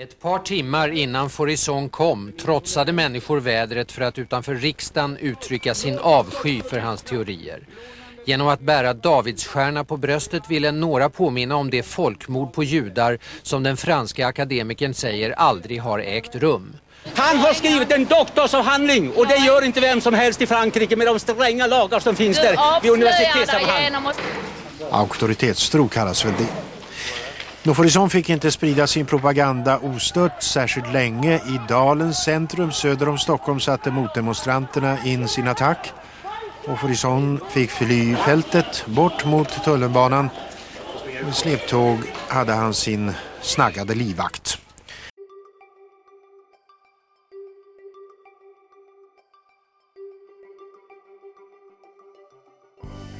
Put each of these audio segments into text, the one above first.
Ett par timmar innan Forisson kom trotsade människor vädret för att utanför riksdagen uttrycka sin avsky för hans teorier. Genom att bära Davidsstjärna på bröstet ville några påminna om det folkmord på judar som den franska akademikern säger aldrig har ägt rum. Han har skrivit en doktorsavhandling och det gör inte vem som helst i Frankrike med de stränga lagar som finns där vid universitetsavhandling. Auktoritetstro kallas väl det. Noforison fick inte sprida sin propaganda ostört särskilt länge. I dalens centrum söder om Stockholm satte motdemonstranterna in sin attack. Noforison fick fly fältet bort mot tunnelbanan. Med släptåg hade han sin snaggade livvakt.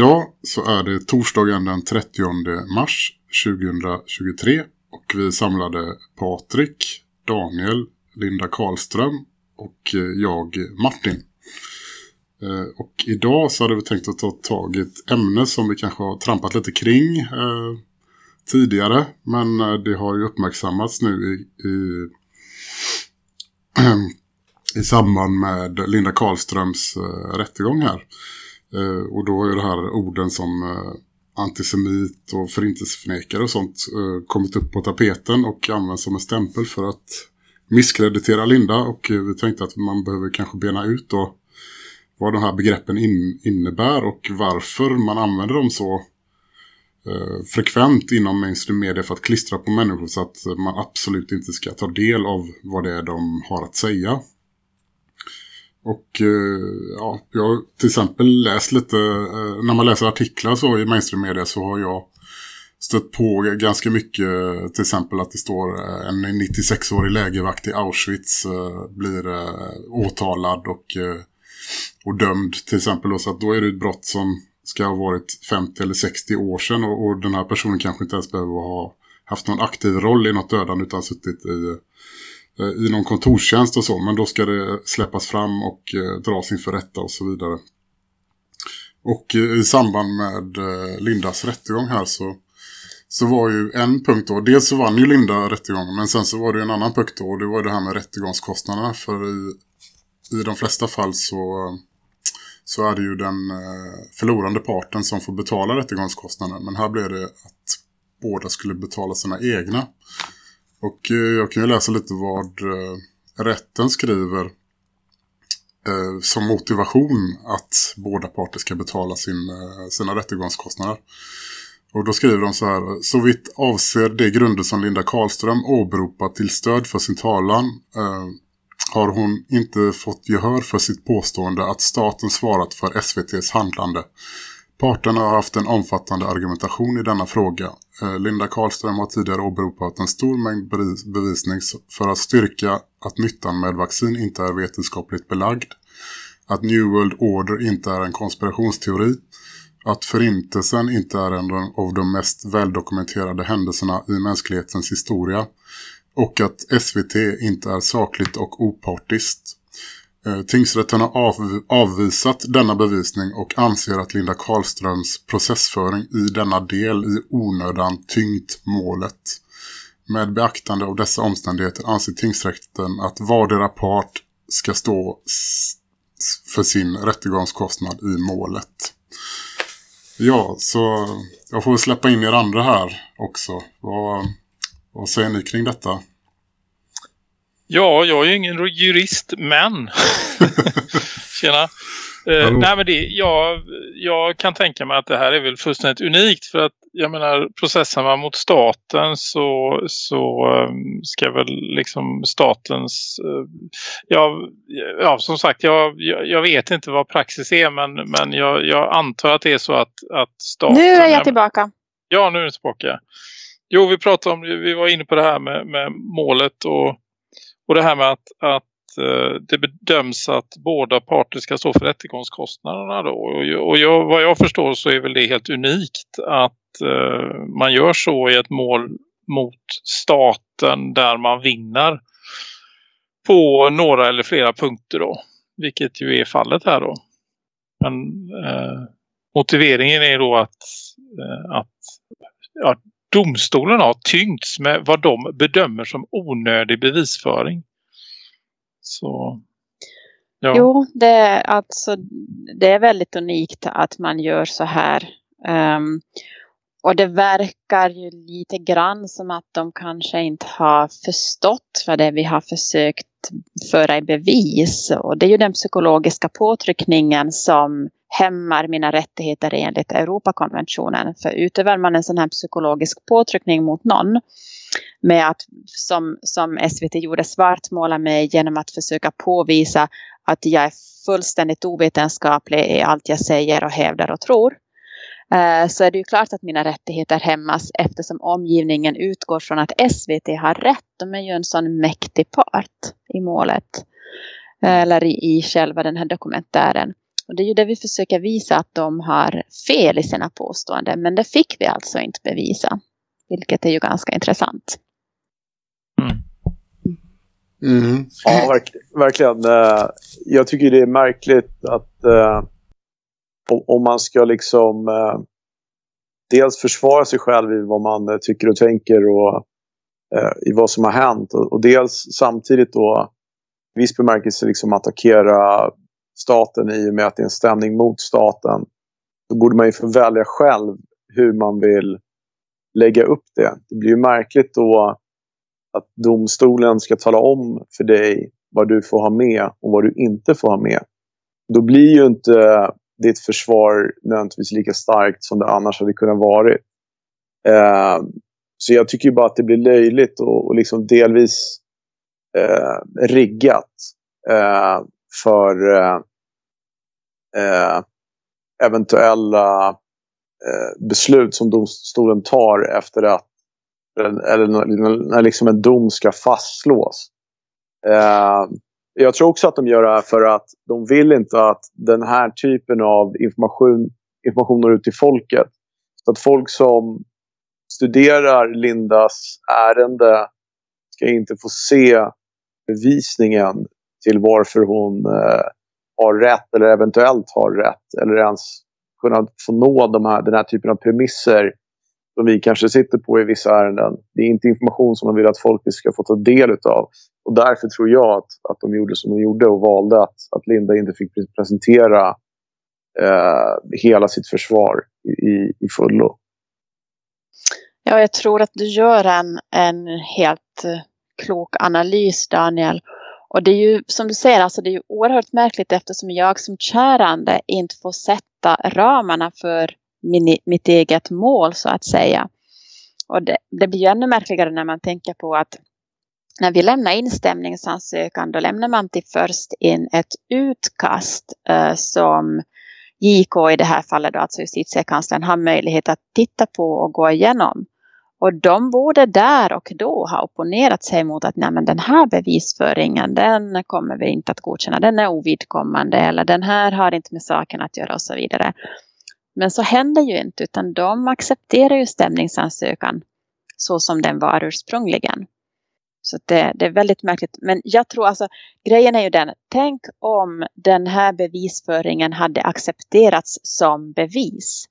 Idag så är det torsdagen den 30 mars 2023 och vi samlade Patrik, Daniel, Linda Karlström och eh, jag Martin. Eh, och idag så hade vi tänkt att ta tag i ett ämne som vi kanske har trampat lite kring eh, tidigare. Men eh, det har ju uppmärksammats nu i, i, i samband med Linda Karlströms rättegång här. Eh, och då är det här orden som eh, antisemit och förintelseförnekare och sånt eh, kommit upp på tapeten och används som en stämpel för att misskreditera Linda och eh, vi tänkte att man behöver kanske bena ut då vad de här begreppen in, innebär och varför man använder dem så eh, frekvent inom mainstream media för att klistra på människor så att man absolut inte ska ta del av vad det är de har att säga. Och eh, ja, jag har till exempel läst lite, eh, när man läser artiklar så i mainstream media så har jag stött på ganska mycket, till exempel att det står eh, en 96-årig lägervakt i Auschwitz blir åtalad och, och dömd till exempel. Så att då är det ett brott som ska ha varit 50 eller 60 år sedan och, och den här personen kanske inte ens behöver ha haft någon aktiv roll i något dödande utan suttit i Eh, i någon kontorstjänst och så. Men då ska det släppas fram och eh, dras inför rätta och så vidare. Och eh, i samband med Lindas rättegång här så, så var ju en punkt då. Dels så vann ju Linda rättegången men sen så var det en annan punkt då. Och det var det här med rättegångskostnaderna. För i, i de flesta fall så, så är det ju den förlorande parten som får betala rättegångskostnaderna. Men här blev det att båda skulle betala sina egna. Och eh, jag kan ju läsa lite vad eh, rätten skriver eh, som motivation att båda parter ska betala sin, sina rättegångskostnader. Och då skriver de så här, så vitt avser de grunder som Linda Karlström åberopat till stöd för sin talan eh, har hon inte fått gehör för sitt påstående att staten svarat för SVTs handlande Parterna har haft en omfattande argumentation i denna fråga. Eh, Linda Karlström har tidigare åberopat en stor mängd bevisning för att styrka att nyttan med vaccin inte är vetenskapligt belagd, att New World Order inte är en konspirationsteori, att förintelsen inte är en av de mest väldokumenterade händelserna i mänsklighetens historia och att SVT inte är sakligt och opartiskt. Eh, tingsrätten har av, avvisat denna bevisning och anser att Linda Karlströms processföring i denna del i onödan tyngt målet. Med beaktande av dessa omständigheter anser tingsrätten att vardera part ska stå för sin rättegångskostnad i målet. Ja, så jag får släppa in er andra här också. Vad, vad säger ni kring detta? Ja, jag är ingen jurist, men... Tjena. Uh, nej men det, jag, jag kan tänka mig att det här är väl fullständigt unikt för att jag menar processar man mot staten så, så um, ska väl liksom statens uh, ja, ja som sagt jag, jag, jag, vet inte vad praxis är men, men jag, jag antar att det är så att, att staten... Nu är jag tillbaka. Ja nu är du tillbaka. Jo vi pratade om, vi var inne på det här med, med målet och, och det här med att, att eh, det bedöms att båda parter ska stå för rättegångskostnaderna då. Och jag, vad jag förstår så är väl det helt unikt att eh, man gör så i ett mål mot staten där man vinner på några eller flera punkter då. Vilket ju är fallet här då. Men eh, motiveringen är då att, eh, att ja, domstolen har tyngts med vad de bedömer som onödig bevisföring. Så, ja. Jo, det, alltså, det är väldigt unikt att man gör så här. Um, och det verkar ju lite grann som att de kanske inte har förstått vad det är vi har försökt föra i bevis. Och det är ju den psykologiska påtryckningen som hämmar mina rättigheter enligt Europakonventionen. För utövar man en sån här psykologisk påtryckning mot någon med att som, som SVT gjorde svartmåla mig genom att försöka påvisa att jag är fullständigt ovetenskaplig i allt jag säger och hävdar och tror. Eh, så är det ju klart att mina rättigheter hämmas eftersom omgivningen utgår från att SVT har rätt. De är ju en sån mäktig part i målet. Eller i, i själva den här dokumentären. Och det är ju det vi försöker visa att de har fel i sina påståenden. Men det fick vi alltså inte bevisa. Vilket är ju ganska intressant. Mm. Mm. Ja, verk verkligen. Eh, jag tycker det är märkligt att eh, om man ska liksom eh, dels försvara sig själv i vad man eh, tycker och tänker och eh, i vad som har hänt och, dels samtidigt då i viss bemärkelse liksom attackera staten i och med att det är en stämning mot staten. Då borde man ju få välja själv hur man vill lägga upp det. Det blir ju märkligt då att domstolen ska tala om för dig vad du får ha med och vad du inte får ha med. Då blir ju inte ditt försvar nödvändigtvis lika starkt som det annars hade kunnat vara. Eh, så jag tycker bara att det blir löjligt och, och liksom delvis eh, riggat eh, för eh, eh eventuella Eh, beslut som domstolen tar efter att eller när liksom en dom ska fastslås. Eh, jag tror också att de gör det här för att de vill inte att den här typen av information, information når ut till folket. Så att folk som studerar Lindas ärende ska inte få se bevisningen till varför hon eh, har rätt eller eventuellt har rätt eller ens kunna få nå de här, den här typen av premisser som vi kanske sitter på i vissa ärenden. Det är inte information som man vill att folk ska få ta del av. Och därför tror jag att, att de gjorde som de gjorde och valde att, att Linda inte fick presentera eh, hela sitt försvar i, i fullo. Ja, jag tror att du gör en, en helt eh, klok analys, Daniel. Och det är ju som du säger, alltså det är ju oerhört märkligt eftersom jag som kärande inte får sätta ramarna för min, mitt eget mål så att säga. Och det, det blir ju ännu märkligare när man tänker på att när vi lämnar instämningsansökan då lämnar man till först in ett utkast eh, som JK i det här fallet, då, alltså justitiekanslern, har möjlighet att titta på och gå igenom. Och de borde där och då ha opponerat sig mot att nej men den här bevisföringen den kommer vi inte att godkänna. Den är ovidkommande eller den här har inte med saken att göra och så vidare. Men så händer ju inte utan de accepterar ju stämningsansökan så som den var ursprungligen. Så det, det, är väldigt märkligt. Men jag tror alltså, grejen är ju den, tänk om den här bevisföringen hade accepterats som bevis.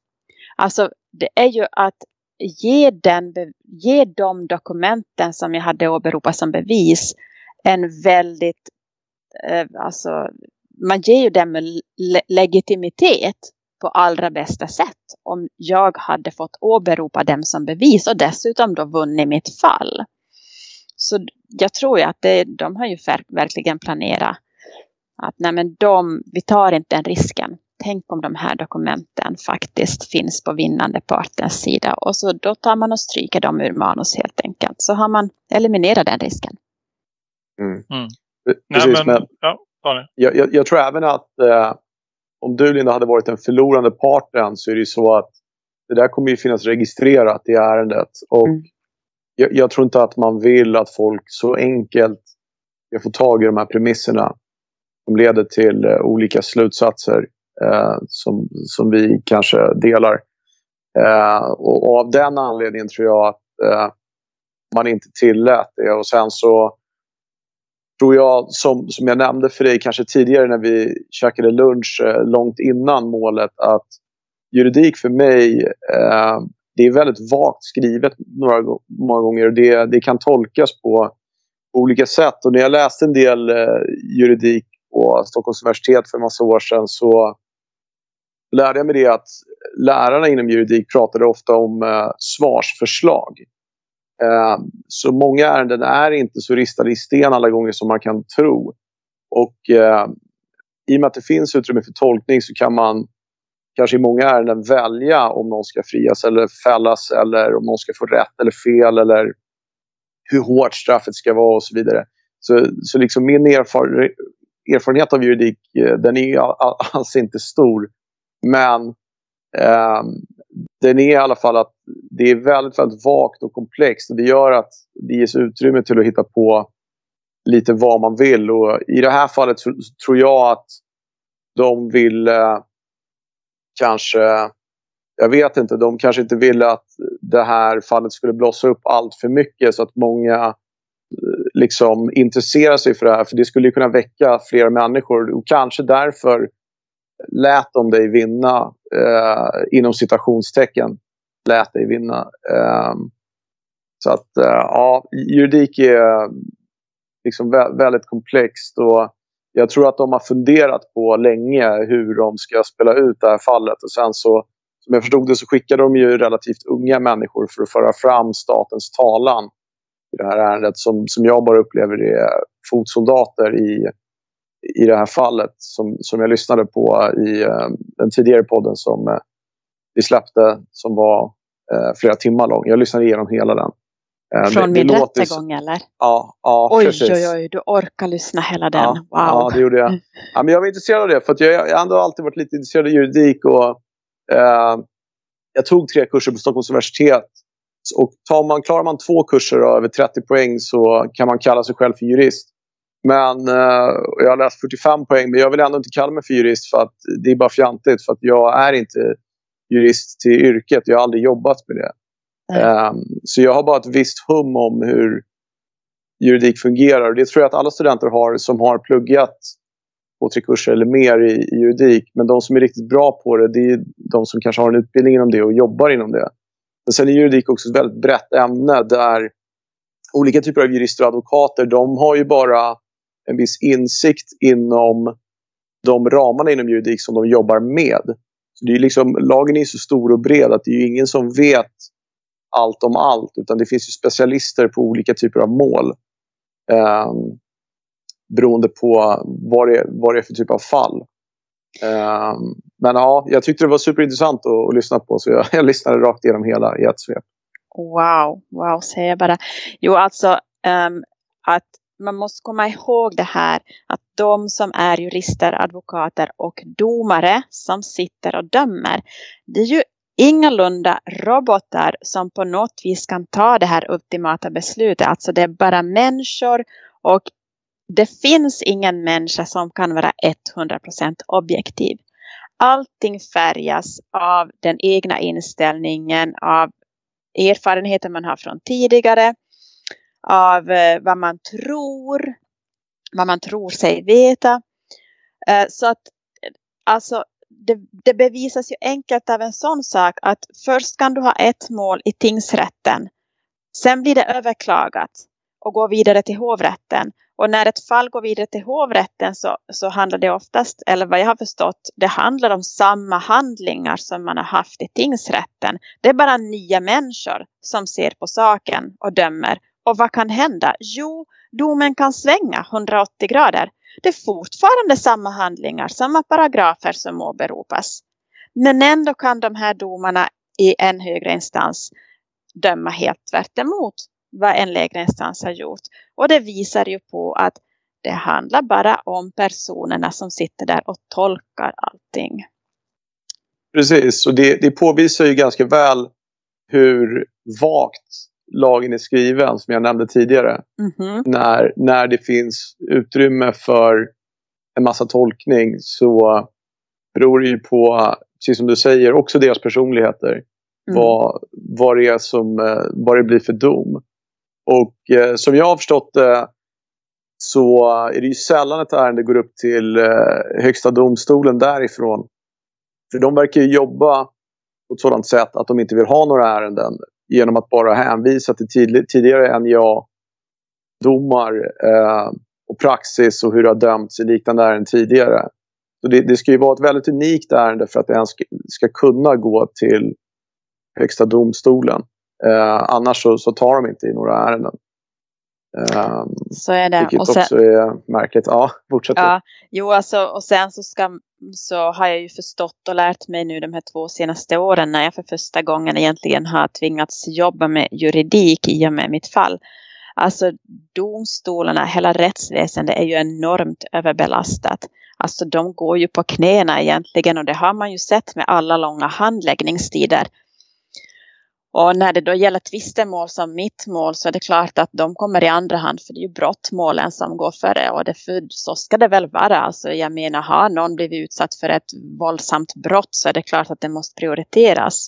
Alltså det är ju att ge, den, ge de dokumenten som jag hade åberopat som bevis en väldigt, eh, alltså man ger ju dem legitimitet på allra bästa sätt om jag hade fått åberopa dem som bevis och dessutom då vunnit mitt fall. Så jag tror ju att det, de har ju verkligen planerat Att nej men de, vi tar inte den risken. Tänk om de här dokumenten faktiskt finns på vinnande partens sida. Och så då tar man och stryker dem ur manus helt enkelt. Så har man eliminerat den risken. Mm. Mm. Precis, nej, men, ja, jag, jag, jag, tror även att eh, om du Linda hade varit den förlorande parten så är det ju så att det där kommer ju finnas registrerat i ärendet. Och mm jag, jag, tror inte att man vill att folk så enkelt ska få tag i de här premisserna som leder till eh, olika slutsatser eh, som, som vi kanske delar. Eh, och, och, av den anledningen tror jag att eh, man inte tillät det. Och sen så tror jag, som, som jag nämnde för dig kanske tidigare när vi käkade lunch eh, långt innan målet, att juridik för mig eh, det är väldigt vagt skrivet några många gånger och det, det kan tolkas på olika sätt. Och när jag läste en del eh, juridik på Stockholms universitet för en massa år sedan så lärde jag mig det att lärarna inom juridik pratade ofta om eh, svarsförslag. Eh, så många ärenden är inte så ristade i sten alla gånger som man kan tro. Och eh, i och med att det finns utrymme för tolkning så kan man kanske i många ärenden välja om någon ska frias eller fällas eller om någon ska få rätt eller fel eller hur hårt straffet ska vara och så vidare. Så, så liksom min erfar erfarenhet av juridik eh, den är alls inte stor. Men eh, den är i alla fall att det är väldigt, väldigt vagt och komplext och det gör att det ges utrymme till att hitta på lite vad man vill. Och I det här fallet så, så tror jag att de vill eh, kanske, jag vet inte, de kanske inte ville att det här fallet skulle blossa upp allt för mycket så att många eh, liksom intresserar sig för det här. För det skulle kunna väcka fler människor och kanske därför lät de dig vinna eh, inom citationstecken. Lät dig vinna. Eh, så att eh, ja, juridik är eh, liksom vä väldigt komplext och jag tror att de har funderat på länge hur de ska spela ut det här fallet och sen så som jag förstod det så skickade de ju relativt unga människor för att föra fram statens talan i det här ärendet som, som jag bara upplever är fotsoldater i, i det här fallet som, som jag lyssnade på i eh, den tidigare podden som eh, vi släppte som var eh, flera timmar lång. Jag lyssnade igenom hela den. Från min rättegång eller? Ja, ja oj, precis. Oj, oj, du orkar lyssna hela den. Ja, wow. ja det gjorde jag. Ja, men jag var intresserad av det för jag, jag har alltid varit lite intresserad av juridik och jag tog tre kurser på Stockholms universitet och tar man, klarar man två kurser över 30 poäng så kan man kalla sig själv för jurist. Men eh, jag har läst 45 poäng men jag vill ändå inte kalla mig för jurist för att det är bara fjantigt för att jag är inte jurist till yrket. Jag har aldrig jobbat med det. Mm. Um, så jag har bara ett visst hum om hur juridik fungerar det tror jag att alla studenter har som har pluggat två, tre kurser eller mer i, i juridik. Men de som är riktigt bra på det, det är de som kanske har en utbildning inom det och jobbar inom det. Men sen är juridik också ett väldigt brett ämne där olika typer av jurister och advokater, de har ju bara en viss insikt inom de ramarna inom juridik som de jobbar med. Så det är liksom, lagen är så stor och bred att det är ingen som vet allt om allt utan det finns ju specialister på olika typer av mål. Um, beroende på vad det, vad det är för typ av fall. Um, men ja, jag tyckte det var superintressant att, att lyssna på så jag, jag lyssnade rakt igenom hela i ett svep. Wow, wow säger jag bara. Jo, alltså um, att man måste komma ihåg det här att de som är jurister, advokater och domare som sitter och dömer. Det är ju ingalunda robotar som på något vis kan ta det här ultimata beslutet. Alltså det är bara människor och det finns ingen människa som kan vara 100% objektiv. Allting färgas av den egna inställningen, av erfarenheter man har från tidigare, av eh, vad man tror, vad man tror sig veta. Eh, så att eh, alltså det, det, bevisas ju enkelt av en sån sak att först kan du ha ett mål i tingsrätten. Sen blir det överklagat och går vidare till hovrätten. Och när ett fall går vidare till hovrätten så, så handlar det oftast, eller vad jag har förstått, det handlar om samma handlingar som man har haft i tingsrätten. Det är bara nya människor som ser på saken och dömer. Och vad kan hända? Jo, domen kan svänga 180 grader. Det är fortfarande samma handlingar, samma paragrafer som åberopas. Men ändå kan de här domarna i en högre instans döma helt tvärt emot vad en lägre instans har gjort. Och det visar ju på att det handlar bara om personerna som sitter där och tolkar allting. Precis, och det, det påvisar ju ganska väl hur vagt lagen är skriven som jag nämnde tidigare. Mm -hmm. när, när det finns utrymme för en massa tolkning så beror det ju på, precis som du säger, också deras personligheter. Mm. Vad, vad, det är som, eh, vad det blir för dom. Och eh, som jag har förstått det så är det ju sällan ett ärende går upp till eh, Högsta domstolen därifrån. För de verkar ju jobba på ett sådant sätt att de inte vill ha några ärenden genom att bara hänvisa till tid tidigare NJA-domar eh, och praxis och hur det har dömts i liknande ärenden tidigare. Så det, det, ska ju vara ett väldigt unikt ärende för att det ens ska, ska kunna gå till Högsta domstolen. Eh, annars så, så, tar de inte i några ärenden. Eh, så är det. Vilket och sen, också är märkligt. Ja, fortsätt. Ja, jo, alltså, och sen så, ska, så har jag ju förstått och lärt mig nu de här två senaste åren när jag för första gången egentligen har tvingats jobba med juridik i och med mitt fall. Alltså domstolarna, hela rättsväsendet är ju enormt överbelastat. Alltså de går ju på knäna egentligen och det har man ju sett med alla långa handläggningstider. Och när det då gäller tvistemål som mitt mål så är det klart att de kommer i andra hand för det är ju brottmålen som går före och det för, så ska det väl vara. Alltså jag menar har någon blivit utsatt för ett våldsamt brott så är det klart att det måste prioriteras.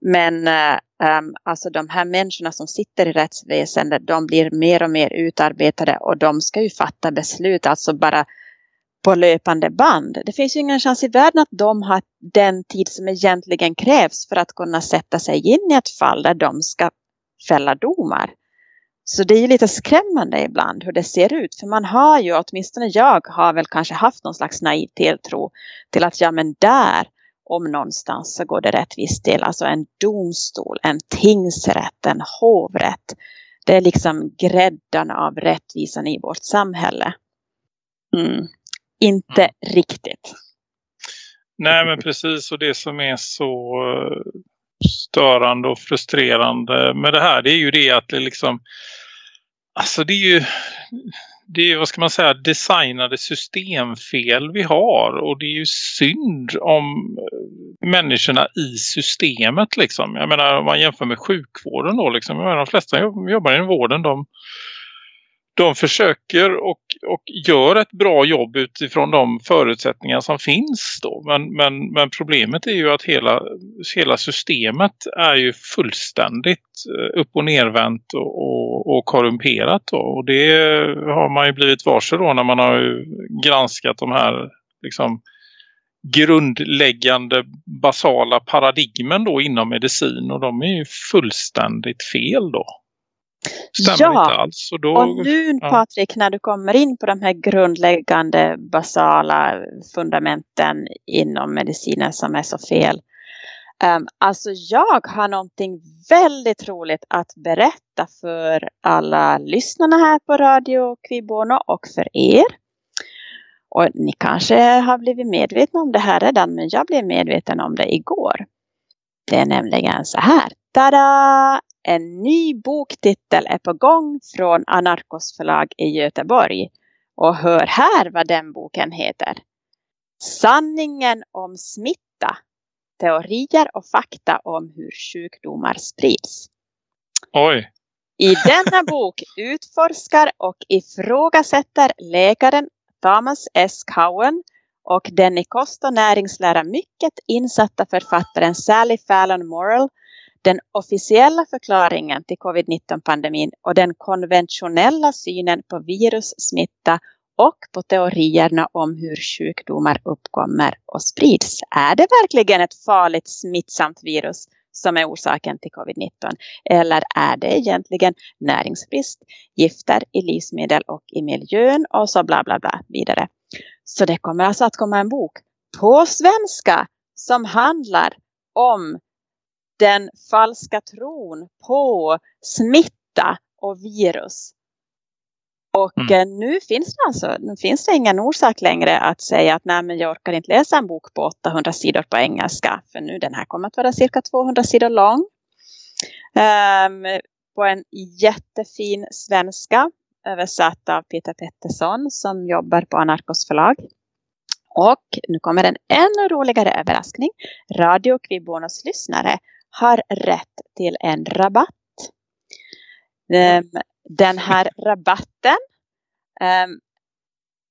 Men um, alltså de här människorna som sitter i rättsväsendet de blir mer och mer utarbetade och de ska ju fatta beslut alltså bara på löpande band. Det finns ju ingen chans i världen att de har den tid som egentligen krävs för att kunna sätta sig in i ett fall där de ska fälla domar. Så det är lite skrämmande ibland hur det ser ut. För man har ju, åtminstone jag har väl kanske haft någon slags naiv tilltro till att ja men där om någonstans så går det rättvist till. Alltså en domstol, en tingsrätt, en hovrätt. Det är liksom gräddan av rättvisan i vårt samhälle. Mm inte mm. riktigt. Nej men precis och det som är så eh, störande och frustrerande med det här det är ju det att det liksom alltså det är ju det är vad ska man säga designade systemfel vi har och det är ju synd om eh, människorna i systemet liksom. Jag menar om man jämför med sjukvården då liksom. Jag menar, de flesta jobbar i vården de de försöker och, och gör ett bra jobb utifrån de förutsättningar som finns då. Men, men, men problemet är ju att hela, hela systemet är ju fullständigt eh, upp- och nervänt och, och, och korrumperat då. Och det har man ju blivit varse då när man har granskat de här liksom grundläggande basala paradigmen då inom medicin och de är ju fullständigt fel då. Stämmer ja. inte alls. Och, då, och nu ja. Patrik när du kommer in på de här grundläggande basala fundamenten inom medicinen som är så fel. Um, alltså jag har någonting väldigt roligt att berätta för alla lyssnarna här på Radio Kvibono och för er. Och ni kanske har blivit medvetna om det här redan men jag blev medveten om det igår. Det är nämligen så här. Tada! En ny boktitel är på gång från Anarkos förlag i Göteborg. Och hör här vad den boken heter. Sanningen om smitta. Teorier och fakta om hur sjukdomar sprids. Oj. I denna bok utforskar och ifrågasätter läkaren Thomas S. Cowan och den i kost och näringslära mycket insatta författaren Sally Fallon Morrill den officiella förklaringen till covid-19-pandemin och den konventionella synen på virussmitta och på teorierna om hur sjukdomar uppkommer och sprids. Är det verkligen ett farligt smittsamt virus som är orsaken till covid-19? Eller är det egentligen näringsbrist, gifter i livsmedel och i miljön och så bla bla bla vidare. Så det kommer alltså att komma en bok på svenska som handlar om den falska tron på smitta och virus. Och mm. Eh, nu finns det alltså nu finns det ingen orsak längre att säga att nej men jag orkar inte läsa en bok på 800 sidor på engelska. För nu den här kommer att vara cirka 200 sidor lång. Um, på en jättefin svenska översatt av Peter Pettersson som jobbar på Anarkos förlag. Och nu kommer en ännu roligare överraskning. Radio Kvibonos lyssnare har rätt till en rabatt. Ehm, den här rabatten ehm,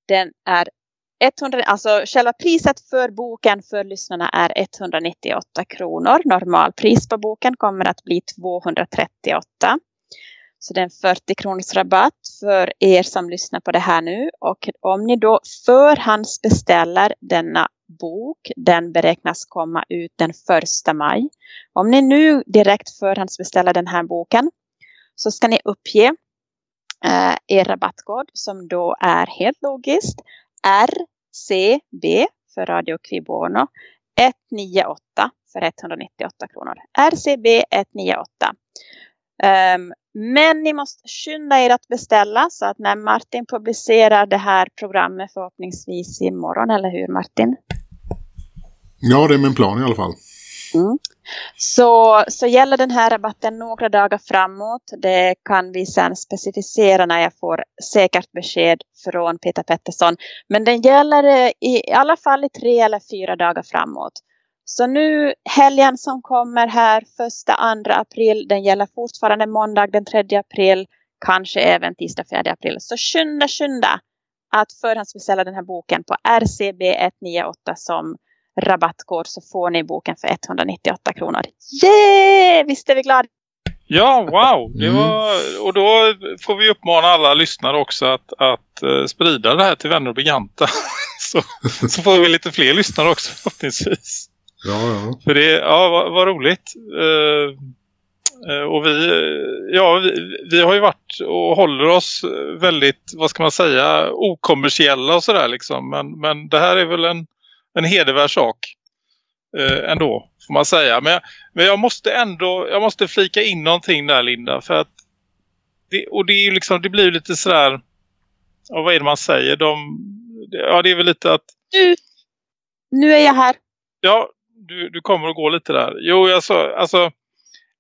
den är 100, alltså själva priset för boken för lyssnarna är 198 kronor. Normalpris på boken kommer att bli 238. Så det är en 40 kronors rabatt för er som lyssnar på det här nu. Och om ni då förhandsbeställer denna bok, den beräknas komma ut den 1 maj. Om ni nu direkt förhandsbeställer den här boken så ska ni uppge eh, er rabattkod som då är helt logiskt RCB för Radio Quibono 198 för 198 kronor. RCB 198. Um, men ni måste skynda er att beställa så att när Martin publicerar det här programmet förhoppningsvis imorgon, eller hur Martin? Ja, det är min plan i alla fall. Mm. Så, så gäller den här rabatten några dagar framåt. Det kan vi sen specificera när jag får säkert besked från Peter Pettersson. Men den gäller i, i alla fall i tre eller fyra dagar framåt. Så nu helgen som kommer här första andra april. Den gäller fortfarande måndag den 3 april. Kanske även tisdag 4 april. Så skynda, skynda att förhandsbeställa den här boken på RCB198 som rabattkod så får ni boken för 198 kronor. Yeah! Visst är vi glada? Ja, wow! Det mm. var, och då får vi uppmana alla lyssnare också att, att uh, sprida det här till vänner och bekanta. så, så får vi lite fler lyssnare också förhoppningsvis. Ja, ja. För det, ja, vad, vad roligt. Uh, uh, och vi, ja, vi, vi, har ju varit och håller oss väldigt, vad ska man säga, okommersiella och sådär liksom. Men, men det här är väl en en hedervärd sak eh, ändå får man säga. Men, men jag måste ändå jag måste flika in någonting där Linda för att det, och det är ju liksom det blir lite sådär ja, vad är det man säger? De, ja det är väl lite att du, nu är jag här. Ja, du, du kommer att gå lite där. Jo, jag sa, alltså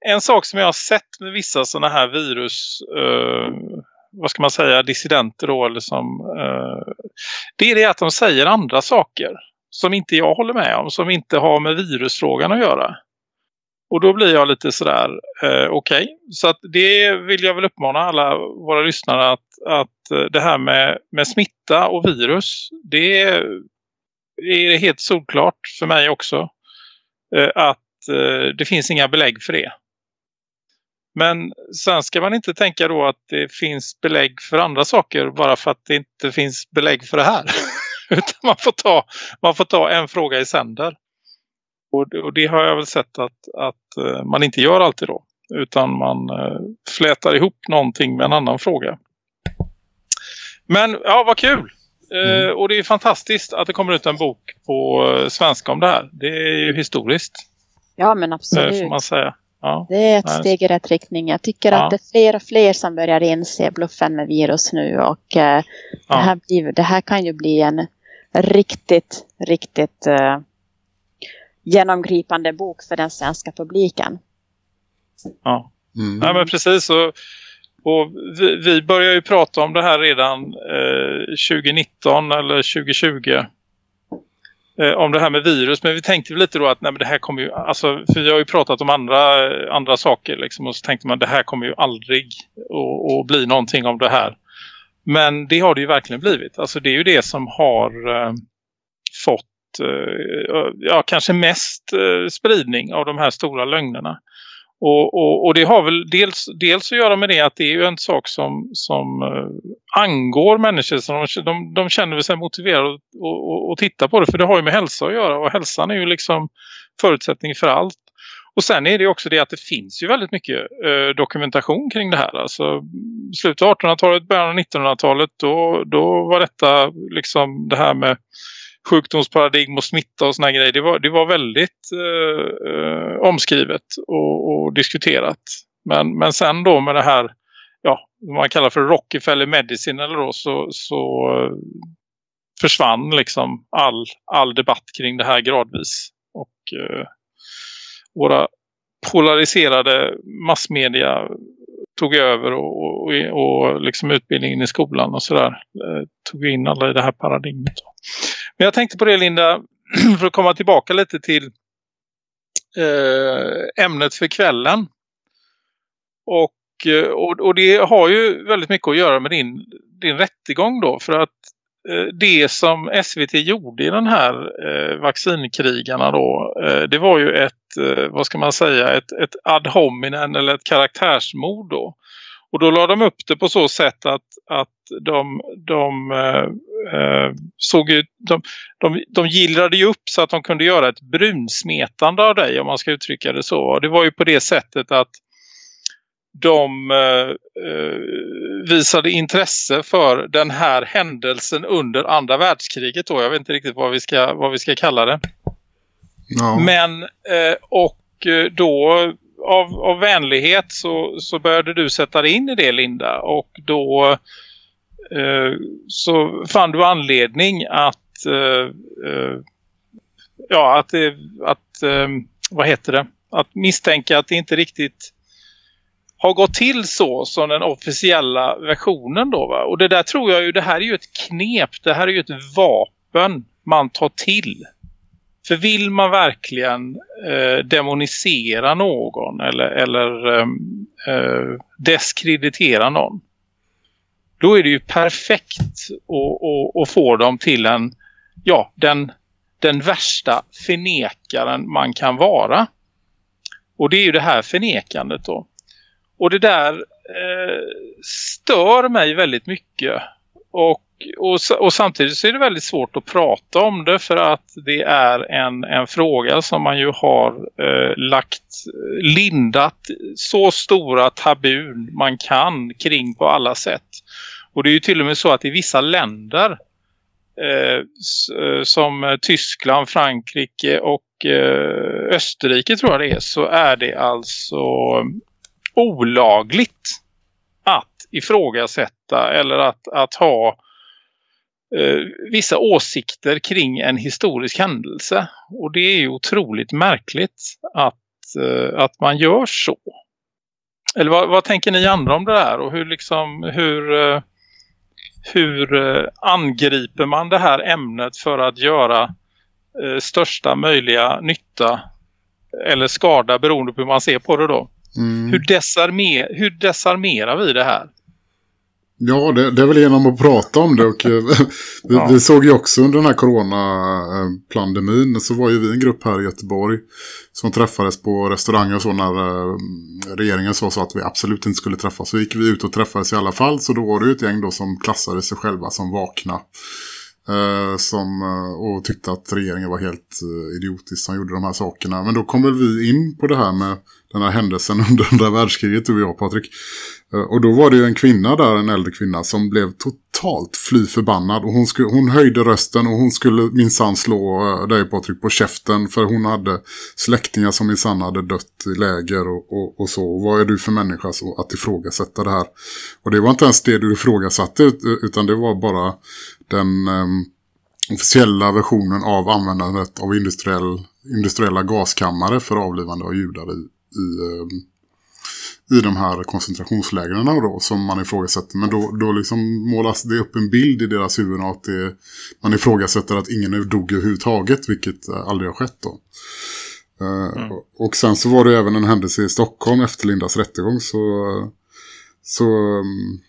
en sak som jag har sett med vissa sådana här virus eh, vad ska man säga, dissidenter då eller som eh, det är det att de säger andra saker som inte jag håller med om. Som inte har med virusfrågan att göra. Och då blir jag lite sådär, eh, okej. Okay. Så att det vill jag väl uppmana alla våra lyssnare att, att eh, det här med, med smitta och virus, det är helt solklart för mig också. Eh, att eh, det finns inga belägg för det. Men sen ska man inte tänka då att det finns belägg för andra saker bara för att det inte finns belägg för det här. Utan man får ta, man får ta en fråga i sänder. Och, och det har jag väl sett att, att eh, man inte gör alltid då. Utan man flätar ihop någonting med en annan fråga. Men ja, vad kul! Mm. Och det är fantastiskt att det kommer ut en bok på svenska om det här. Det är ju historiskt. Ja, men absolut. får man säga. Ja, det är ett steg i rätt riktning. Jag tycker ja. att det är fler och fler som börjar inse bluffen med virus nu. Och eh, ja. det, här blir, det här kan ju bli en riktigt, riktigt uh, genomgripande bok för den svenska publiken. Ja, mm. ja men precis. Och, och vi, vi började ju prata om det här redan eh, 2019 eller 2020 eh, om det här med virus. Men vi tänkte lite då att nej, men det här kommer ju, alltså, för vi har ju pratat om andra, andra saker liksom, och så tänkte man att det här kommer ju aldrig att bli någonting om det här. Men det har det ju verkligen blivit. Alltså det är ju det som har eh, fått eh, ja, kanske mest eh, spridning av de här stora lögnerna. Och, och, och, det har väl dels, dels att göra med det att det är ju en sak som, som uh, angår människor. Så de, de, de känner sig motiverade att och, och, titta på det. För det har ju med hälsa att göra. Och hälsan är ju liksom förutsättning för allt. Och sen är det också det att det finns ju väldigt mycket eh, dokumentation kring det här. Alltså slutet av 1800-talet, början av 1900-talet då, då var detta liksom det här med sjukdomsparadigm och smitta och såna grejer. Det var, det var väldigt eh, eh, omskrivet och, och, diskuterat. Men, men sen då med det här ja, man kallar för Rockefeller Medicine eller då, så, så eh, försvann liksom all, all debatt kring det här gradvis. Och eh, våra polariserade massmedia tog över och, och, och liksom utbildningen i skolan och sådär. Eh, tog in alla i det här paradigmet. Men jag tänkte på det Linda, för att komma tillbaka lite till eh, ämnet för kvällen. Och, eh, och, och, det har ju väldigt mycket att göra med din, din rättegång då. För att Eh, det som SVT gjorde i den här eh, vaccinkrigarna då, eh, det var ju ett, eh, vad ska man säga, ett, ett ad hominem eller ett karaktärsmord då. Och då la de upp det på så sätt att, att de, de eh, såg ju, de, de, de gillrade ju upp så att de kunde göra ett brunsmetande av dig om man ska uttrycka det så. Och det var ju på det sättet att de eh, eh, visade intresse för den här händelsen under andra världskriget då. Jag vet inte riktigt vad vi ska, vad vi ska kalla det. Ja. Men eh, och eh, då av, av vänlighet så, så började du sätta dig in i det Linda och då eh, Eh, så fann du anledning att eh, eh ja att, eh, att vad heter det att misstänka att det inte riktigt har gått till så som den officiella versionen då va? Och det där tror jag ju, det här är ju ett knep, det här är ju ett vapen man tar till. För vill man verkligen eh, demonisera någon eller, eller eh, eh, deskreditera någon då är det ju perfekt att få dem till en, ja, den, den värsta förnekaren man kan vara. Och det är ju det här förnekandet då. Och det där eh, stör mig väldigt mycket. Och, och, och, samtidigt så är det väldigt svårt att prata om det för att det är en, en fråga som man ju har eh, lagt lindat så stora tabun man kan kring på alla sätt. Och det är ju till och med så att i vissa länder eh, eh, som Tyskland, Frankrike och eh, Österrike tror jag det är så är det alltså olagligt att ifrågasätta eller att, att ha eh, vissa åsikter kring en historisk händelse. Och det är ju otroligt märkligt att, eh, att man gör så. Eller vad, vad, tänker ni andra om det där och hur liksom hur, eh, hur eh, angriper man det här ämnet för att göra eh, största möjliga nytta eller skada beroende på hur man ser på det då? Mm. Hur, desarmer, hur desarmerar vi det här? Ja, det, det, är väl genom att prata om det och eh, vi, ja. vi, såg ju också under den här coronapandemin så var ju vi en grupp här i Göteborg som träffades på restauranger och så när uh, regeringen sa så att vi absolut inte skulle träffas. Så gick vi ut och träffades i alla fall så då var det ju ett gäng då som klassade sig själva som vakna. Som, och tyckte att regeringen var helt idiotisk som gjorde de här sakerna. Men då kom väl vi in på det här med den här händelsen under andra världskriget, du och jag Patrik. Eh, och då var det ju en kvinna där, en äldre kvinna, som blev totalt fly förbannad. Och hon, skulle, hon höjde rösten och hon skulle minsann slå eh, dig Patrik på käften. För hon hade släktingar som minsann hade dött i läger och, och, och, så. Och vad är du för människa så att ifrågasätta det här? Och det var inte ens det du ifrågasatte utan det var bara den... Um, officiella versionen av användandet av industriell, industriella gaskammare för avlivande av judar i, i, um, i de här koncentrationslägren då, som man ifrågasätter. Men då, då liksom målas det upp en bild i deras huvuden att det, man ifrågasätter att ingen dog överhuvudtaget, vilket aldrig har skett då. Eh, mm. Och sen så var det även en händelse i Stockholm efter Lindas rättegång så, så um,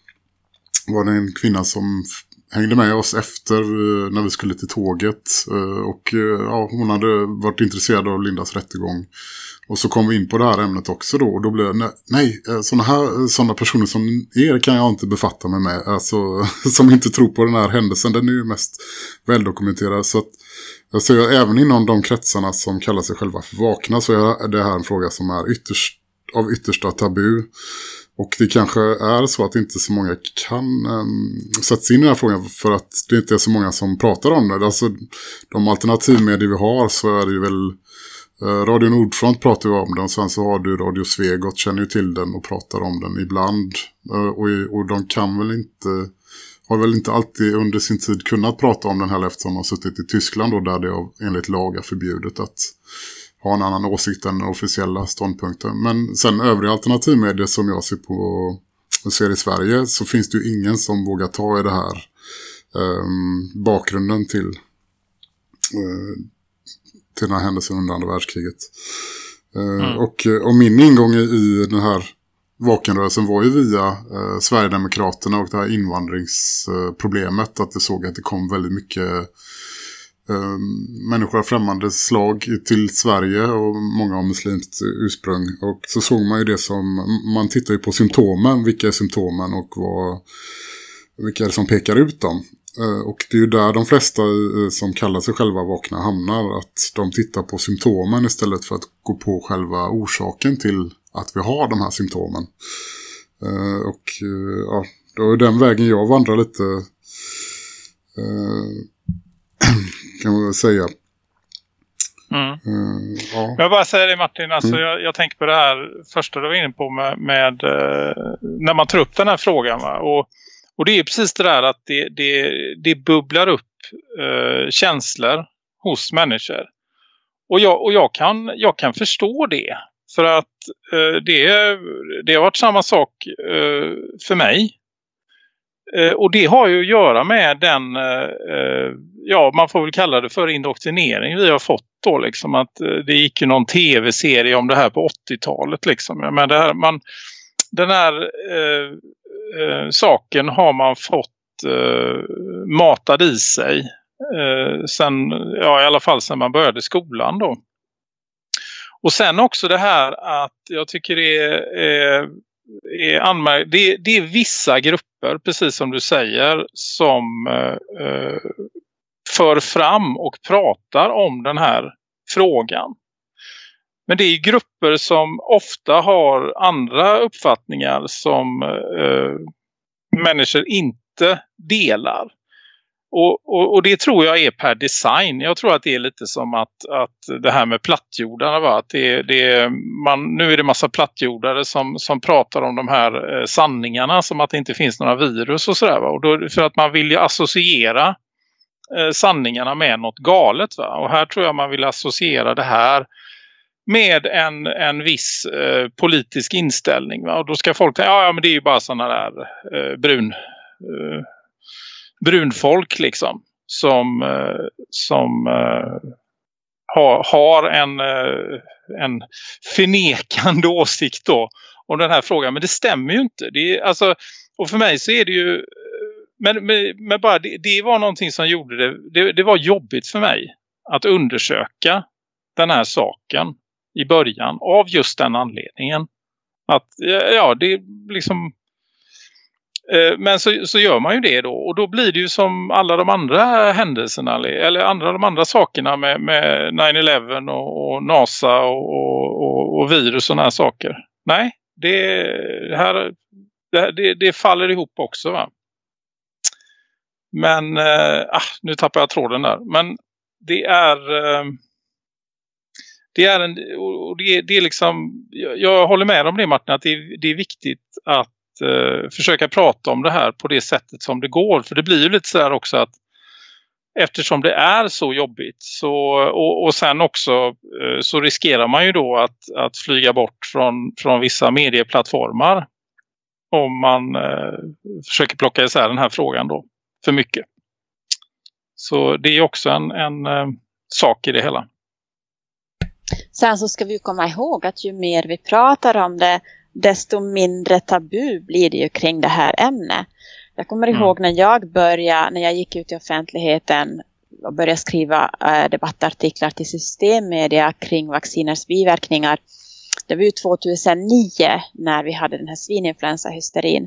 var det en kvinna som hängde med oss efter eh, när vi skulle till tåget eh, och eh, ja, hon hade varit intresserad av Lindas rättegång och så kom vi in på det här ämnet också då. Och då blev det, nej, sådana här såna personer som er kan jag inte befatta mig med. Alltså, som inte tror på den här händelsen. Den är ju mest väldokumenterad. Så att, alltså, även inom de kretsarna som kallar sig själva för vakna så är det här en fråga som är ytterst, av yttersta tabu. Och det kanske är så att inte så många kan um, sätta sig in i den här frågan för att det inte är så många som pratar om det. Alltså de alternativmedier vi har så är det ju väl eh, Radio Nordfront pratar ju om den. Sen så har du Radio Svegot känner ju till den och pratar om den ibland. Eh, och, och de kan väl inte har väl inte alltid under sin tid kunnat prata om den heller eftersom de har suttit i Tyskland och där det är enligt lag är förbjudet att ha en annan åsikt än officiella ståndpunkten. Men sen övriga alternativmedier som jag ser på och ser i Sverige så finns det ju ingen som vågar ta i det här um, bakgrunden till uh, till den här händelsen under andra världskriget. Uh, mm. och, och min ingång i, i den här vakenrörelsen var ju via eh, Sverigedemokraterna och det här invandringsproblemet. att det såg att det kom väldigt mycket eh, människor av främmande slag till Sverige och många av muslimskt ursprung. Och så såg man ju det som, man tittar ju på symptomen, vilka är symptomen och vad, vilka är det som pekar ut dem. Ehm, och det är ju där de flesta eh, som kallar sig själva vakna hamnar, att de tittar på symptomen istället för att gå på själva orsaken till att vi har de här symptomen. Ehm, och eh, ja, det var den vägen jag vandrar lite eh, kan man väl säga. Mm. ja. Jag bara säger det Martin, alltså mm. jag, jag, tänker på det här första du var inne på med, med när man tar upp den här frågan. Va? Och, och det är precis det där att det, det, det bubblar upp känslor hos människor. Och jag, och jag, kan, jag kan förstå det. För att eh, det, det har varit samma sak eh, för mig. Eh, och det har ju att göra med den, eh, eh, ja man får väl kalla det för indoktrinering vi har fått då liksom. Att eh, det gick ju någon tv-serie om det här på 80-talet liksom. Men det här, man, den här eh, eh, saken har man fått matad i sig. sen, ja i alla fall sen man började skolan då. Och sen också det här att jag tycker det är, är, är det, det, är vissa grupper, precis som du säger, som eh, för fram och pratar om den här frågan. Men det är grupper som ofta har andra uppfattningar som eh, människor inte delar. Och, och, och, det tror jag är per design. Jag tror att det är lite som att, att det här med plattjordarna Va? Att det, det, man, nu är det massa plattjordare som, som pratar om de här eh, sanningarna som att det inte finns några virus och sådär. Och då, för att man vill ju associera eh, sanningarna med något galet. Va? Och här tror jag man vill associera det här med en, en viss eh, politisk inställning. Va? Och då ska folk säga, ja, ja men det är ju bara sådana där eh, brun eh, brunfolk liksom som, eh, som eh, uh, har, har en, eh, en förnekande åsikt då om den här frågan. Men det stämmer ju inte. Det är, alltså, och för mig så är det ju men, men, men bara det, det, var någonting som gjorde det, det, det var jobbigt för mig att undersöka den här saken i början av just den anledningen. Att ja, det liksom Eh, men så, så gör man ju det då. Och då blir det ju som alla de andra händelserna. Eller andra, de andra sakerna med, med 9-11 och, och, NASA och, och, och virus och sådana här saker. Nej, det, här, det, det, faller ihop också va. Men, äh, nu tappar jag tråden där. Men det är... Äh, det är en, och det, det är liksom, jag, jag håller med om det Martin, att det, det är viktigt att eh, försöka prata om det här på det sättet som det går. För det blir ju lite så här också att eftersom det är så jobbigt så, och, och sen också eh, så riskerar man ju då att, att flyga bort från, från vissa medieplattformar om man eh, försöker plocka isär den här frågan då för mycket. Så det är också en, en eh, sak i det hela. Sen så ska vi komma ihåg att ju mer vi pratar om det desto mindre tabu blir det ju kring det här ämnet. Jag kommer mm. ihåg när jag började, när jag gick ut i offentligheten och började skriva äh, debattartiklar till systemmedia kring vacciners biverkningar. Det var ju 2009 när vi hade den här svininfluensahysterin.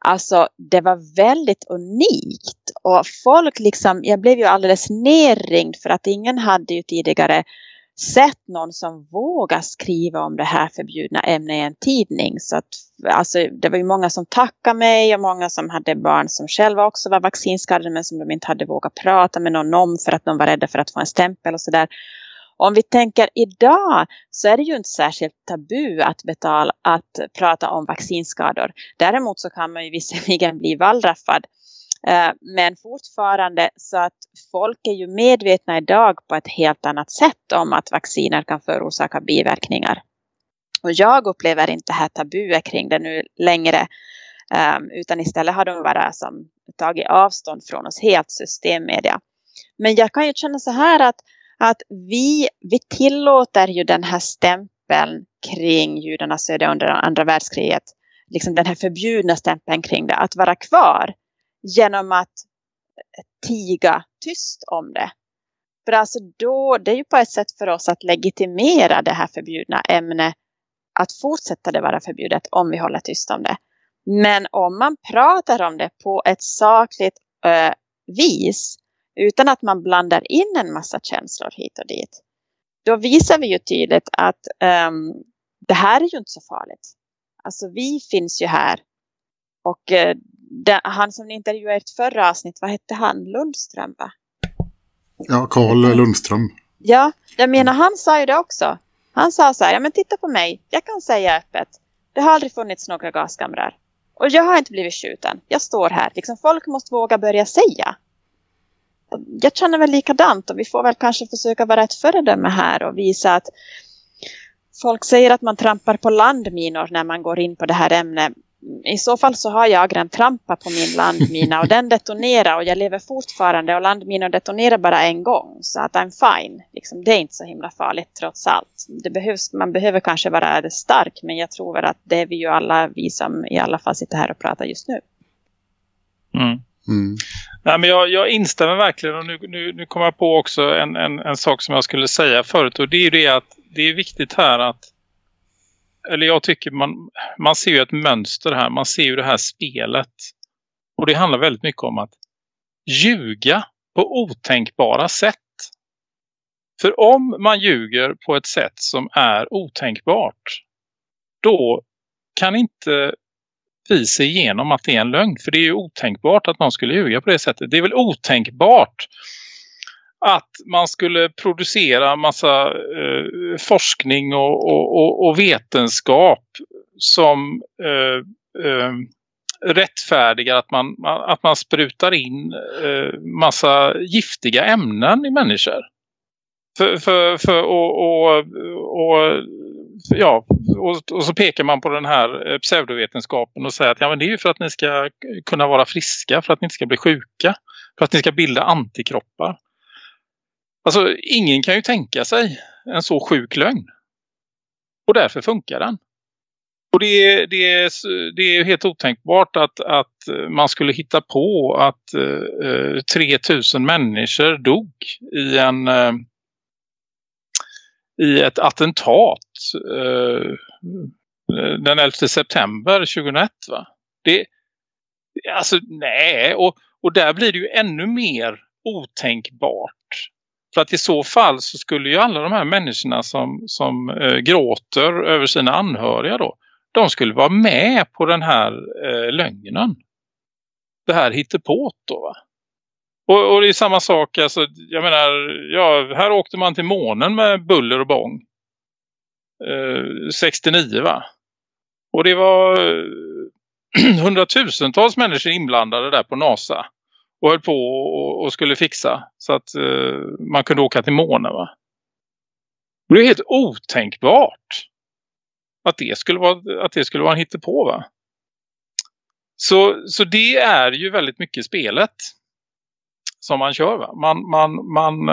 Alltså det var väldigt unikt och folk liksom, jag blev ju alldeles nerringd för att ingen hade ju tidigare sett någon som vågar skriva om det här förbjudna ämnet i en tidning. Så att, alltså, det var ju många som tackade mig och många som hade barn som själva också var vaccinskadade men som de inte hade vågat prata med någon om för att de var rädda för att få en stämpel och sådär. Om vi tänker idag så är det ju inte särskilt tabu att, betala, att prata om vaccinskador. Däremot så kan man ju visserligen bli vallraffad. Eh, men fortfarande så att folk är ju medvetna idag på ett helt annat sätt om att vacciner kan förorsaka biverkningar. Och jag upplever inte här tabuer kring det nu längre. Ehm, utan istället har de bara som tagit avstånd från oss helt systemmedia. Men jag kan ju känna så här att, att vi, vi tillåter ju den här stämpeln kring judarnas öde under andra världskriget. Liksom den här förbjudna stämpeln kring det. Att vara kvar genom att tiga tyst om det. För alltså då, det är ju på ett sätt för oss att legitimera det här förbjudna ämnet. Att fortsätta det vara förbjudet om vi håller tyst om det. Men om man pratar om det på ett sakligt äh, vis utan att man blandar in en massa känslor hit och dit. Då visar vi ju tydligt att um, det här är ju inte så farligt. Alltså vi finns ju här. Och uh, den, han som ni intervjuade i ett förra avsnitt, vad hette han? Lundström va? Ja, Karl Lundström. Ja, jag menar han sa ju det också. Han sa så här, ja men titta på mig, jag kan säga öppet. Det har aldrig funnits några gaskamrar. Och jag har inte blivit skjuten. Jag står här. Liksom folk måste våga börja säga jag känner väl likadant och vi får väl kanske försöka vara ett föredöme här och visa att folk säger att man trampar på landminor när man går in på det här ämnet. I så fall så har jag redan trampat på min landmina och den detonerar och jag lever fortfarande och landminor detonerar bara en gång så att I'm fine. Liksom, det är inte så himla farligt trots allt. Det behövs, man behöver kanske vara stark men jag tror väl att det är vi ju alla, vi som i alla fall sitter här och pratar just nu. Mm. Mm. Nej, men jag, jag instämmer verkligen och nu, nu, nu kommer jag på också en, en, en sak som jag skulle säga förut och det är ju det att det är viktigt här att eller jag tycker man, man ser ju ett mönster här, man ser ju det här spelet och det handlar väldigt mycket om att ljuga på otänkbara sätt. För om man ljuger på ett sätt som är otänkbart då kan inte vi sig igenom att det är en lögn. För det är ju otänkbart att någon skulle ljuga på det sättet. Det är väl otänkbart att man skulle producera massa eh, forskning och, och, och, vetenskap som eh, eh, rättfärdigar att man, att man sprutar in eh, massa giftiga ämnen i människor. För, för, för och, och, och ja, och, och, så pekar man på den här eh, pseudovetenskapen och säger att ja, men det är ju för att ni ska kunna vara friska, för att ni inte ska bli sjuka, för att ni ska bilda antikroppar. Alltså ingen kan ju tänka sig en så sjuk lögn. Och därför funkar den. Och det är, det är, det är helt otänkbart att, att eh, man skulle hitta på att eh, 3000 människor dog i en eh, i ett attentat eh, den 11 september 2001 va? Det, alltså nej, och, och där blir det ju ännu mer otänkbart. För att i så fall så skulle ju alla de här människorna som, som eh, gråter över sina anhöriga då, de skulle vara med på den här eh, lögnen. Det här hittepåt då va? Och, och, det är samma sak, alltså, jag menar, ja, här åkte man till månen med buller och bång. Eh, 69 va? Och det var eh, hundratusentals människor inblandade där på NASA. Och höll på och, och skulle fixa så att eh, man kunde åka till månen va? Och det är helt otänkbart att det skulle vara, att det skulle vara en hittepå va? Så, så det är ju väldigt mycket spelet som man kör. Va? Man, man, man,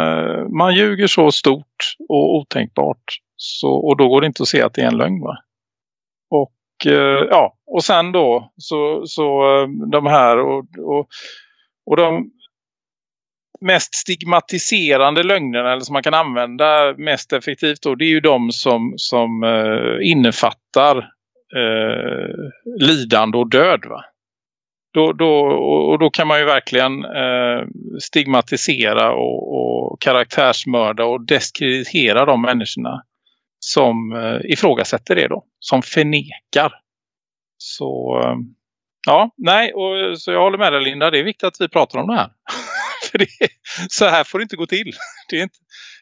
man ljuger så stort och otänkbart så, och då går det inte att se att det är en lögn. Va? Och, eh, ja, och sen då så, så eh, de här och, och, och de mest stigmatiserande lögnerna eller som man kan använda mest effektivt då, det är ju de som, som eh, innefattar eh, lidande och död va då, då, och då kan man ju verkligen eh, stigmatisera och, och karaktärsmörda och diskreditera de människorna som eh, ifrågasätter det då. Som förnekar. Så eh, ja, nej, och, så jag håller med dig Linda. Det är viktigt att vi pratar om det här. För det, så här får det inte gå till. Det är inte,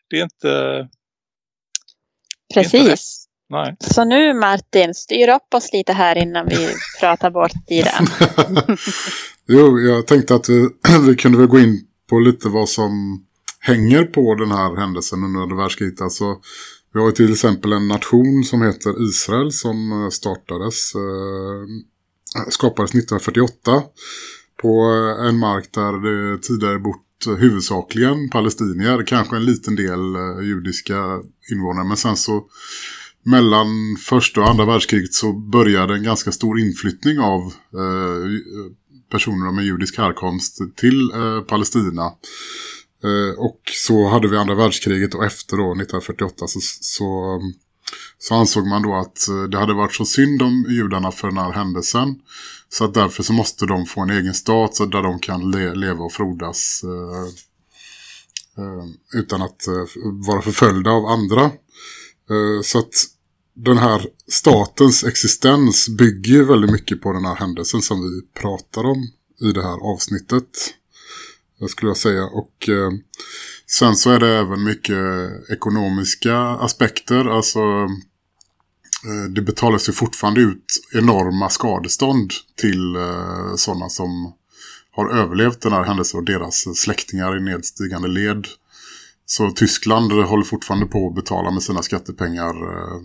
det är inte Precis. Nej. Så nu Martin, styr upp oss lite här innan vi pratar bort tiden. jo, jag tänkte att vi, vi kunde väl gå in på lite vad som hänger på den här händelsen under andra världskriget. Alltså, vi har till exempel en nation som heter Israel som eh, startades, eh, skapades 1948 på eh, en mark där det tidigare bott huvudsakligen palestinier, kanske en liten del judiska invånare. Men sen så mellan första och andra världskriget så började en ganska stor inflyttning av personer med judisk härkomst till Palestina. Eh, och så hade vi andra världskriget och efter då 1948 så, så, mm, så, ansåg man då att eh, det hade varit så synd om judarna för den här händelsen. Så att därför så måste de få en egen stat så där de kan le leva och frodas eh, eh utan att eh, vara förföljda av andra. så att den här statens existens bygger väldigt mycket på den här händelsen som vi pratar om i det här avsnittet skulle jag säga. Och eh, sen så är det även mycket ekonomiska aspekter. Alltså eh, det betalas ju fortfarande ut enorma skadestånd till eh, sådana som har överlevt den här händelsen och deras släktingar i nedstigande led. Så Tyskland håller fortfarande på att betala med sina skattepengar eh,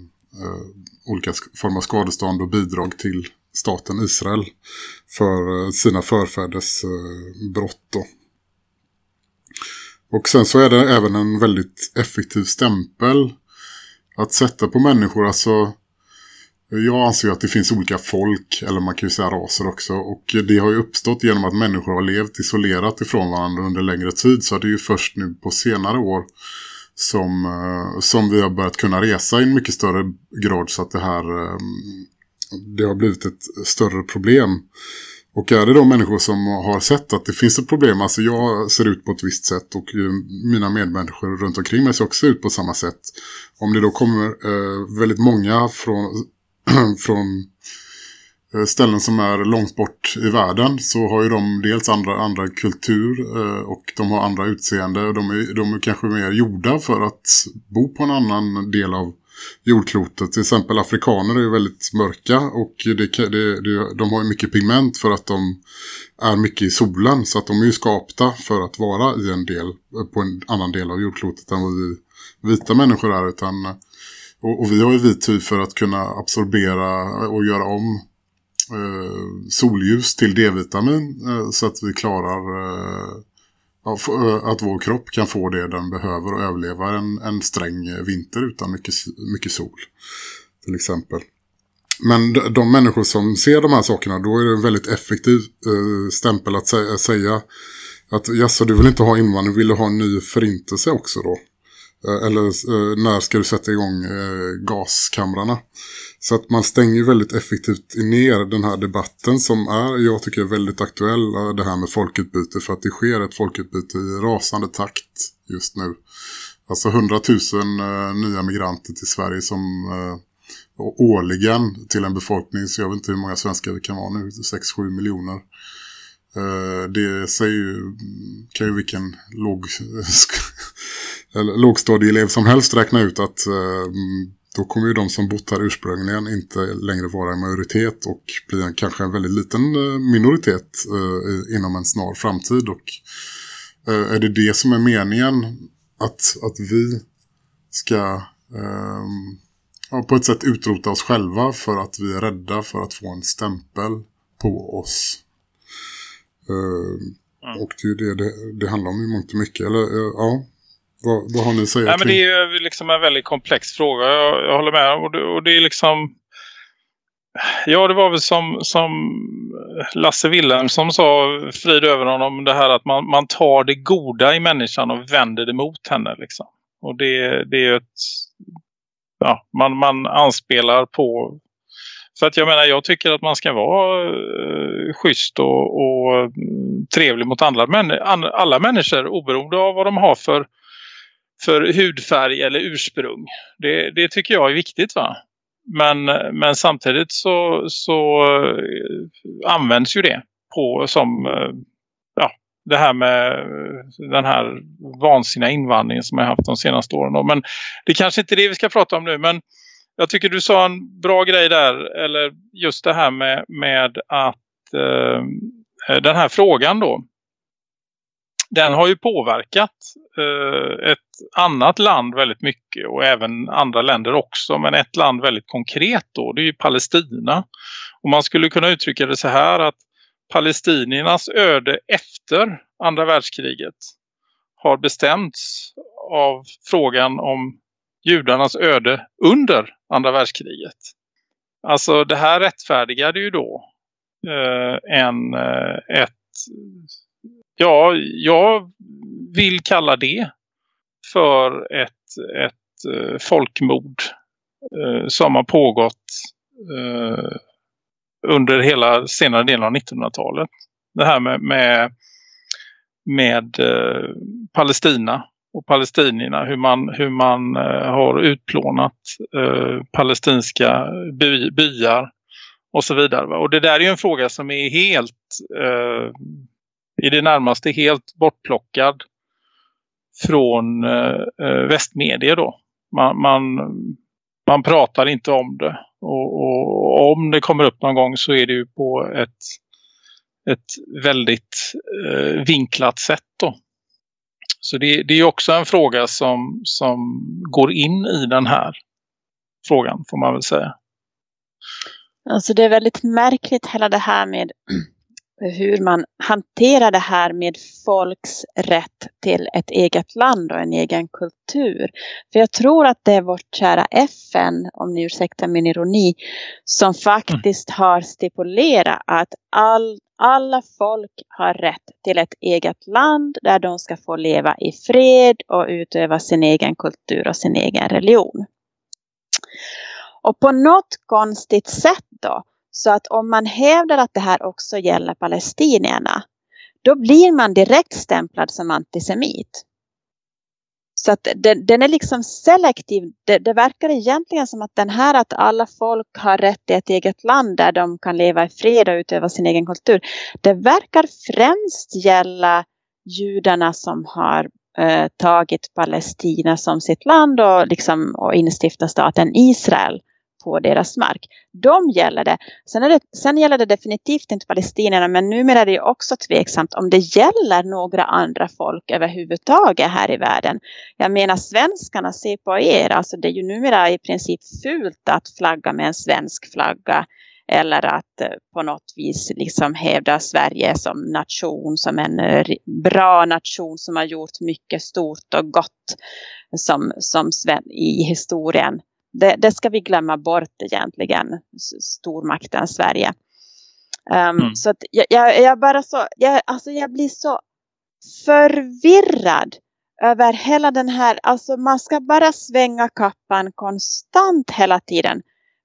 eh olika former av skadestånd och bidrag till staten Israel för eh, sina förfäders eh, brott då. Och sen så är det även en väldigt effektiv stämpel att sätta på människor. Alltså, jag anser att det finns olika folk, eller man kan ju säga raser också. Och det har ju uppstått genom att människor har levt isolerat ifrån varandra under längre tid. Så det är ju först nu på senare år som, eh, som vi har börjat kunna resa i en mycket större grad så att det här eh, det har blivit ett större problem. Och är det då människor som har sett att det finns ett problem, alltså jag ser ut på ett visst sätt och eh, mina medmänniskor runt omkring mig ser också ut på samma sätt. Om det då kommer eh, väldigt många från, från eh, ställen som är långt bort i världen så har ju de dels andra, andra kultur eh, och de har andra utseende. De är, de är kanske mer gjorda för att bo på en annan del av jordklotet. Till exempel afrikaner är ju väldigt mörka och det, det, det, de har ju mycket pigment för att de är mycket i solen. Så att de är ju skapta för att vara i en del, på en annan del av jordklotet än vad vi vita människor är. Utan, och, och vi har ju vit hy för att kunna absorbera och göra om eh, solljus till D-vitamin eh, så att vi klarar eh, att vår kropp kan få det den behöver och överleva en, en sträng eh, vinter utan mycket, mycket sol till exempel. Men de, människor som ser de här sakerna då är det en väldigt effektiv eh, stämpel att säga, säga att jaså du vill inte ha invandring, vill du ha en ny förintelse också då? Eh, eller eh, när ska du sätta igång eh, gaskamrarna? Så att man stänger väldigt effektivt ner den här debatten som är, jag tycker är väldigt aktuell, det här med folkutbyte. För att det sker ett folkutbyte i rasande takt just nu. Alltså hundratusen nya migranter till Sverige som årligen till en befolkning, så jag vet inte hur många svenskar det kan vara nu, 6-7 miljoner. Det säger ju, kan ju vilken låg lågstadieelev som helst räkna ut att eh, då kommer ju de som bott här ursprungligen inte längre vara en majoritet och bli en, kanske en väldigt liten eh, minoritet eh, inom en snar framtid. Och är det det som är meningen att, att vi ska ehm, ja, på ett sätt utrota oss själva för att vi är rädda för att få en stämpel på oss. Mm. Och det är det, det det handlar om i mångt och mycket. Eller, ja, vad, vad har ni att säga? Nej, men det är ju liksom en väldigt komplex fråga. Jag, jag håller med. Och det, och det är liksom... Ja, det var väl som, som Lasse Willem som sa frid över honom det här att man, man tar det goda i människan och vänder det mot henne. Liksom. Och det, det är ett... Ja, man, man anspelar på... För att jag menar, jag tycker att man ska vara uh, schysst och, och trevlig mot andra, män, alla människor oberoende av vad de har för för hudfärg eller ursprung. Det, det tycker jag är viktigt va. Men, men samtidigt så, så eh, används ju det på som eh, ja, det här med eh, den här vansinniga invandringen som jag haft de senaste åren. Men det kanske inte är det vi ska prata om nu. Men jag tycker du sa en bra grej där. Eller just det här med, med att eh, den här frågan då. Den har ju påverkat eh, ett annat land väldigt mycket och även andra länder också. Men ett land väldigt konkret då, det är ju Palestina. Och man skulle kunna uttrycka det så här att palestiniernas öde efter andra världskriget har bestämts av frågan om judarnas öde under andra världskriget. Alltså det här rättfärdigade ju då eh, en, eh, ett, ja, jag vill kalla det för ett, ett eh, folkmord eh, som har pågått eh, under hela senare delen av 1900-talet. Det här med, med, med eh, Palestina och palestinierna. Hur man, hur man eh, har utplånat eh, palestinska by, byar och så vidare. Och det där är ju en fråga som är helt eh, i det närmaste helt bortplockad från eh, eh västmedier då. Man, man, man pratar inte om det. Och, och, om det kommer upp någon gång så är det ju på ett, ett väldigt eh, vinklat sätt då. Så det, det är också en fråga som, som går in i den här frågan får man väl säga. Alltså det är väldigt märkligt hela det här med hur man hanterar det här med folks rätt till ett eget land och en egen kultur. För jag tror att det är vårt kära FN, om ni ursäktar min ironi, som faktiskt har stipulerat att all, alla folk har rätt till ett eget land där de ska få leva i fred och utöva sin egen kultur och sin egen religion. Och på något konstigt sätt då så att om man hävdar att det här också gäller palestinierna, då blir man direkt stämplad som antisemit. Så att den, den är liksom selektiv. Det, det, verkar egentligen som att den här att alla folk har rätt till ett eget land där de kan leva i fred och utöva sin egen kultur. Det verkar främst gälla judarna som har eh, tagit Palestina som sitt land och, liksom, och instiftat staten Israel på deras mark. De gäller det. Sen, det. sen gäller det definitivt inte palestinierna men numera är det också tveksamt om det gäller några andra folk överhuvudtaget här i världen. Jag menar svenskarna, se på er, alltså det är ju numera i princip fult att flagga med en svensk flagga eller att eh, på något vis liksom hävda Sverige som nation, som en eh, bra nation som har gjort mycket stort och gott som, som i historien det, det, ska vi glömma bort egentligen, stormakten Sverige. Um, mm. Så att jag, jag, jag, bara så, jag, alltså jag blir så förvirrad över hela den här, alltså man ska bara svänga kappan konstant hela tiden.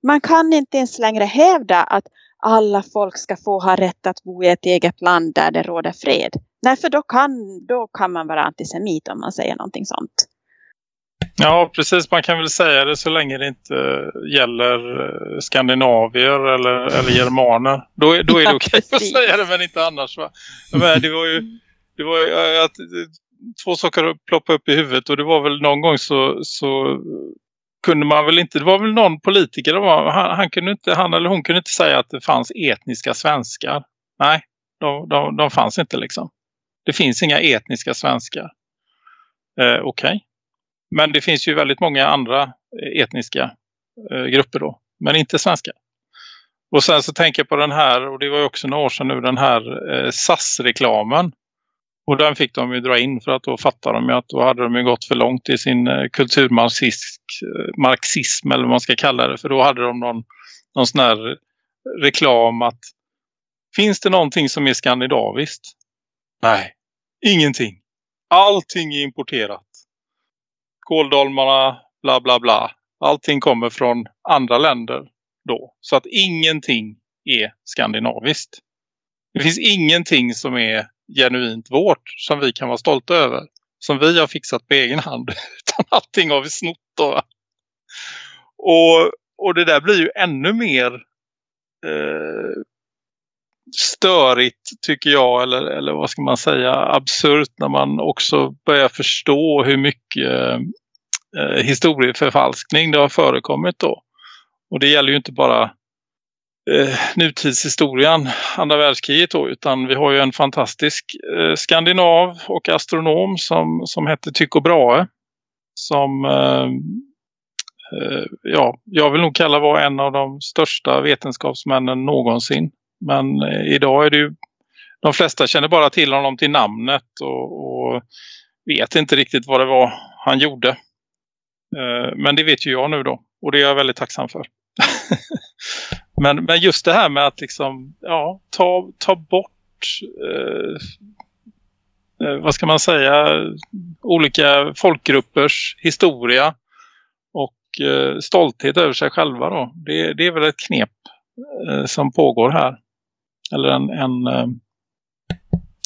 Man kan inte ens längre hävda att alla folk ska få ha rätt att bo i ett eget land där det råder fred. Nej, för då kan, då kan man vara antisemit om man säger någonting sånt. Ja, precis. Man kan väl säga det så länge det inte gäller eh, skandinavier eller, eller germaner. Då, då är det okej okay att säga det, men inte annars. Va? Men det var ju, det var ju att, två saker ploppade upp i huvudet och det var väl någon gång så, så kunde man väl inte, det var väl någon politiker, han, han, kunde inte, han eller hon kunde inte säga att det fanns etniska svenskar. Nej, de, de, de fanns inte liksom. Det finns inga etniska svenskar. Eh, Okej. Okay. Men det finns ju väldigt många andra eh, etniska eh, grupper då. Men inte svenska. Och sen så tänker jag på den här, och det var ju också några år sedan nu, den här eh, SAS-reklamen. Och den fick de ju dra in för att då fattar de ju att då hade de ju gått för långt i sin eh, kulturmarxism eh, eller vad man ska kalla det. För då hade de någon, någon sån här reklam att finns det någonting som är skandinaviskt? Nej, ingenting. Allting är importerat kåldolmarna, bla bla bla. Allting kommer från andra länder då. Så att ingenting är skandinaviskt. Det finns ingenting som är genuint vårt som vi kan vara stolta över. Som vi har fixat på egen hand. Utan allting har vi snott då. Och, och det där blir ju ännu mer eh, störigt tycker jag eller, eller vad ska man säga absurt när man också börjar förstå hur mycket eh, historieförfalskning det har förekommit då. Och det gäller ju inte bara eh, nutidshistorien, andra världskriget då, utan vi har ju en fantastisk eh, skandinav och astronom som, som hette Tycho Brahe som eh, eh, ja, jag vill nog kalla var en av de största vetenskapsmännen någonsin. Men eh, idag är det ju de flesta känner bara till honom till namnet och, och vet inte riktigt vad det var han gjorde. Eh, men det vet ju jag nu då och det är jag väldigt tacksam för. men, men just det här med att liksom, ja, ta, ta bort eh, eh, vad ska man säga olika folkgruppers historia och eh, stolthet över sig själva då. Det, det är väl ett knep eh, som pågår här. Eller en, en, eh,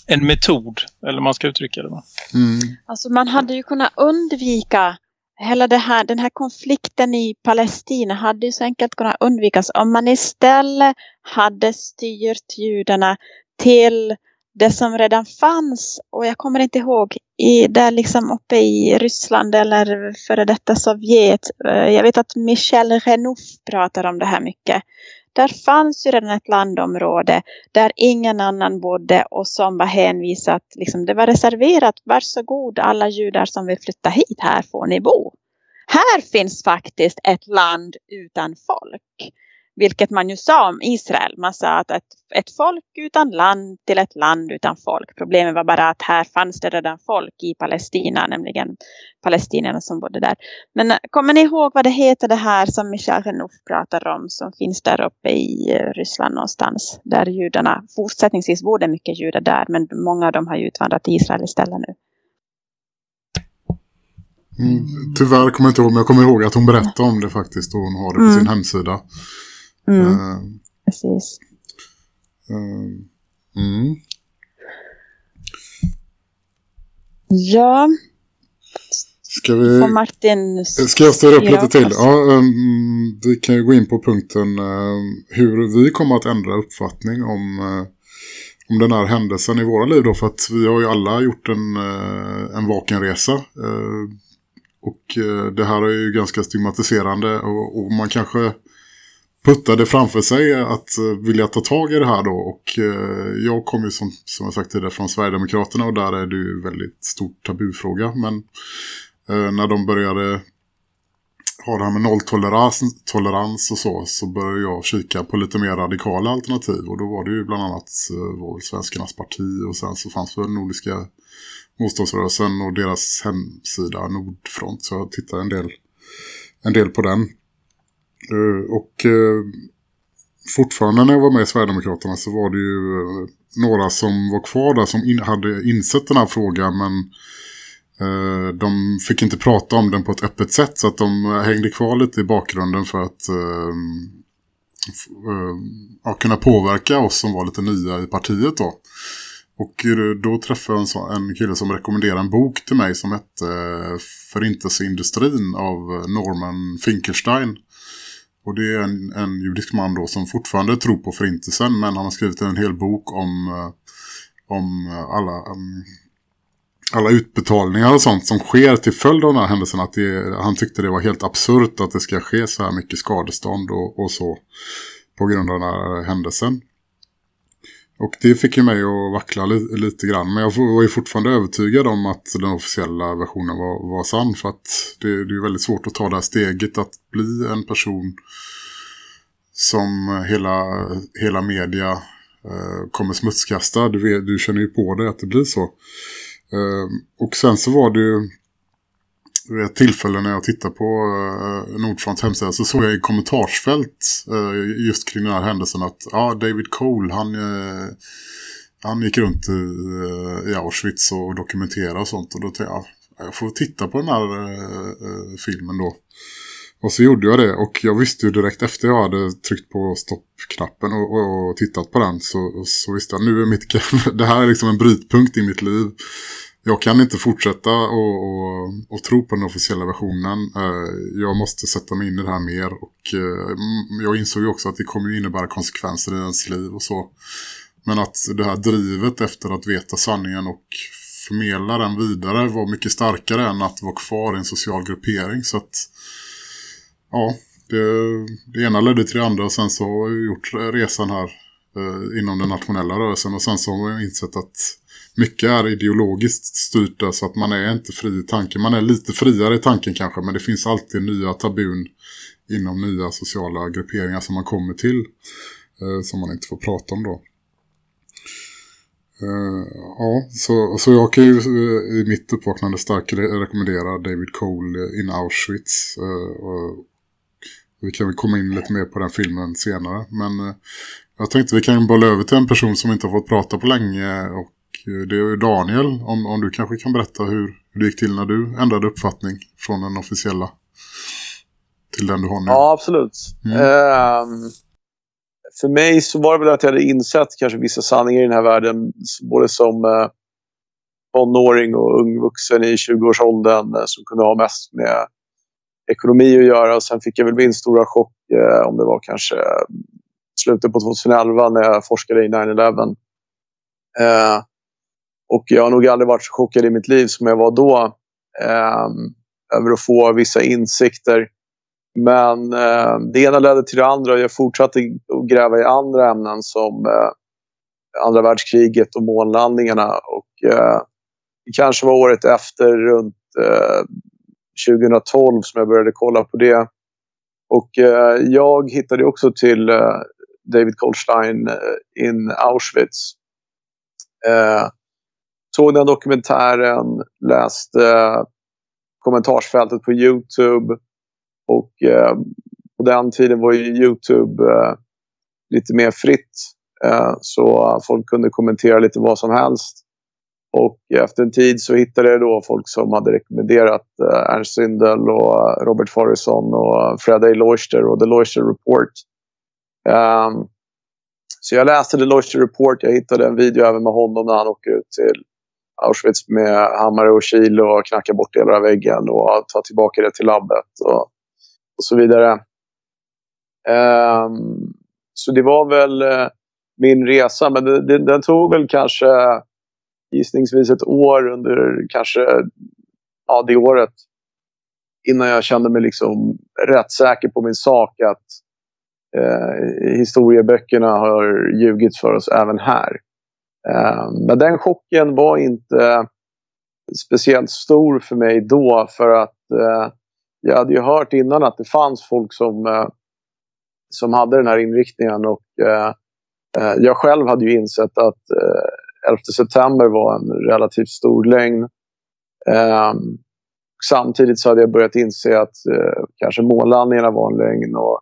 en metod, eller man ska uttrycka det. Mm. Alltså man hade ju kunnat undvika hela det här, den här konflikten i Palestina hade ju så enkelt kunnat undvikas om man istället hade styrt judarna till det som redan fanns och jag kommer inte ihåg i, där liksom uppe i Ryssland eller före detta Sovjet. Eh, jag vet att Michel Renouf pratar om det här mycket. Där fanns ju redan ett landområde där ingen annan bodde och som var hänvisat, liksom det var reserverat, varsågod alla judar som vill flytta hit, här får ni bo. Här finns faktiskt ett land utan folk. Vilket man ju sa om Israel. Man sa att ett, ett folk utan land till ett land utan folk. Problemet var bara att här fanns det redan folk i Palestina. Nämligen palestinierna som bodde där. Men eh, kommer ni ihåg vad det heter det här som Michel Renouf pratar om. Som finns där uppe i eh, Ryssland någonstans. Där judarna fortsättningsvis bodde mycket judar där. Men många av dem har ju utvandrat till Israel istället nu. Mm, tyvärr kommer jag inte ihåg, men jag kommer ihåg att hon berättade om det faktiskt och hon har det på mm. sin hemsida. Mm. Uh, Precis. Uh, mm. Ja. Ska vi... Får Martin Ska jag störa upp lite till? Ja, um, vi kan ju gå in på punkten uh, hur vi kommer att ändra uppfattning om, uh, om den här händelsen i våra liv då. För att vi har ju alla gjort en, uh, en vakenresa. Och det här är ju ganska stigmatiserande och, och man kanske puttade framför sig att eh, vilja ta tag i det här då. Och eh, jag kommer ju som, som jag sagt tidigare från Sverigedemokraterna och där är det ju väldigt stort tabufråga. Men eh, när de började ha det här med nolltolerans tolerans och så så började jag kika på lite mer radikala alternativ. Och då var det ju bland annat Svenskarnas parti och sen så fanns det Nordiska motståndsrörelsen och deras hemsida Nordfront. Så jag tittade en del, en del på den. Eh, och eh, fortfarande när jag var med i Sverigedemokraterna så var det ju eh, några som var kvar där som in, hade insett den här frågan men eh, de fick inte prata om den på ett öppet sätt så att de hängde kvar lite i bakgrunden för att eh, kunna påverka oss som var lite nya i partiet då. Och då träffade jag en, en kille som rekommenderade en bok till mig som hette Förintelseindustrin av Norman Finkelstein. Och det är en, en judisk man då som fortfarande tror på förintelsen men han har skrivit en hel bok om, eh, om eh, alla, um, alla utbetalningar och sånt som sker till följd av den här händelsen. Att det, han tyckte det var helt absurt att det ska ske så här mycket skadestånd och, och så på grund av den här händelsen. Och det fick ju mig att vackla li lite grann. Men jag var ju fortfarande övertygad om att den officiella versionen var, var sann. För att det, det är väldigt svårt att ta det här steget att bli en person som hela, hela media eh, kommer smutskasta. Du, vet, du känner ju på det att det blir så. Eh, och sen så var det ju Eh, vid ett tillfälle när jag tittade på uh, Nordfronts hemsida så såg jag i kommentarsfält uh, just kring den här händelsen att ja, David Cole han, uh, han gick runt i, i Auschwitz och dokumenterade och sånt. Och då tänkte jag jag får titta på den här filmen då. Och så gjorde jag det. Och jag visste ju direkt efter jag hade tryckt på stoppknappen och, och, och tittat på den så, så visste jag nu är mitt det här är liksom en brytpunkt i mitt liv jag kan inte fortsätta och, och, och, tro på den officiella versionen. Eh, jag måste sätta mig in i det här mer och eh, jag insåg ju också att det kommer innebära konsekvenser i ens liv och så. Men att det här drivet efter att veta sanningen och förmedla den vidare var mycket starkare än att vara kvar i en social gruppering. Så att, ja, det, det ena ledde till det andra och sen så har jag gjort resan här eh, inom den nationella rörelsen och sen så har jag insett att mycket är ideologiskt styrt så att man är inte fri i tanken. Man är lite friare i tanken kanske men det finns alltid nya tabun inom nya sociala grupperingar som man kommer till eh, som man inte får prata om då. Uh, ja, så, så jag kan ju uh, i mitt uppvaknande starkt rekommendera David Cole in Auschwitz. Uh, och vi kan väl komma in lite mer på den filmen senare. Men jag tänkte vi kan bolla över till en person som inte har fått prata på länge. Och det är Daniel. Om, om du kanske kan berätta hur, hur det gick till när du ändrade uppfattning från den officiella till den du har nu. Ja, absolut. Mm. Um för mig så var det väl att jag hade insett kanske vissa sanningar i den här världen. Både som eh, tonåring och ungvuxen i 20-årsåldern eh, som kunde ha mest med ekonomi att göra. Och sen fick jag väl min stora chock eh, om det var kanske slutet på 2011 när jag forskade i 9-11. Eh, och jag har nog aldrig varit så chockad i mitt liv som jag var då. Eh, över att få vissa insikter men eh, det ena ledde till det andra och jag fortsatte att gräva i andra ämnen som eh, andra världskriget och månlandningarna. Och, eh, det kanske var året efter, runt eh, 2012, som jag började kolla på det. Och eh, jag hittade också till eh, David Kolstein eh, in Auschwitz. Eh, såg den dokumentären, läste kommentarsfältet på Youtube och eh, på den tiden var ju Youtube eh, lite mer fritt. Eh, så folk kunde kommentera lite vad som helst. Och efter en tid så hittade jag då folk som hade rekommenderat eh, Ernst Syndel och eh, Robert Forrison och Fred A. Leuchter och The Loister Report. Um, så jag läste The Loister Report. Jag hittade en video även med honom när han åker ut till Auschwitz med hammare och kil och knacka bort delar av väggen och ta tillbaka det till labbet. Och och så vidare. Um, så det var väl eh, min resa, men det, det, den tog väl kanske gissningsvis ett år under kanske ja, det året innan jag kände mig liksom rätt säker på min sak att eh, historieböckerna har ljugit för oss även här. Eh, men den chocken var inte speciellt stor för mig då för att eh, jag hade ju hört innan att det fanns folk som, eh, som hade den här inriktningen och jag själv hade ju insett att 11 september var en relativt stor lögn. Ehm, samtidigt så hade jag börjat inse att kanske månlandningarna var en lögn och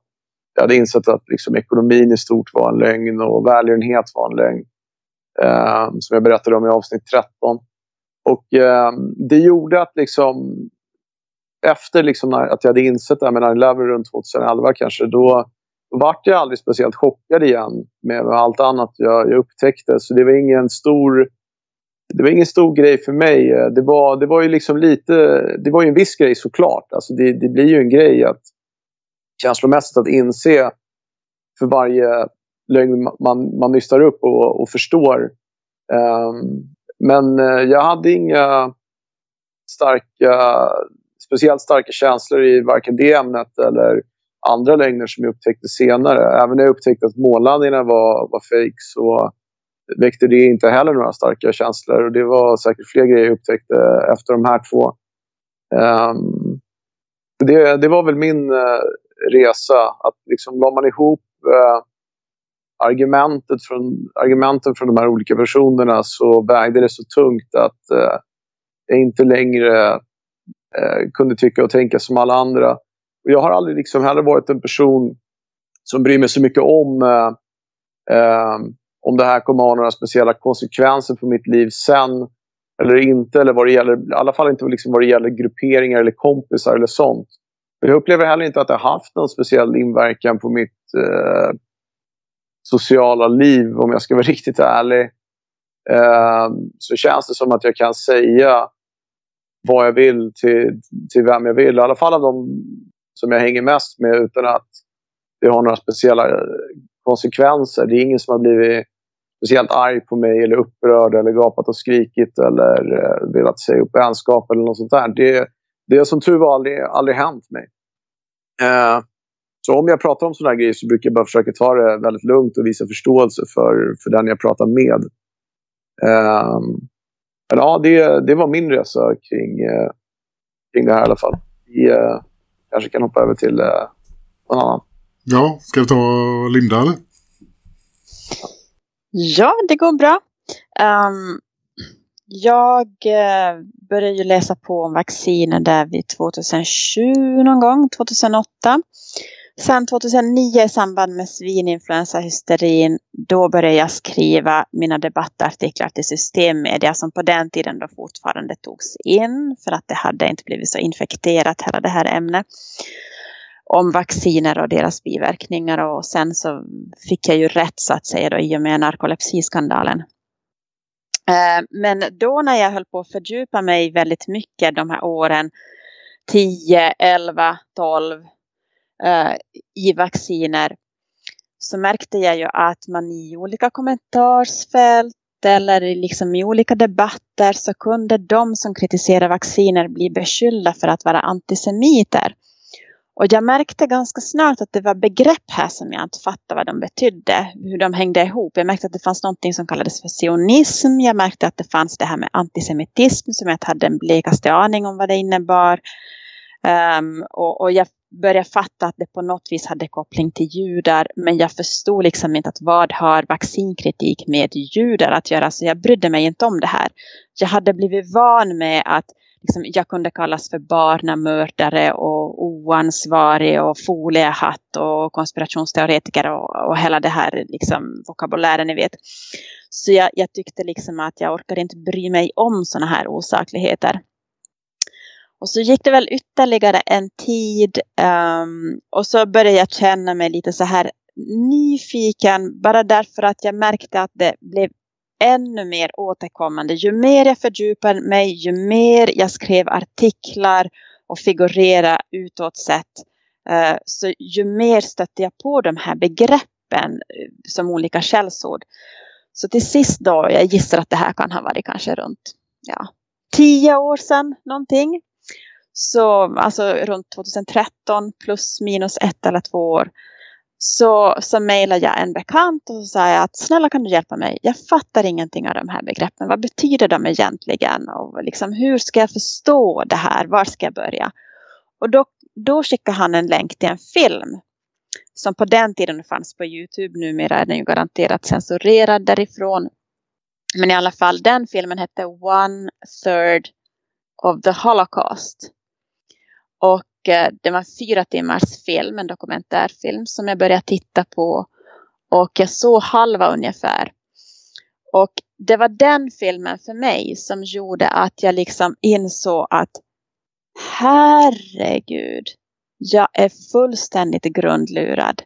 jag hade insett att liksom, ekonomin i stort var en lögn och välgörenhet var en lögn. Eh, som jag berättade om i avsnitt 13. Och eh, det gjorde att liksom, efter liksom att jag hade insett det här med 9-11 runt 2011 kanske, då, vart jag aldrig speciellt chockad igen med, med allt annat jag, jag, upptäckte. Så det var ingen stor det var ingen stor grej för mig. Eh, det var, det var ju liksom lite, det var ju en viss grej såklart. Alltså det, det blir ju en grej att känslomässigt att inse för varje lögn man, man nystar upp och, och förstår. Um, men uh, jag hade inga starka speciellt starka känslor i varken det ämnet eller andra lögner som jag upptäckte senare. Även när jag upptäckte att månlandningarna var, var fejk så väckte det inte heller några starka känslor. Och det var säkert fler grejer jag upptäckte efter de här två. Um, det, det var väl min uh, resa. Att liksom la man ihop uh, argumentet från, argumenten från de här olika personerna så vägde det så tungt att eh, jag inte längre eh, kunde tycka och tänka som alla andra. Och jag har aldrig liksom heller varit en person som bryr mig så mycket om eh, eh, om det här kommer att ha några speciella konsekvenser för mitt liv sen eller inte. Eller vad det gäller, I alla fall inte liksom vad det gäller grupperingar eller kompisar eller sånt. Men jag upplever heller inte att det har haft någon speciell inverkan på mitt eh, sociala liv om jag ska vara riktigt ärlig. Eh, så känns det som att jag kan säga vad jag vill till, till vem jag vill. I alla fall av de som jag hänger mest med utan att det har några speciella konsekvenser. Det är ingen som har blivit speciellt arg på mig eller upprörd eller gapat och skrikit eller eh, velat säga upp vänskap eller något sånt där. Det, det har som tur var aldrig, aldrig hänt mig. Uh, så om jag pratar om sådana här grejer så brukar jag bara försöka ta det väldigt lugnt och visa förståelse för, för den jag pratar med. Eh, men ja, det, det var min resa kring, eh, kring det här i alla fall. Vi eh, kanske kan hoppa över till eh, någon annan. Ja, ska vi ta Linda eller? Ja, det går bra. Um, jag uh, började ju läsa på om vacciner där vid 2007 någon gång, 2008. Sen 2009 i samband med svininfluensahysterin, då började jag skriva mina debattartiklar till systemmedia som på den tiden då fortfarande togs in för att det hade inte blivit så infekterat hela det här ämnet om vacciner och deras biverkningar och sen så fick jag ju rätt så att säga då i och med narkolepsiskandalen. Eh, men då när jag höll på att fördjupa mig väldigt mycket de här åren 10, 11, 12 Eh, i vacciner så märkte jag ju att man i olika kommentarsfält eller liksom i olika debatter så kunde de som kritiserar vacciner bli beskyllda för att vara antisemiter. Och jag märkte ganska snart att det var begrepp här som jag inte fattade vad de betydde. Hur de hängde ihop. Jag märkte att det fanns någonting som kallades för sionism. Jag märkte att det fanns det här med antisemitism som jag inte hade den blekaste aning om vad det innebar. Um, och, och, jag började fatta att det på något vis hade koppling till judar. Men jag förstod liksom inte att vad har vaccinkritik med judar att göra. Så jag brydde mig inte om det här. Jag hade blivit van med att liksom, jag kunde kallas för barnamördare och oansvarig och foliehatt och konspirationsteoretiker och, och hela det här liksom, vokabulären ni vet. Så jag, jag tyckte liksom att jag orkade inte bry mig om sådana här osakligheter. Och så gick det väl ytterligare en tid um, och så började jag känna mig lite så här nyfiken bara därför att jag märkte att det blev ännu mer återkommande. Ju mer jag fördjupade mig, ju mer jag skrev artiklar och figurera utåt sett. Uh, så ju mer stötte jag på de här begreppen uh, som olika källsord. Så till sist då, jag gissar att det här kan ha varit kanske runt ja, tio år sedan någonting. Så alltså runt 2013 plus minus ett eller två år så, så mejlade jag en bekant och sa att snälla kan du hjälpa mig? Jag fattar ingenting av de här begreppen. Vad betyder de egentligen? Och liksom, hur ska jag förstå det här? Var ska jag börja? Och då, då skickade han en länk till en film som på den tiden fanns på Youtube. Numera är den ju garanterat censurerad därifrån. Men i alla fall, den filmen hette One Third of the Holocaust. Och eh, det var en fyra timmars film, en dokumentärfilm som jag började titta på. Och jag såg halva ungefär. Och det var den filmen för mig som gjorde att jag liksom insåg att herregud, jag är fullständigt grundlurad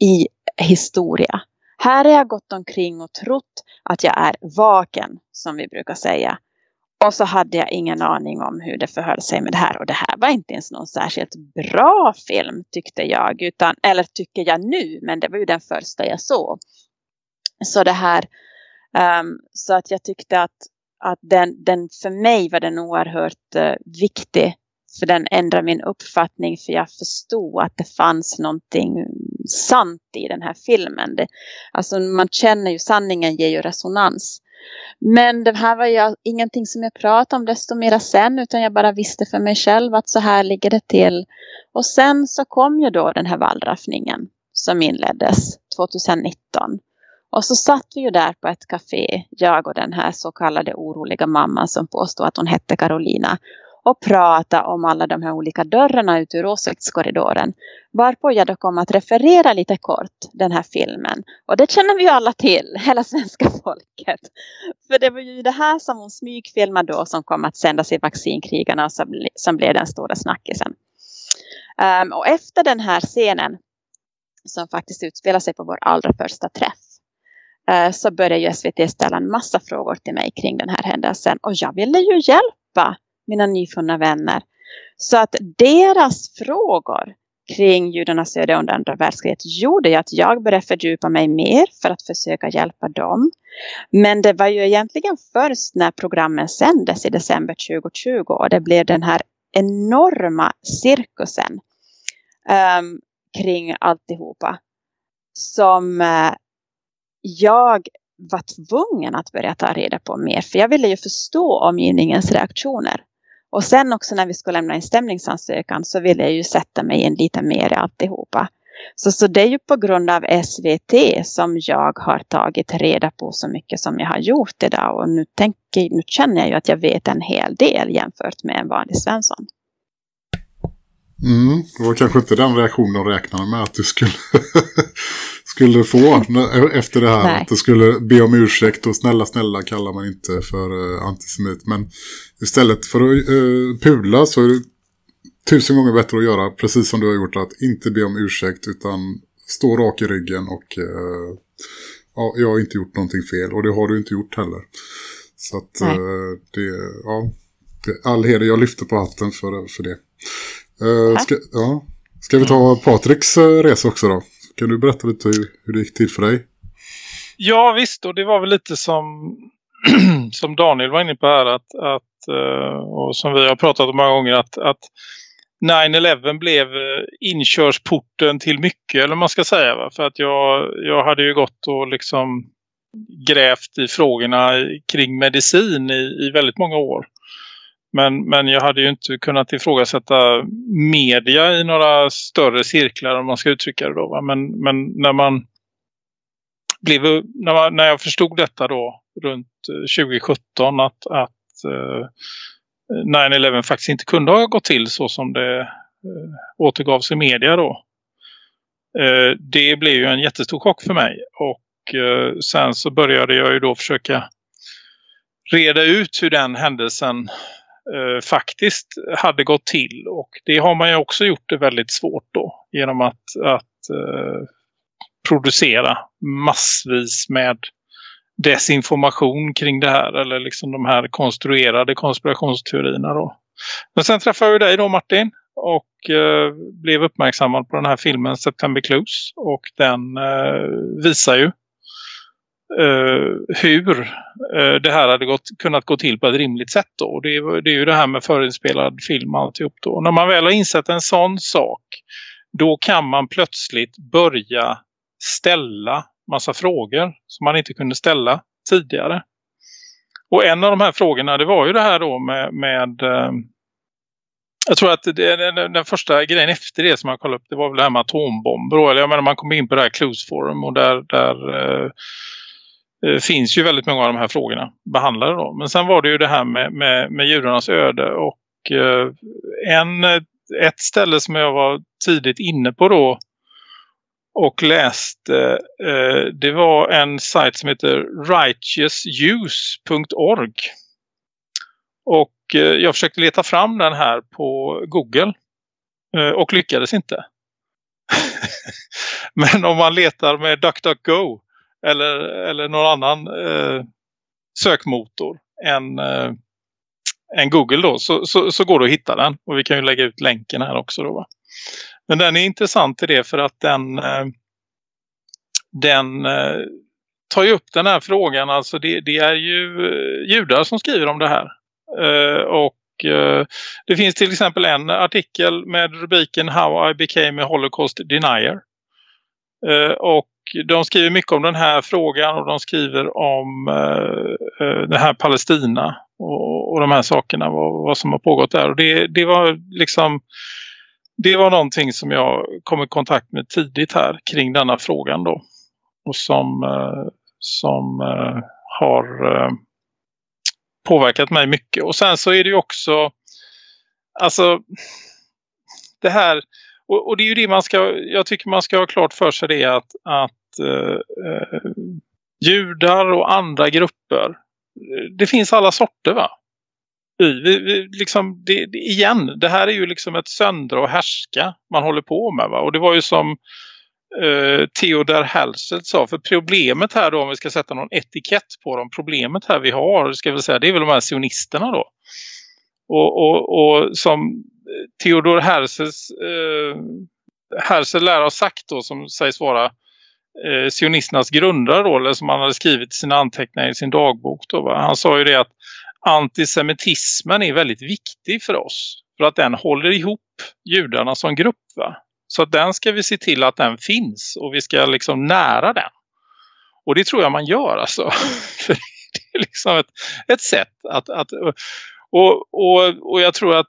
i historia. Här har jag gått omkring och trott att jag är vaken, som vi brukar säga. Och så hade jag ingen aning om hur det förhöll sig med det här. Och det här var inte ens någon särskilt bra film tyckte jag. Utan, eller tycker jag nu. Men det var ju den första jag såg. Så det här. Um, så att jag tyckte att, att den, den för mig var den oerhört uh, viktig. För den ändrade min uppfattning. För jag förstod att det fanns någonting sant i den här filmen. Det, alltså man känner ju sanningen ger ju resonans. Men det här var jag, ingenting som jag pratade om desto mera sen utan jag bara visste för mig själv att så här ligger det till. Och sen så kom ju då den här vallraffningen som inleddes 2019. Och så satt vi ju där på ett café, jag och den här så kallade oroliga mamman som påstod att hon hette Carolina och prata om alla de här olika dörrarna ut ur åsiktskorridoren. Varpå jag då kom att referera lite kort den här filmen. Och det känner vi ju alla till, hela svenska folket. För det var ju det här som hon smygfilmade då som kom att sändas i vaccinkrigarna som, som blev den stora snackisen. Um, och efter den här scenen som faktiskt utspelar sig på vår allra första träff uh, så började ju SVT ställa en massa frågor till mig kring den här händelsen. Och jag ville ju hjälpa mina nyfunna vänner. Så att deras frågor kring judarnas öde under andra världskriget gjorde ju att jag började fördjupa mig mer för att försöka hjälpa dem. Men det var ju egentligen först när programmen sändes i december 2020 och det blev den här enorma cirkusen um, kring alltihopa som uh, jag var tvungen att börja ta reda på mer. För jag ville ju förstå omgivningens reaktioner. Och sen också när vi skulle lämna en stämningsansökan så ville jag ju sätta mig in lite mer i alltihopa. Så, så det är ju på grund av SVT som jag har tagit reda på så mycket som jag har gjort idag. Och nu, tänker, nu känner jag ju att jag vet en hel del jämfört med en vanlig Svensson. Mm, det var kanske inte den reaktionen de räknade med att du skulle, skulle få efter det här. Nej. Att du skulle be om ursäkt och snälla snälla kallar man inte för uh, antisemit. Men istället för att uh, pula så är det tusen gånger bättre att göra precis som du har gjort. Att inte be om ursäkt utan stå rak i ryggen och uh, ja, jag har inte gjort någonting fel. Och det har du inte gjort heller. Så att det, ja, det, all heder jag lyfter på hatten för, för det. Uh, ska, ja. ska vi ta Patriks uh, resa också då? Kan du berätta lite hur, hur det gick till för dig? Ja visst, och det var väl lite som, som Daniel var inne på här att, att, eh, och som vi har pratat om många gånger att, att 9-11 blev eh, inkörsporten till mycket eller man ska säga va? för att jag, jag hade ju gått och liksom grävt i frågorna kring medicin i, i väldigt många år. Men, men jag hade ju inte kunnat ifrågasätta media i några större cirklar om man ska uttrycka det då. Va? Men, men när man blev, när, man, när jag förstod detta då runt eh, 2017 att, att uh, eh, 9-11 faktiskt inte kunde ha gått till så som det uh, återgavs i media då. Uh, det blev ju en jättestor chock för mig och uh, sen så började jag ju då försöka reda ut hur den händelsen Eh, faktiskt hade gått till. Och det har man ju också gjort det väldigt svårt då. Genom att, att eh, producera massvis med desinformation kring det här. Eller liksom de här konstruerade konspirationsteorierna då. Men sen träffade jag dig då Martin. Och eh, blev uppmärksammad på den här filmen September Clues. Och den eh, visar ju Uh, hur uh, det här hade gått, kunnat gå till på ett rimligt sätt då. Det, är, det är ju det här med förinspelad film och alltihop då. När man väl har insett en sån sak då kan man plötsligt börja ställa massa frågor som man inte kunde ställa tidigare. Och en av de här frågorna det var ju det här då med, med uh, jag tror att det, den, den, första grejen efter det som jag kollade upp det var väl det här med atombomber. Eller jag menar man kom in på det här Clues Forum och där, där eh, Eh, finns ju väldigt många av de här frågorna behandlade då. Men sen var det ju det här med, med, med djurarnas öde och eh, en, eh, ett ställe som jag var tidigt inne på då och läste det var en sajt som heter righteoususe.org och jag försökte leta fram den här på Google och lyckades inte. Men om man letar med DuckDuckGo eller, eller någon annan eh, sökmotor än, eh, än Google då så, så, så, går det att hitta den. Och vi kan ju lägga ut länken här också då va? Men den är intressant i det för att den, eh, den eh, tar ju upp den här frågan. Alltså det, det är ju eh, judar som skriver om det här. Eh, och eh, det finns till exempel en artikel med rubriken How I became a Holocaust denier. Eh, och de skriver mycket om den här frågan och de skriver om eh, eh, det här Palestina och, och de här sakerna, vad, vad, som har pågått där. Och det, det var liksom det var någonting som jag kom i kontakt med tidigt här kring denna frågan då. Och som, eh, som eh, har påverkat mig mycket. Och sen så är det ju också alltså det här och, och, det är ju det man ska, jag tycker man ska ha klart för sig det att, att eh, eh, judar och andra grupper, det finns alla sorter va? Vi, vi, liksom, det, det, igen, det här är ju liksom ett söndra och härska man håller på med va? Och det var ju som eh, Theodor Herzl sa, för problemet här då om vi ska sätta någon etikett på dem, problemet här vi har, ska vi säga, det är väl de här sionisterna då. Och, och, och som Theodor Herzls eh, Herzl lär ha sagt då som sägs vara eh, sionisternas grundare då, eller som han hade skrivit i sina anteckningar i sin dagbok då, va? Han sa ju det att antisemitismen är väldigt viktig för oss. För att den håller ihop judarna som grupp va. Så att den ska vi se till att den finns och vi ska liksom nära den. Och det tror jag man gör alltså. För det är liksom ett, ett sätt att, att och, och, och jag tror att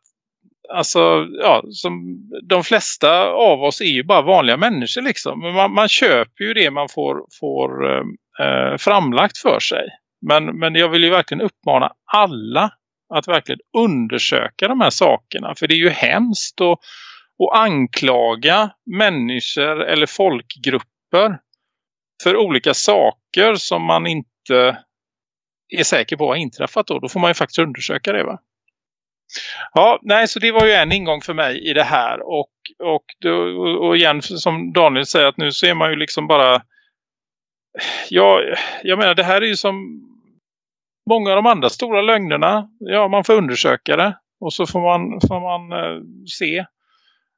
alltså, ja, som de flesta av oss är ju bara vanliga människor liksom. Men man, man köper ju det man får, får eh, eh, framlagt för sig. Men, men jag vill ju verkligen uppmana alla att verkligen undersöka de här sakerna. För det är ju hemskt att, att anklaga människor eller folkgrupper för olika saker som man inte är säker på har inträffat då. Då får man ju faktiskt undersöka det va. Ja, nej så det var ju en ingång för mig i det här och, och, och igen som Daniel säger att nu så är man ju liksom bara ja, jag menar det här är ju som många av de andra stora lögnerna. Ja, man får undersöka det och så får man, får man eh, se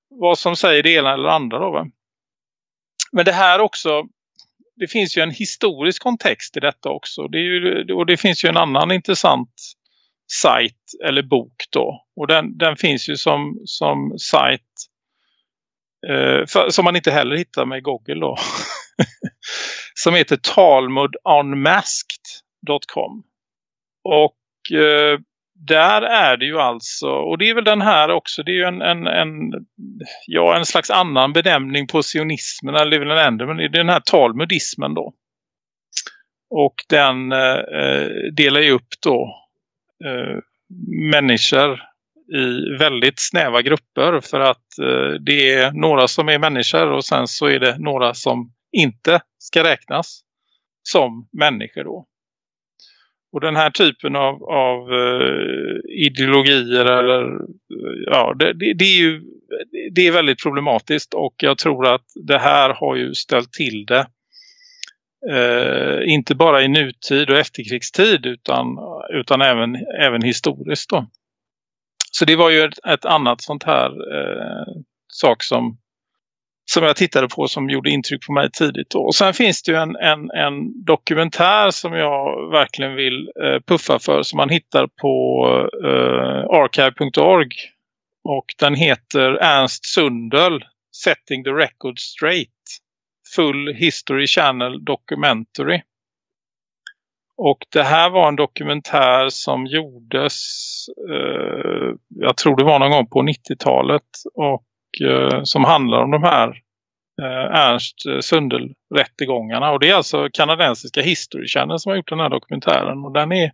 vad som säger det ena eller andra då va? Men det här också det finns ju en historisk kontext i detta också. Det är ju, och det finns ju en annan intressant sajt eller bok då. Och den, den finns ju som, som sajt eh, för, som man inte heller hittar med Google då. som heter talmudunmasked.com. Och eh, där är det ju alltså, och det är väl den här också, det är ju en, en, en, ja, en slags annan benämning på sionismen, eller det är väl en ändå, men det är den här talmudismen då. Och den eh, eh delar ju upp då eh, människor i väldigt snäva grupper för att eh, det är några som är människor och sen så är det några som inte ska räknas som människor då. Och den här typen av, av eh, ideologier eller, eh, ja, det, det, det, är ju det är väldigt problematiskt och jag tror att det här har ju ställt till det eh, inte bara i nutid och efterkrigstid utan, utan även, även historiskt då. Så det var ju ett, ett annat sånt här eh, sak som som jag tittade på som gjorde intryck på mig tidigt. Då. Och sen finns det ju en, en, en dokumentär som jag verkligen vill eh, puffa för som man hittar på eh, archive.org och den heter Ernst Sundel Setting the Record Straight Full History Channel Documentary. Och det här var en dokumentär som gjordes, eh, jag tror det var någon gång på 90-talet och Eh, som handlar om de här eh, Ernst Sundel-rättegångarna. Och det är alltså kanadensiska History Channel som har gjort den här dokumentären. Och den är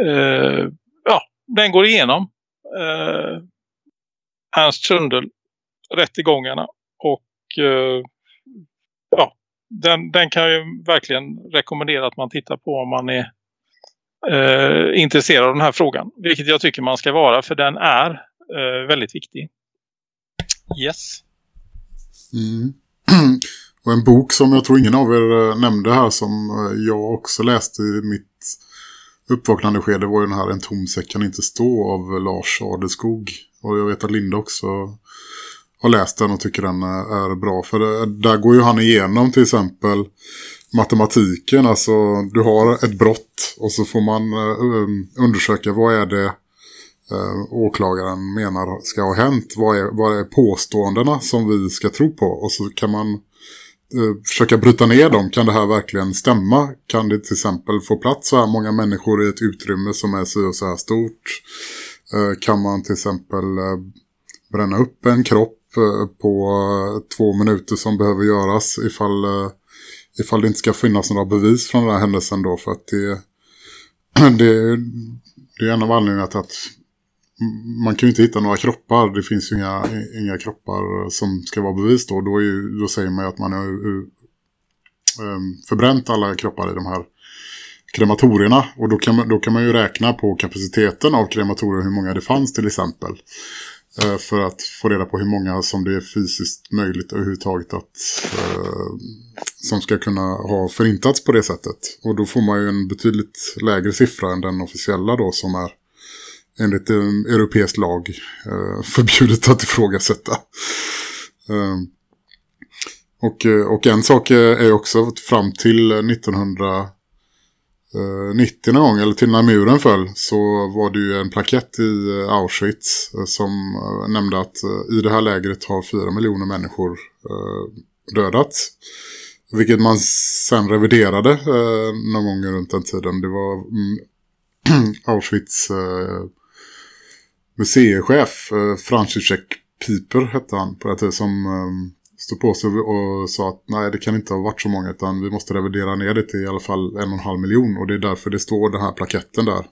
eh, ja, den går igenom eh, Ernst Sundel-rättegångarna. Och eh, den, den kan jag verkligen rekommendera att man tittar på om man är eh, intresserad av den här frågan. Vilket jag tycker man ska vara för den är eh, väldigt viktig. Yes. Mm. Och en bok som jag tror ingen av er eh, nämnde här som eh, jag också läste i mitt uppvaknande skede var ju den här En tom säck kan inte stå av Lars Adeskog. Och jag vet att Linda också har läst den och tycker den är bra. För där går ju han igenom till exempel matematiken. Alltså du har ett brott och så får man eh, um, undersöka vad är det eh, åklagaren menar ska ha hänt. Vad är, vad är påståendena som vi ska tro på? Och så kan man eh, försöka bryta ner dem. Kan det här verkligen stämma? Kan det till exempel få plats så här många människor i ett utrymme som är så, så här stort? Eh, kan man till exempel eh, bränna upp en kropp Eh, på eh, två minuter som behöver göras ifall, eh, ifall det inte ska finnas några bevis från den här händelsen då för att det, det, det är en av anledningarna till att man kan ju inte hitta några kroppar. Det finns ju inga, inga kroppar som ska vara bevis då. Då, ju, då säger man ju att man har förbränt alla kroppar i de här krematorierna. Och då kan, man, då kan man ju räkna på kapaciteten av krematorier hur många det fanns till exempel. Eh, för att få reda på hur många som det är fysiskt möjligt överhuvudtaget att eh, som ska kunna ha förintats på det sättet. Och då får man ju en betydligt lägre siffra än den officiella då som är enligt eh, en europeisk lag eh, förbjudet att ifrågasätta. Ehm, och, och en sak är också fram till 1900 Eh, 90 någon gång, eller till när muren föll, så var det ju en plakett i eh, Auschwitz eh, som nämnde att i det här lägret har fyra miljoner människor dödats. Vilket man sen reviderade eh, någon gång runt den tiden. Det var mm, Auschwitz eh, museichef eh, Piper hette han på det tiden som stod på sig och sa att nej det kan inte ha varit så många utan vi måste revidera ner det till i alla fall en och en halv miljon och det är därför det står den här plaketten där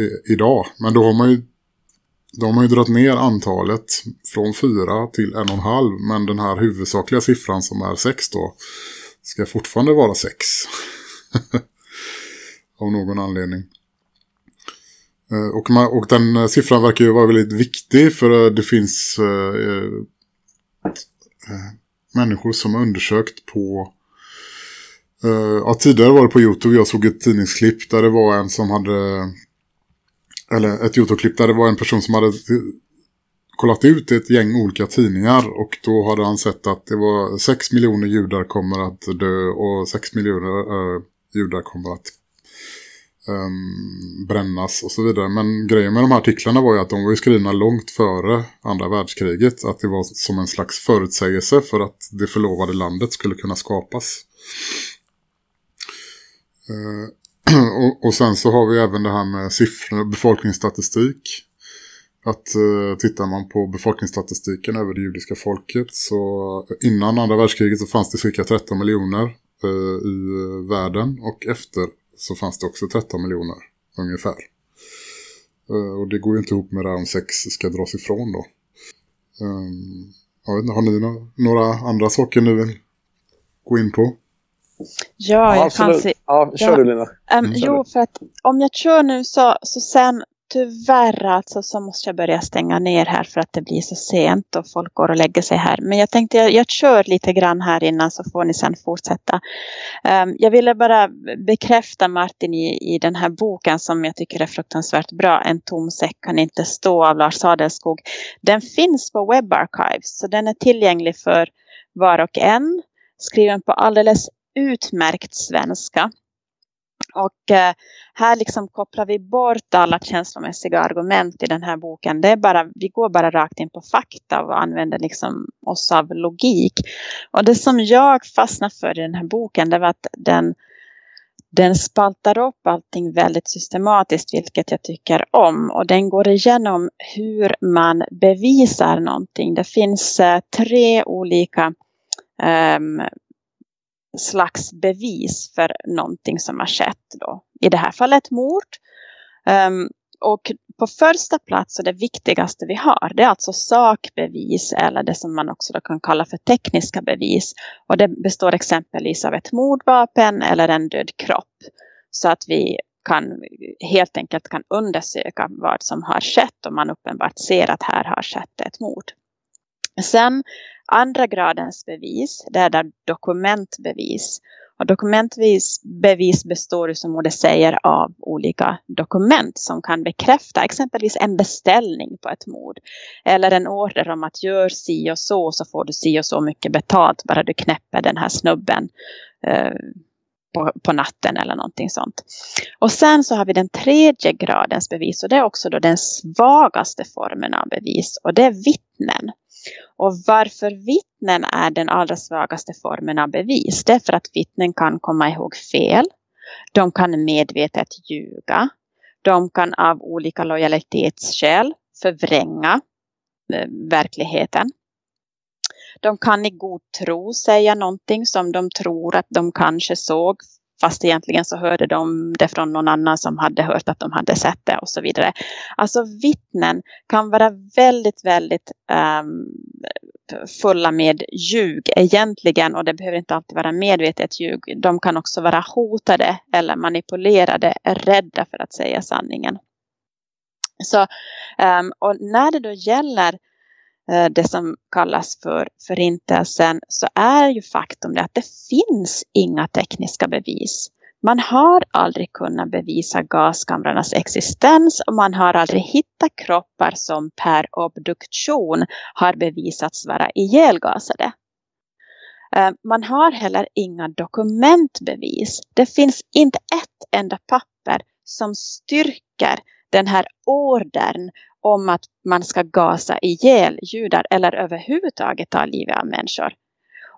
i, idag. Men då har man ju de har ju dragit ner antalet från fyra till en och en halv. Men den här huvudsakliga siffran som är sex då ska fortfarande vara sex. Av någon anledning. Eh, och, man, och den siffran verkar ju vara väldigt viktig för eh, det finns eh, eh Eh, människor som undersökt på eh, ja, tidigare var det på Youtube. Jag såg ett tidningsklipp där det var en som hade eller ett Youtube-klipp där det var en person som hade kollat ut ett gäng olika tidningar. Och då hade han sett att det var 6 miljoner judar kommer att dö och 6 miljoner äh, judar kommer att um, brännas och så vidare. Men grejen med de här artiklarna var ju att de var skrivna långt före andra världskriget. Att det var som en slags förutsägelse för att det förlovade landet skulle kunna skapas. Uh, och, och, sen så har vi även det här med siffror, befolkningsstatistik. Att uh, tittar man på befolkningsstatistiken över det judiska folket så innan andra världskriget så fanns det cirka 13 miljoner uh, i världen och efter så fanns det också 13 miljoner ungefär. Uh, och det går ju inte ihop med det om sex ska dras ifrån då. Um, har ni några andra saker ni vill gå in på? Ja, jag kan se. Ja, kör du Lina. Um, jo, för att om jag kör nu så, så sen tyvärr alltså så måste jag börja stänga ner här för att det blir så sent och folk går och lägger sig här. Men jag tänkte jag, jag kör lite grann här innan så får ni sen fortsätta. Um, jag ville bara bekräfta Martin i, i den här boken som jag tycker är fruktansvärt bra. En tom säck kan inte stå av Lars Adelskog. Den finns på Web Archives så den är tillgänglig för var och en. Skriven på alldeles utmärkt svenska. Och eh, här liksom kopplar vi bort alla känslomässiga argument i den här boken. Det är bara, vi går bara rakt in på fakta och använder liksom oss av logik. Och det som jag fastnar för i den här boken det var att den, den spaltar upp allting väldigt systematiskt vilket jag tycker om. Och den går igenom hur man bevisar någonting. Det finns eh, tre olika um, slags bevis för någonting som har skett då. I det här fallet mord. Um, och på första plats och det viktigaste vi har det är alltså sakbevis eller det som man också kan kalla för tekniska bevis. Och det består exempelvis av ett mordvapen eller en död kropp. Så att vi kan helt enkelt kan undersöka vad som har skett om man uppenbart ser att här har skett ett mord. Sen andra gradens bevis, det är där dokumentbevis. Och dokumentbevis består som ordet säger av olika dokument som kan bekräfta exempelvis en beställning på ett mord. Eller en order om att gör si och så så får du si och så mycket betalt bara du knäpper den här snubben eh, på, på, natten eller någonting sånt. Och sen så har vi den tredje gradens bevis och det är också då den svagaste formen av bevis och det är vittnen. Och varför vittnen är den allra svagaste formen av bevis. Det är för att vittnen kan komma ihåg fel. De kan medvetet ljuga. De kan av olika lojalitetsskäl förvränga eh, verkligheten. De kan i god tro säga någonting som de tror att de kanske såg Fast egentligen så hörde de det från någon annan som hade hört att de hade sett det och så vidare. Alltså vittnen kan vara väldigt, väldigt um, fulla med ljug egentligen. Och det behöver inte alltid vara medvetet ljug. De kan också vara hotade eller manipulerade, rädda för att säga sanningen. Så, um, och när det då gäller Eh, det som kallas för förintelsen så är ju faktum det att det finns inga tekniska bevis. Man har aldrig kunnat bevisa gaskamrarnas existens och man har aldrig hittat kroppar som per obduktion har bevisats vara ihjälgasade. Eh, man har heller inga dokumentbevis. Det finns inte ett enda papper som styrker den här ordern om att man ska gasa ihjäl judar eller överhuvudtaget ta livet av människor.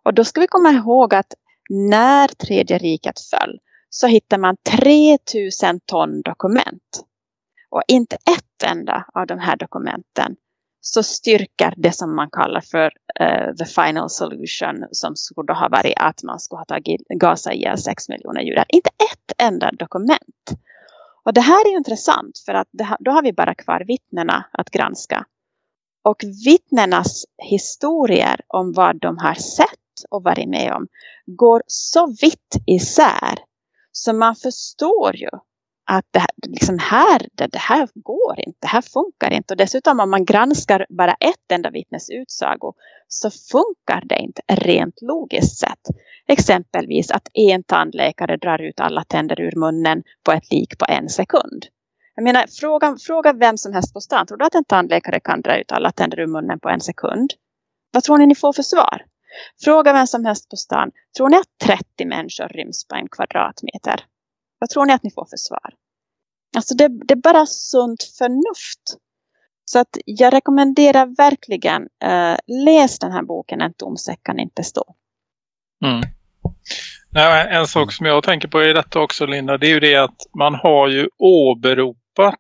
Och då ska vi komma ihåg att när tredje riket föll så hittar man 3000 ton dokument. Och inte ett enda av de här dokumenten så styrker det som man kallar för uh, the final solution som skulle ha varit att man skulle ha tagit Gaza ihjäl 6 miljoner judar. Inte ett enda dokument. Och det här är intressant för att det, då har vi bara kvar vittnena att granska. Och vittnenas historier om vad de har sett och varit med om går så vitt isär så man förstår ju att det här, liksom här, det, det, här går inte, det här funkar inte. Och dessutom om man granskar bara ett enda vittnes utsago så funkar det inte rent logiskt sett. Exempelvis att en tandläkare drar ut alla tänder ur munnen på ett lik på en sekund. Jag menar, fråga, fråga vem som helst på stan. Tror du att en tandläkare kan dra ut alla tänder ur munnen på en sekund? Vad tror ni ni får för svar? Fråga vem som helst på stan. Tror ni att 30 människor ryms på en kvadratmeter? Vad tror ni att ni får för svar? Alltså det, det är bara sunt förnuft. Så att jag rekommenderar verkligen eh, läs den här boken En tom säck kan inte stå. Mm. Nej, en sak som jag tänker på i detta också Linda, det är ju det att man har ju åberopat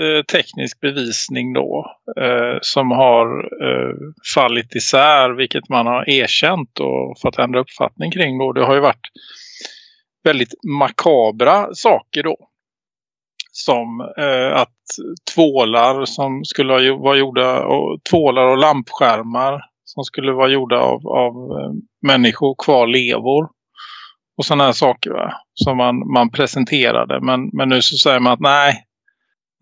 eh, teknisk bevisning då eh, som har eh, fallit isär vilket man har erkänt och fått ändra uppfattning kring då. Det har ju varit väldigt makabra saker då. Som eh, att tvålar som skulle vara gjorda och tvålar och lampskärmar som skulle vara gjorda av, av eh, människor kvar levor och sådana här saker va? som man, man presenterade. Men, men nu så säger man att nej,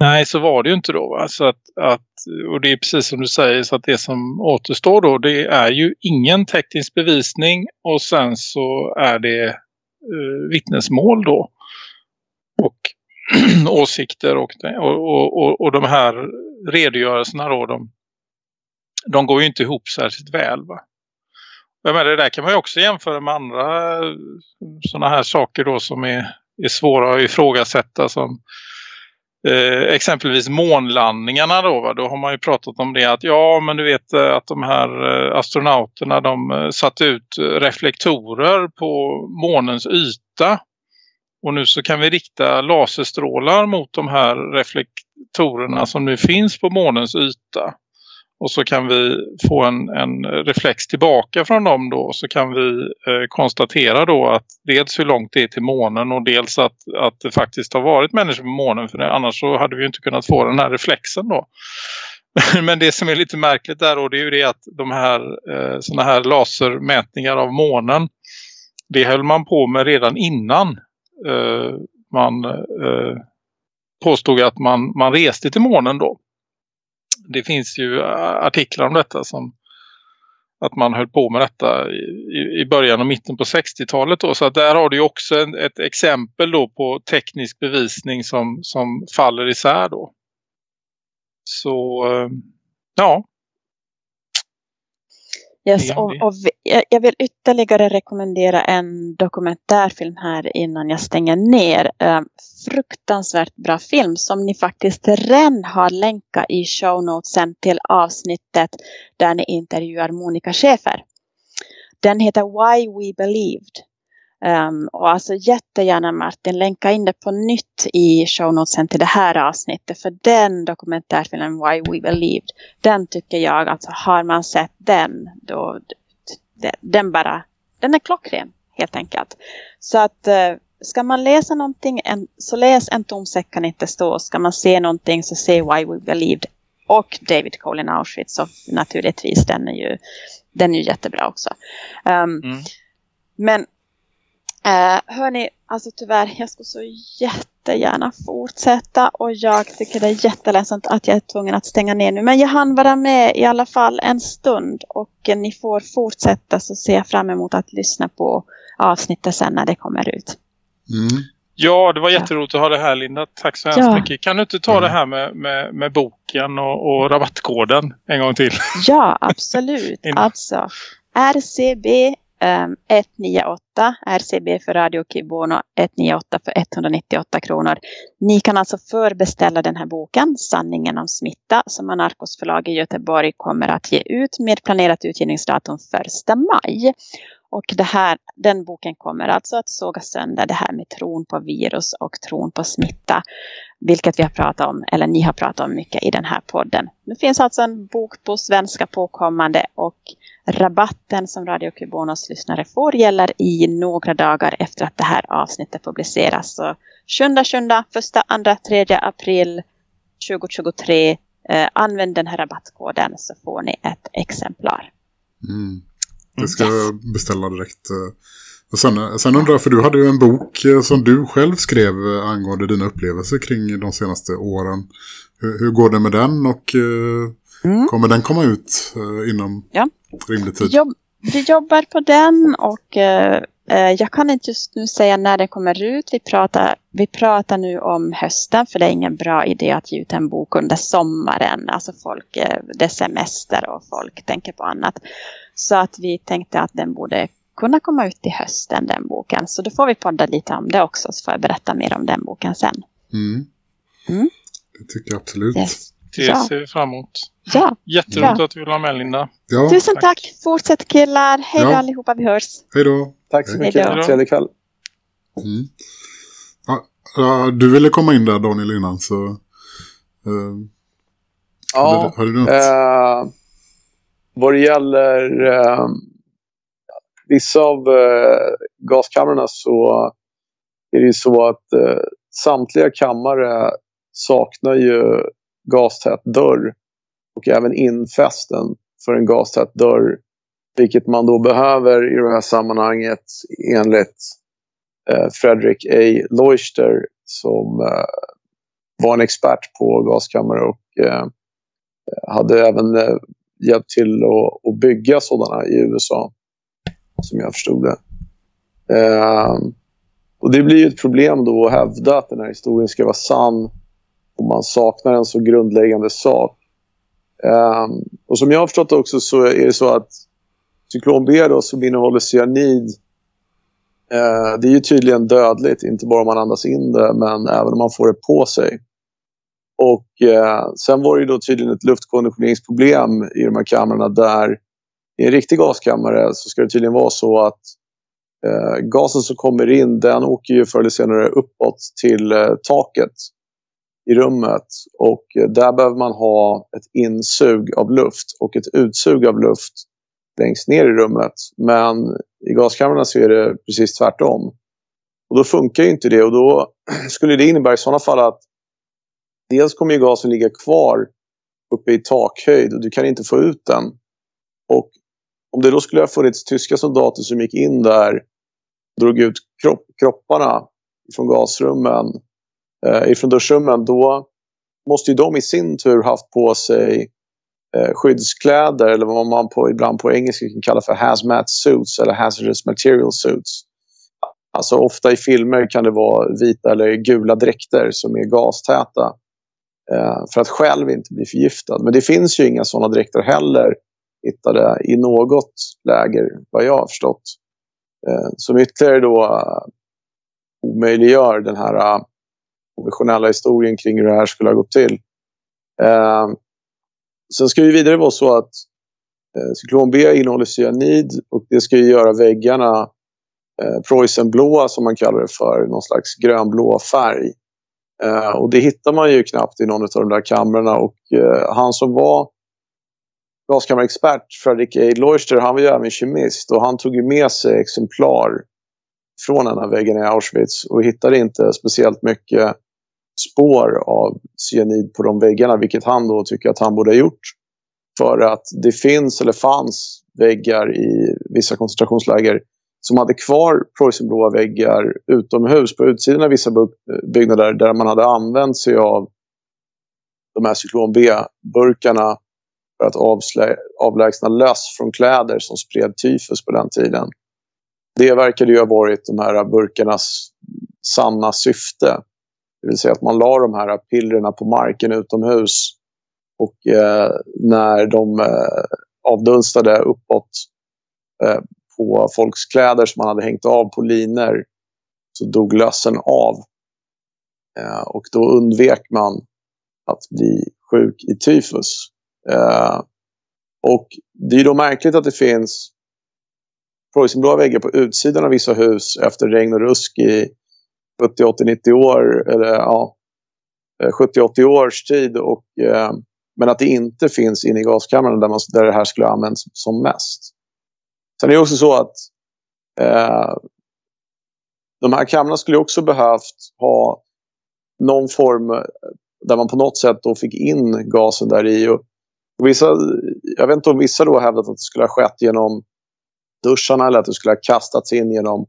nej så var det ju inte då. Va? Så att, att, och det är precis som du säger så att det som återstår då det är ju ingen teknisk bevisning och sen så är det eh, vittnesmål då. Och åsikter och, och, och, och de här redogörelserna då de, de går ju inte ihop särskilt väl va. Jag menar, det där kan man ju också jämföra med andra eh, sådana här saker då som är, är svåra att ifrågasätta som eh, exempelvis månlandningarna då va? då har man ju pratat om det att ja men du vet eh, att de här eh, astronauterna de eh, satte ut reflektorer på månens yta och nu så kan vi rikta laserstrålar mot de här reflektorerna som nu finns på månens yta. Och så kan vi få en, en reflex tillbaka från dem då. Så kan vi eh, konstatera då att dels hur långt det är till månen och dels att, att det faktiskt har varit människor på månen. För annars så hade vi inte kunnat få den här reflexen då. Men det som är lite märkligt där då det är ju det att de här eh, såna här lasermätningar av månen det höll man på med redan innan eh, man eh, påstod att man, man reste till månen då det finns ju äh, artiklar om detta som att man höll på med detta i, i början och mitten på 60-talet. Så att där har du också en, ett exempel då på teknisk bevisning som, som faller isär då. Så äh, ja, Yes, och, och jag vill ytterligare rekommendera en dokumentärfilm här innan jag stänger ner. Um, fruktansvärt bra film som ni faktiskt redan har länkat i show notesen till avsnittet där ni intervjuar Monica Schäfer. Den heter Why We Believed. Um, och alltså jättegärna Martin, länka in det på nytt i show notesen till det här avsnittet. För den dokumentärfilmen Why We Believed, den tycker jag, alltså har man sett den, då den bara, den är klockren helt enkelt. Så att uh, ska man läsa någonting, en, så läs En tom säck kan inte stå. Ska man se någonting så se Why We Believed. Och David Colin Auschwitz, så naturligtvis, den är ju, den är ju jättebra också. Um, mm. Men Eh, hörni, alltså tyvärr, jag skulle så jättegärna fortsätta och jag tycker det är jätteledsamt att jag är tvungen att stänga ner nu. Men jag hann vara med i alla fall en stund och ni får fortsätta så ser jag fram emot att lyssna på avsnittet sen när det kommer ut. Mm. Ja, det var jätteroligt att ha det här Linda. Tack så hemskt ja. mycket. Kan du inte ta det här med, med, med boken och, och rabattkoden en gång till? Ja, absolut. alltså RCB um, 198, RCB för Radio Kibono 198 för 198 kronor. Ni kan alltså förbeställa den här boken, Sanningen om smitta, som Anarkos förlag i Göteborg kommer att ge ut med planerat utgivningsdatum 1 maj. Och det här, den boken kommer alltså att såga sönder det här med tron på virus och tron på smitta. Vilket vi har pratat om, eller ni har pratat om mycket i den här podden. Det finns alltså en bok på svenska påkommande och rabatten som Radio Kubonos lyssnare får gäller i några dagar efter att det här avsnittet publiceras. Så 7, 7, 1, 2, 3 april 2023. Eh, använd den här rabattkoden så får ni ett exemplar. Mm. Det ska jag beställa direkt. Eh. Sen, sen undrar jag, för du hade ju en bok eh, som du själv skrev eh, angående dina upplevelser kring de senaste åren. Hur, hur går det med den och mm. kommer den komma ut inom ja. rimlig tid? Jobb, vi jobbar på den och eh, jag kan inte just nu säga när den kommer ut. Vi pratar, vi pratar nu om hösten för det är ingen bra idé att ge ut en bok under sommaren. Alltså folk, det är semester och folk tänker på annat. Så att vi tänkte att den borde kunna komma ut i hösten, den boken. Så då får vi podda lite om det också, så får jag berätta mer om den boken sen. Mm. Mm. Det tycker jag absolut. Yes. Det ja. ser vi fram emot. Ja. Jätteroligt ja. att du vill ha med Linda. Ja. Tusen tack. tack. Fortsätt killar. Hej då ja. allihopa, vi hörs. Hej då. Tack så mycket. Trevlig kväll. Mm. Ja, du ville komma in där Daniel innan så... Uh, ja. Har du, har du något? Uh, vad det gäller eh, vissa av eh, gaskamrarna så är det ju så att eh, samtliga kammare saknar ju gastät dörr och även infästen för en gastät dörr. Vilket man då behöver i det här sammanhanget enligt eh, Fredrik A. Leuchter som eh, var en expert på gaskammare och eh, hade även eh, hjälpt till att, att bygga sådana i USA. Som jag förstod det. Eh, och det blir ju ett problem då att hävda att den här historien ska vara sann om man saknar en så grundläggande sak. Eh, och som jag har förstått också så är det så att cyklon B då, som innehåller cyanid eh, det är ju tydligen dödligt, inte bara om man andas in det men även om man får det på sig. Och eh, sen var det då tydligen ett luftkonditioneringsproblem i de här kamrarna där i en riktig gaskammare så ska det tydligen vara så att eh, gasen som kommer in den åker ju förr eller senare uppåt till eh, taket i rummet och eh, där behöver man ha ett insug av luft och ett utsug av luft längst ner i rummet. Men i gaskamrarna så är det precis tvärtom. Och då funkar ju inte det och då skulle det innebära i sådana fall att dels kommer ju gasen ligga kvar uppe i takhöjd och du kan inte få ut den. Och om det då skulle ha funnits tyska soldater som gick in där och drog ut kropp, kropparna från gasrummen, eh, ifrån duschrummen, då måste ju de i sin tur haft på sig eh, skyddskläder eller vad man på, ibland på engelska kan kalla för hazmat suits eller hazardous material suits. Alltså ofta i filmer kan det vara vita eller gula dräkter som är gastäta. Eh, för att själv inte bli förgiftad. Men det finns ju inga sådana dräkter heller hittade i något läger, vad jag har förstått. Eh, som ytterligare då eh, omöjliggör den här eh, uh, professionella historien kring hur det här skulle ha gått till. Eh, sen ska det vidare vara så att uh, cyklon B innehåller cyanid och det ska ju göra väggarna uh, preußenblåa som man kallar det för, någon slags grönblå färg. Eh, och det hittar man ju knappt i någon av de där kamrarna. Och eh, han som var gaskammarexpert, Fredrik A. Leuchter, han var ju även kemist. Och han tog ju med sig exemplar från den här väggen i Auschwitz och hittade inte speciellt mycket spår av cyanid på de väggarna, vilket han då tycker att han borde ha gjort. För att det finns, eller fanns, väggar i vissa koncentrationsläger som hade kvar Preussenblåa väggar utomhus på utsidan av vissa byggnader där man hade använt sig av de här cyklon B-burkarna för att avlägsna löss från kläder som spred tyfus på den tiden. Det verkade ju ha varit de här burkarnas sanna syfte. Det vill säga att man la de här pillerna på marken utomhus och eh, när de eh, avdunstade uppåt eh, på folks kläder som man hade hängt av på liner så dog lössen av. Eh, och då undvek man att bli sjuk i tyfus. Eh, och det är då märkligt att det finns preussen väggar på utsidan av vissa hus efter regn och rusk i 70, 80, 90 år. Eller ja, eh, 70-80 års tid. Och, eh, men att det inte finns inne i gaskammaren där, man, där det här skulle använts som mest. Sen är det också så att eh, de här kamrarna skulle också behövt ha någon form eh, där man på något sätt då fick in gasen där i. Och, och vissa, jag vet inte om vissa då hävdat att det skulle ha skett genom duscharna eller att det skulle ha kastats in genom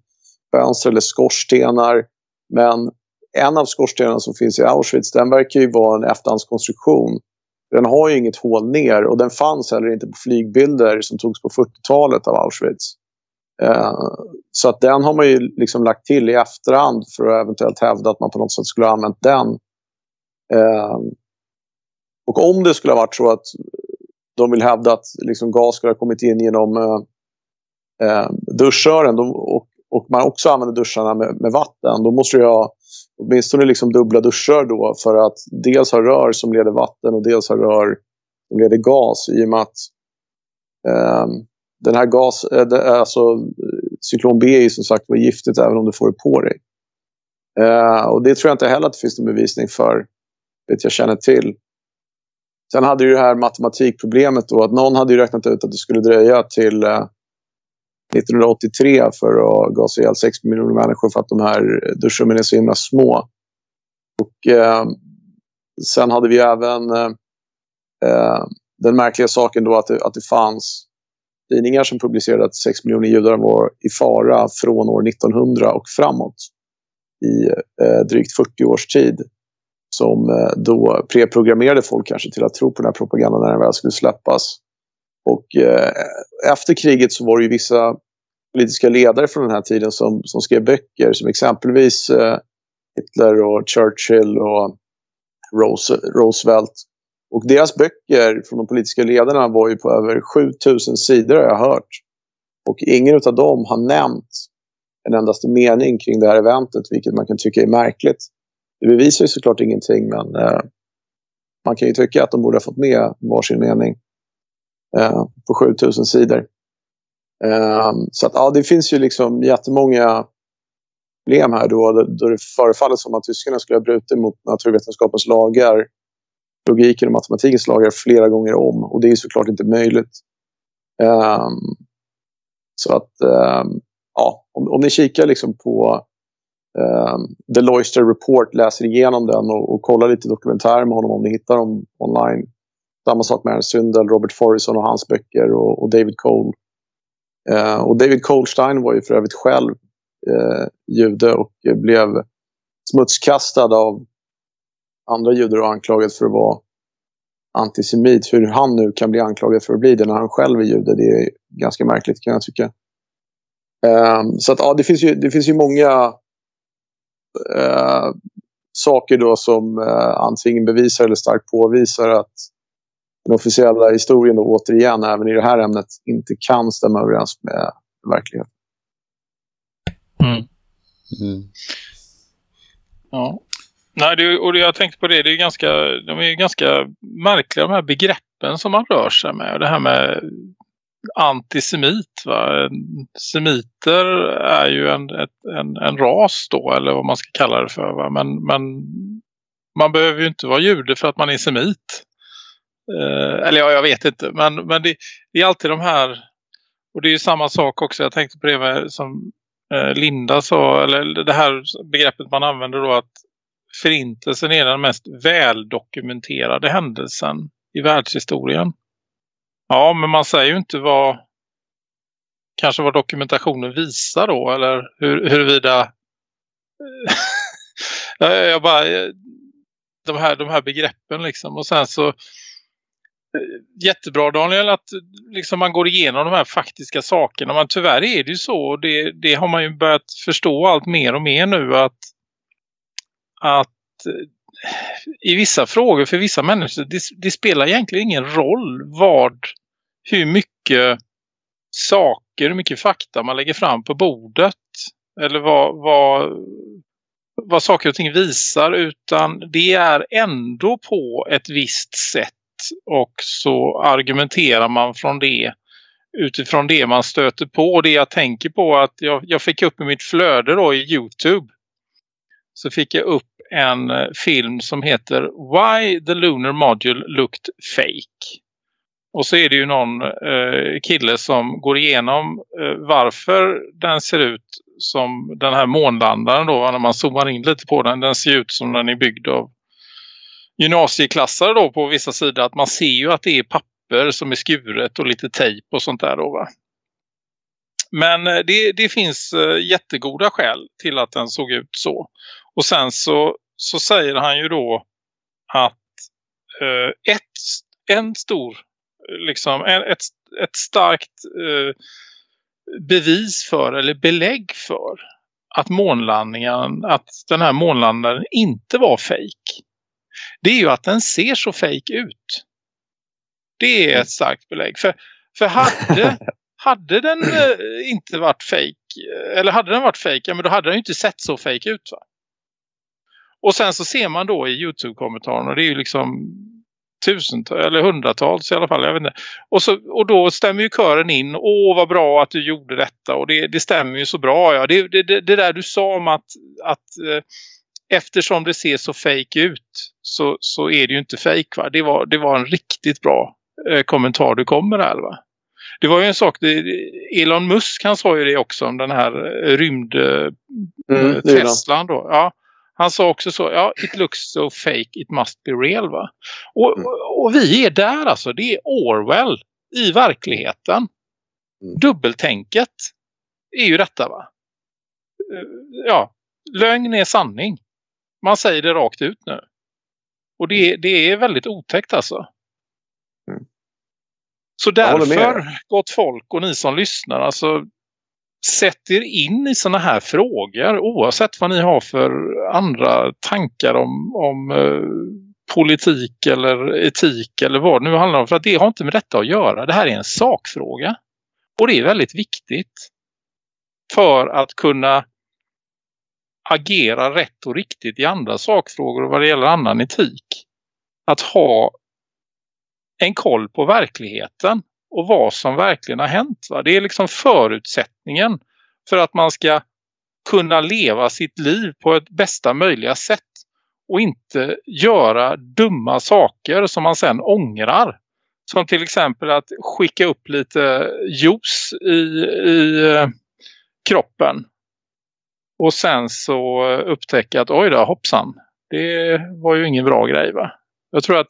fönster eller skorstenar. Men en av skorstenarna som finns i Auschwitz den verkar ju vara en efterhandskonstruktion. Den har ju inget hål ner och den fanns heller inte på flygbilder som togs på 40-talet av Auschwitz. Eh, så att den har man ju liksom lagt till i efterhand för att eventuellt hävda att man på något sätt skulle ha använt den. Eh, och om det skulle ha varit så att de vill hävda att liksom gas skulle ha kommit in genom eh, eh duschrören då, och, och man också använder duscharna med, med vatten, då måste jag ha åtminstone liksom dubbla duschar då för att dels ha rör som leder vatten och dels ha rör som leder gas i och med att eh, den här gas, eh, alltså cyklon B är som sagt var giftigt även om du får det på dig. Eh, och det tror jag inte heller att det finns någon bevisning för, vet jag känner till. Sen hade ju det här matematikproblemet då att någon hade ju räknat ut att det skulle dröja till eh, 1983 för att gasa ihjäl 6 miljoner människor för att de här duschrummen är så himla små. Och eh, sen hade vi även eh, eh den märkliga saken då att det, att det fanns tidningar som publicerade att 6 miljoner judar var i fara från år 1900 och framåt i eh, drygt 40 års tid som eh, då preprogrammerade folk kanske till att tro på den här propagandan när den väl skulle släppas. Och eh, efter kriget så var det ju vissa politiska ledare från den här tiden som, som skrev böcker som exempelvis eh, Hitler och Churchill och Rose, Roosevelt. Och deras böcker från de politiska ledarna var ju på över 7000 sidor har jag hört. Och ingen av dem har nämnt en endaste mening kring det här eventet, vilket man kan tycka är märkligt. Det bevisar ju såklart ingenting, men eh, man kan ju tycka att de borde ha fått med varsin mening eh, på 7000 sidor. Eh, så att, ja, det finns ju liksom jättemånga problem här då, då det förefaller som att tyskarna skulle ha brutit mot naturvetenskapens lagar, logiken och matematikens lagar flera gånger om. Och det är såklart inte möjligt. Eh, så att, ehm, ja, om, om ni kikar liksom på um, The Loister Report, läser igenom den och, och kollar lite dokumentärer med honom om ni hittar dem online. Samma sak med Ernst Sundel, Robert Forrison och hans böcker och, och David Cole. Eh, och David Colstein var ju för övrigt själv eh, jude och blev smutskastad av andra judar och anklagad för att vara antisemit. Hur han nu kan bli anklagad för att bli det när han själv är jude, det är ganska märkligt kan jag tycka. Um, så att ja, det finns ju, det finns ju många uh, saker då som uh, antingen bevisar eller starkt påvisar att den officiella historien då återigen även i det här ämnet inte kan stämma överens med verkligheten. Mm. Mm. Ja. Nej, det, och jag tänkte på det, det är ganska, de är ganska märkliga de här begreppen som man rör sig med. Det här med antisemit. Va? Semiter är ju en, ett, en, en ras då, eller vad man ska kalla det för. Va? Men, men man behöver ju inte vara jude för att man är semit. Eh, eller ja, jag vet inte. Men, men det, det, är alltid de här, och det är ju samma sak också. Jag tänkte på det med, som eh, Linda sa, eller det här begreppet man använder då att Förintelsen är den mest väldokumenterade händelsen i världshistorien. Ja, men man säger ju inte vad kanske vad dokumentationen visar då eller hur, huruvida jag bara de här, de här begreppen liksom och sen så Eh, jättebra Daniel att liksom man går igenom de här faktiska sakerna. Men tyvärr är det ju så och det, det har man ju börjat förstå allt mer och mer nu att att eh, i vissa frågor för vissa människor det, det, spelar egentligen ingen roll vad hur mycket saker, hur mycket fakta man lägger fram på bordet eller vad, vad, vad saker och ting visar utan det är ändå på ett visst sätt och så argumenterar man från det utifrån det man stöter på och det jag tänker på att jag, jag fick upp i mitt flöde då i Youtube så fick jag upp en eh, film som heter Why the Lunar Module Looked Fake. Och så är det ju någon eh, kille som går igenom eh, varför den ser ut som den här månlandaren då när man zoomar in lite på den. Den ser ut som den är byggd av gymnasieklassare då på vissa sidor. Att man ser ju att det är papper som är skuret och lite tejp och sånt där då va. Men eh, det, det finns eh, jättegoda skäl till att den såg ut så. Och sen så, så säger han ju då att eh, ett, en stor, eh, liksom, ett, ett starkt eh, bevis för eller belägg för att månlandningen, att den här månlandaren inte var fejk. Det är ju att den ser så fejk ut. Det är ett starkt belägg. För, för hade, hade den eh, inte varit fejk, eller hade den varit fejk, ja men då hade den ju inte sett så fejk ut va? Och sen så ser man då i Youtube-kommentaren och det är ju liksom tusentals eller hundratals i alla fall, jag vet inte. Och, så, och då stämmer ju kören in, åh vad bra att du gjorde detta och det, det stämmer ju så bra. Ja. Det, det, det där du sa om att, att eh, eftersom det ser så fake ut så, så är det ju inte fake va. Det var, det var en riktigt bra eh, kommentar du kommer här va. Det var ju en sak, det, Elon Musk han sa ju det också om den här eh, rymd eh, mm, Teslan då. Ja. Han sa också så, ja, it looks so fake, it must be real va. Och, mm. och vi är där alltså, det är Orwell i verkligheten. Mm. Dubbeltänket är ju detta va. Eh, ja, lögn är sanning. Man säger det rakt ut nu. Och det, det är väldigt otäckt alltså. Mm. Så därför, gott folk och ni som lyssnar, alltså sätt er in i sådana här frågor oavsett vad ni har för andra tankar om, om eh, politik eller etik eller vad det nu handlar om. För att det har inte med detta att göra. Det här är en sakfråga. Och det är väldigt viktigt för att kunna agera rätt och riktigt i andra sakfrågor och vad det gäller annan etik. Att ha en koll på verkligheten och vad som verkligen har hänt. Va? Det är liksom förutsättningen för att man ska kunna leva sitt liv på ett bästa möjliga sätt och inte göra dumma saker som man sen ångrar. Som till exempel att skicka upp lite juice i, i eh, kroppen. Och sen så upptäcka att oj då hoppsan, det var ju ingen bra grej va. Jag tror att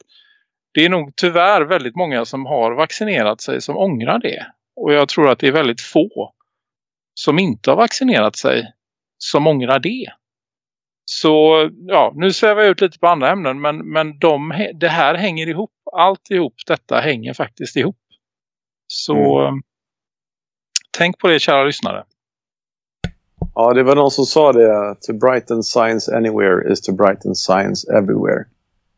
det är nog tyvärr väldigt många som har vaccinerat sig som ångrar det. Och jag tror att det är väldigt få som inte har vaccinerat sig som ångrar det. Så ja, nu svävar jag ut lite på andra ämnen men, men de, det här hänger ihop. Allt ihop detta hänger faktiskt ihop. Så mm. tänk på det kära lyssnare. Ja, det var någon som sa det. To brighten science anywhere is to brighten science everywhere.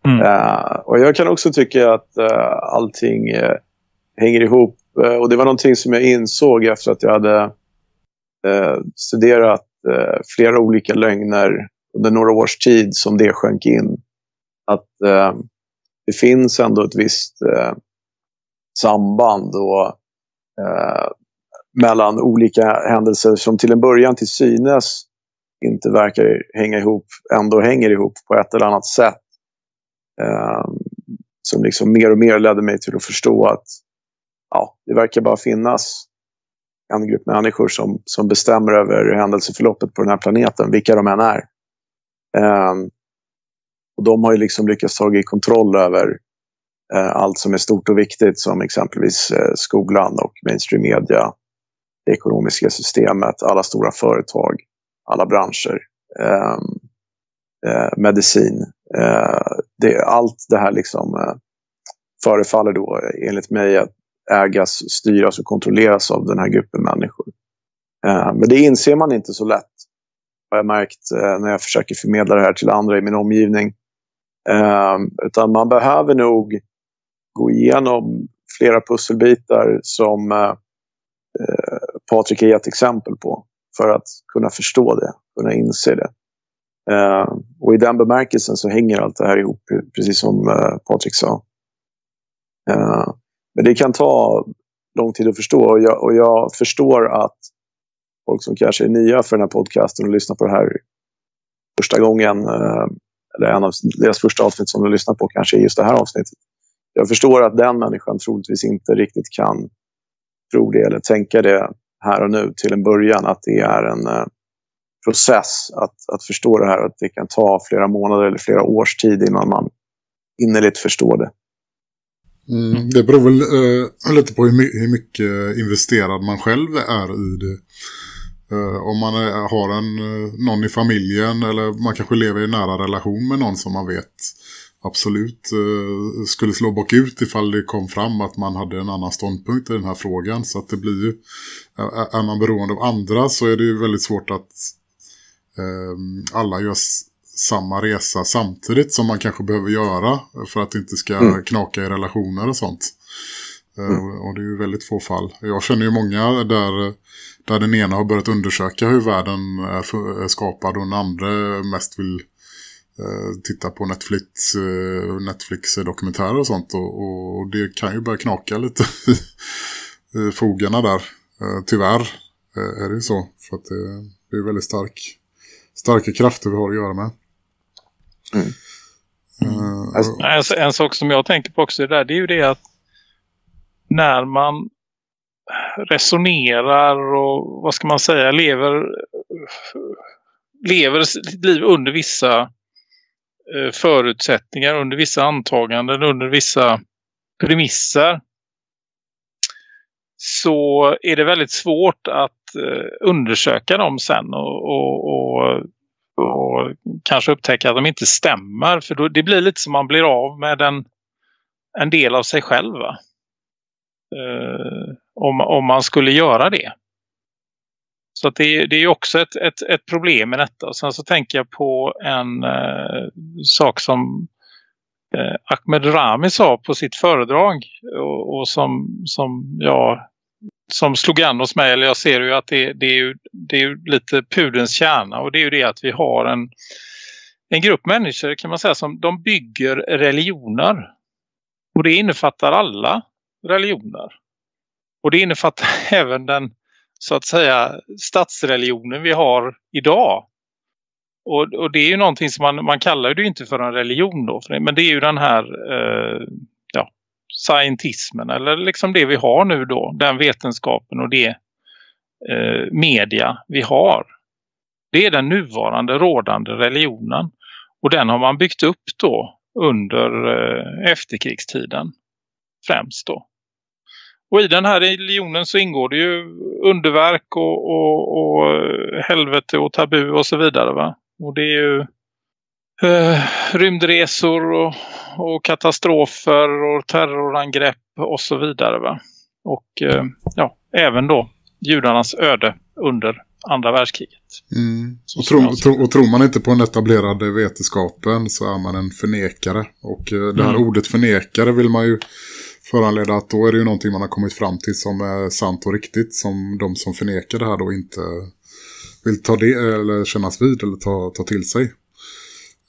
Mm. Uh, och jag kan också tycka att uh, allting uh, hänger ihop. och det var någonting som jag insåg efter att jag hade studerat flera olika lögner under några års tid som det sjönk in. Att det finns ändå ett visst samband och, mellan olika händelser som till en början till synes inte verkar hänga ihop, ändå hänger ihop på ett eller annat sätt. Eh, som liksom mer och mer ledde mig till att förstå att ja, det verkar bara finnas en grupp människor som, som bestämmer över händelseförloppet på den här planeten, vilka de än är. Eh, och de har ju liksom lyckats ta kontroll över eh, allt som är stort och viktigt som exempelvis eh, skolan och mainstream media, det ekonomiska systemet, alla stora företag, alla branscher, eh, eh, medicin, Eh, det, allt det här liksom eh, förefaller då enligt mig att ägas, styras och kontrolleras av den här gruppen människor. Eh, men det inser man inte så lätt har jag märkt eh, när jag försöker förmedla det här till andra i min omgivning. Eh, utan man behöver nog gå igenom flera pusselbitar som eh Patrik har gett exempel på för att kunna förstå det, kunna inse det. Eh, och i den bemärkelsen så hänger allt det här ihop, precis som eh, Patrik sa. Eh, men det kan ta lång tid att förstå och jag, och jag förstår att folk som kanske är nya för den här podcasten och lyssnar på det här första gången, eh, eller en av deras första avsnitt som de lyssnar på kanske är just det här avsnittet. Jag förstår att den människan troligtvis inte riktigt kan tro det eller tänka det här och nu till en början, att det är en eh, process att, att förstå det här, att det kan ta flera månader eller flera års tid innan man innerligt förstår det. Mm, det beror väl uh, lite på hur, hur, mycket investerad man själv är i det. Uh, om man är, har en, uh, någon i familjen eller man kanske lever i nära relation med någon som man vet absolut skulle slå bakut ifall det kom fram att man hade en annan ståndpunkt i den här frågan. Så att det blir ju, är man beroende av andra så är det ju väldigt svårt att alla gör samma resa samtidigt som man kanske behöver göra för att det inte ska mm. knaka i relationer och sånt. Eh, mm. Och det är ju väldigt få fall. Jag känner ju många där, där den ena har börjat undersöka hur världen är, är skapad och den andra mest vill eh, titta på Netflix, eh, Netflix-dokumentärer och sånt. Och, och, det kan ju börja knaka lite i fogarna där. Eh, tyvärr eh, är det ju så. För att det, det är väldigt stark, starka krafter vi har att göra med. Mm. Mm. Alltså, en, sak som jag tänker på också är där, det är ju det att när man resonerar och vad ska man säga, lever, lever sitt liv under vissa eh, Eh, förutsättningar, under vissa antaganden, under vissa premisser så är det väldigt svårt att eh, undersöka dem sen och, och, och och kanske upptäcka att de inte stämmer. För då, det blir lite som man blir av med en, en del av sig själv. Eh, om, om man skulle göra det. Så att det, det är också ett, ett, ett problem med detta. Och sen så tänker jag på en eh, sak som eh, Ahmed Rami sa på sitt föredrag. Och, och som, som jag som slog an hos mig, eller jag ser ju att det, det, är, ju, det är ju lite pudens kärna och det är ju det att vi har en, en grupp människor kan man säga som de bygger religioner. Och det innefattar alla religioner. Och det innefattar även den så att säga statsreligionen vi har idag. Och, och det är ju någonting som man, man kallar det inte för en religion då. Men det är ju den här eh, scientismen eller liksom det vi har nu då, den vetenskapen och det eh, media vi har. Det är den nuvarande rådande religionen och den har man byggt upp då under eh, efterkrigstiden främst då. Och i den här religionen så ingår det ju underverk och, och, och helvete och tabu och så vidare va. Och det är ju eh, rymdresor och, och, katastrofer och terrorangrepp och så vidare. Va? Och eh, ja, även då judarnas öde under andra världskriget. Mm. Och, tro, tro, och tror man inte på den etablerade vetenskapen så är man en förnekare. Och eh, det här mm. ordet förnekare vill man ju föranleda att då är det ju någonting man har kommit fram till som är sant och riktigt som de som förnekar det här då inte vill ta det eller kännas vid eller ta, ta till sig.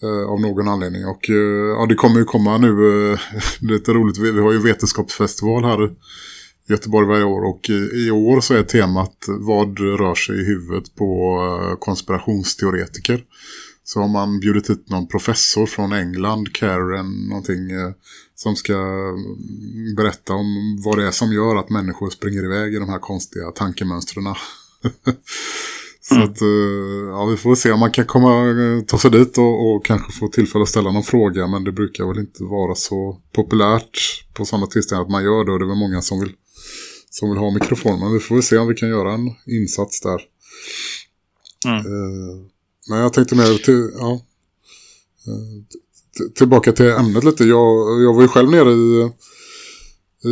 Eh, av någon anledning. Och eh, ja, det kommer ju komma nu, eh, lite roligt, vi, vi har ju vetenskapsfestival här i Göteborg varje år. Och i år så är temat vad rör sig i huvudet på eh, konspirationsteoretiker. Så har man bjudit hit någon professor från England, Karen, någonting som ska mm, berätta om vad det är som gör att människor springer iväg i de här konstiga tankemönstren. Så mm. att, eh, ja, vi får se om man kan komma, eh, ta sig dit och, och, kanske få tillfälle att ställa någon fråga. Men det brukar väl inte vara så populärt på sådana tillställningar att man gör det. Och det är väl många som vill, som vill ha mikrofon. Men vi får väl se om vi kan göra en insats där. Mm. Uh, men jag tänkte mer till, ja, eh, tillbaka till ämnet lite. Jag, jag var ju själv nere i,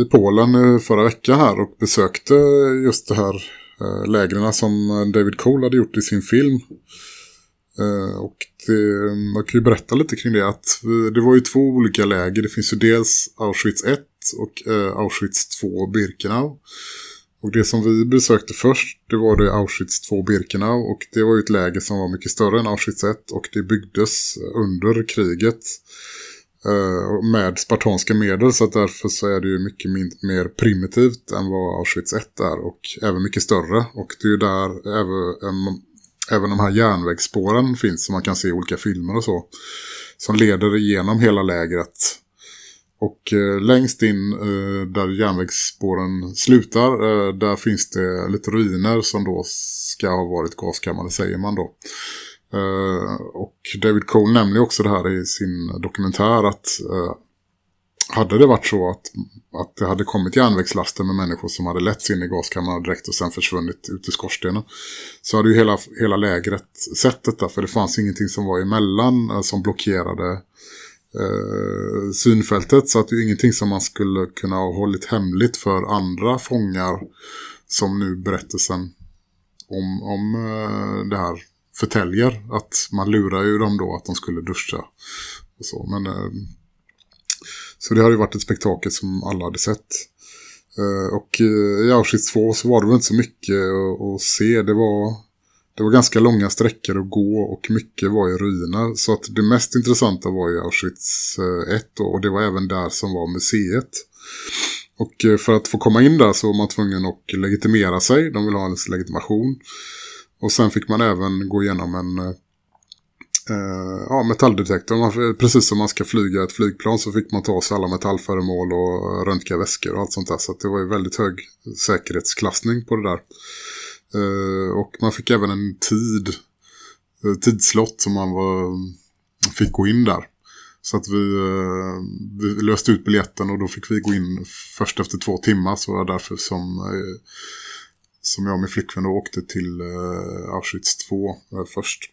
i Polen förra veckan här och besökte just det här eh, lägren som David Cole hade gjort i sin film. Eh, och det, man kan ju berätta lite kring det att det var ju två olika läger. Det finns ju dels Auschwitz 1 och Auschwitz 2 Birkenau. Och det som vi besökte först det var det Auschwitz 2 Birkenau och det var ju ett läger som var mycket större än Auschwitz 1 och det byggdes under kriget eh, med spartanska medel så att därför så är det ju mycket mer primitivt än vad Auschwitz 1 är och även mycket större och det är ju där även även de här järnvägsspåren finns som man kan se i olika filmer och så. Som leder igenom hela lägret. Och eh, längst in eh, där järnvägsspåren slutar, eh, där finns det lite ruiner som då ska ha varit gaskammare säger man då. Eh, och David Cole nämner också det här i sin dokumentär att eh, hade det varit så att, att det hade kommit järnvägslaster med människor som hade letts in i gaskammaren direkt och sen försvunnit ut i skorstenen så hade ju hela, hela lägret sett detta för det fanns ingenting som var emellan eh, som blockerade eh, synfältet så att det är ingenting som man skulle kunna ha hållit hemligt för andra fångar som nu berättelsen om, om eh, det här förtäljer att man lurar ju dem då att de skulle duscha och så men eh, så det har ju varit ett spektakel som alla hade sett. Eh, och eh, i Auschwitz 2 så var det väl inte så mycket att se. Det var, det var ganska långa sträckor att gå och mycket var i ruiner. Så att det mest intressanta var i Auschwitz eh, 1 och det var även där som var museet. Och eh, för att få komma in där så var man tvungen att legitimera sig. De ville ha en legitimation. Och sen fick man även gå igenom en eh, eh ja, metalldetektor. precis som man ska flyga ett flygplan så fick man ta sig alla metallföremål och röntga väskor och allt sånt där. Så det var ju väldigt hög säkerhetsklassning på det där. Eh, och man fick även en tid, eh, tidslott som man var, fick gå in där. Så att vi, eh, vi löste ut biljetten och då fick vi gå in först efter två timmar. Så var det därför som, som jag och min flickvän åkte till Auschwitz 2 först.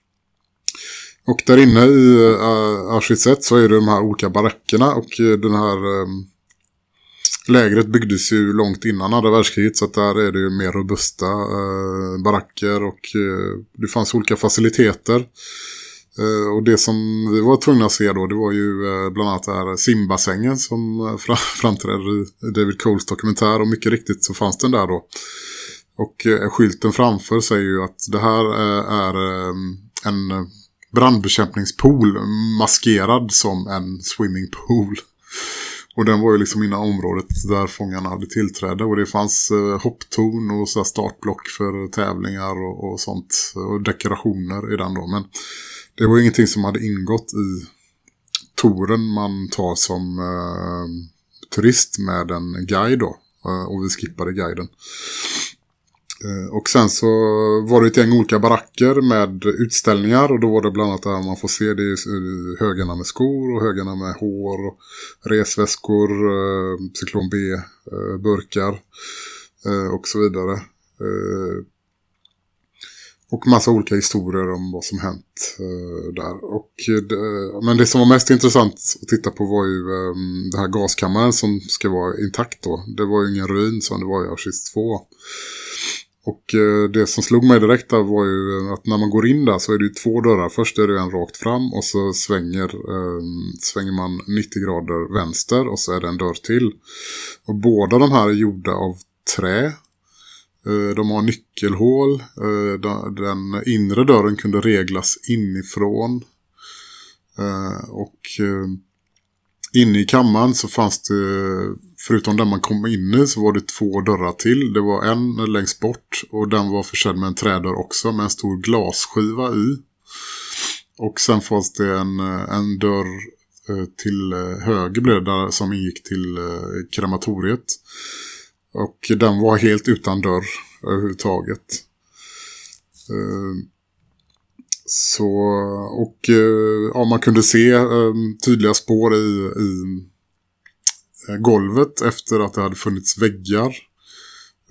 Och där inne i Auschwitz 1 så är det de här olika barackerna och den här lägret byggdes ju långt innan andra världskriget så att där är det ju mer robusta eh, baracker och eh, det fanns olika faciliteter. Eh, och det som vi var tvungna att se då det var ju eh, bland annat här simbassängen som uh, framträder i David Coles dokumentär och mycket riktigt så fanns den där då. Och eh, skylten framför säger ju att det här är en brandbekämpningspool maskerad som en swimmingpool. Och den var ju liksom innan området där fångarna hade tillträde. Och det fanns eh, hopptorn och så startblock för tävlingar och, och, sånt. Och dekorationer i den då. Men det var ju ingenting som hade ingått i toren man tar som eh, turist med en guide då. Eh, och vi skippade guiden. Eh, och sen så var det ett gäng olika baracker med utställningar och då var det bland annat där man får se det eh, högarna med skor och högarna med hår och resväskor, eh, cyklon B-burkar och så vidare. Och massa olika historier om vad som hänt där. Och, men det som var mest intressant att titta på var ju ehm, den här gaskammaren som ska vara intakt då. Det var ju ingen ruin som det var i Auschwitz 2. Och eh, det som slog mig direkt där var ju att när man går in där så är det ju två dörrar. Först är det en rakt fram och så svänger, eh, svänger man 90 grader vänster och så är det en dörr till. Och båda de här är gjorda av trä. Eh, de har nyckelhål. Eh, den inre dörren kunde reglas inifrån. Eh, och eh, inne i kammaren så fanns det förutom den man kom in i så var det två dörrar till. Det var en längst bort och den var försedd med en trädörr också med en stor glasskiva i. Och sen fanns det en, eh, en dörr eh, till eh, höger blev det där som ingick till krematoriet. Och den var helt utan dörr överhuvudtaget. Så, och ja, man kunde se tydliga spår i, i Eh, golvet efter att det hade funnits väggar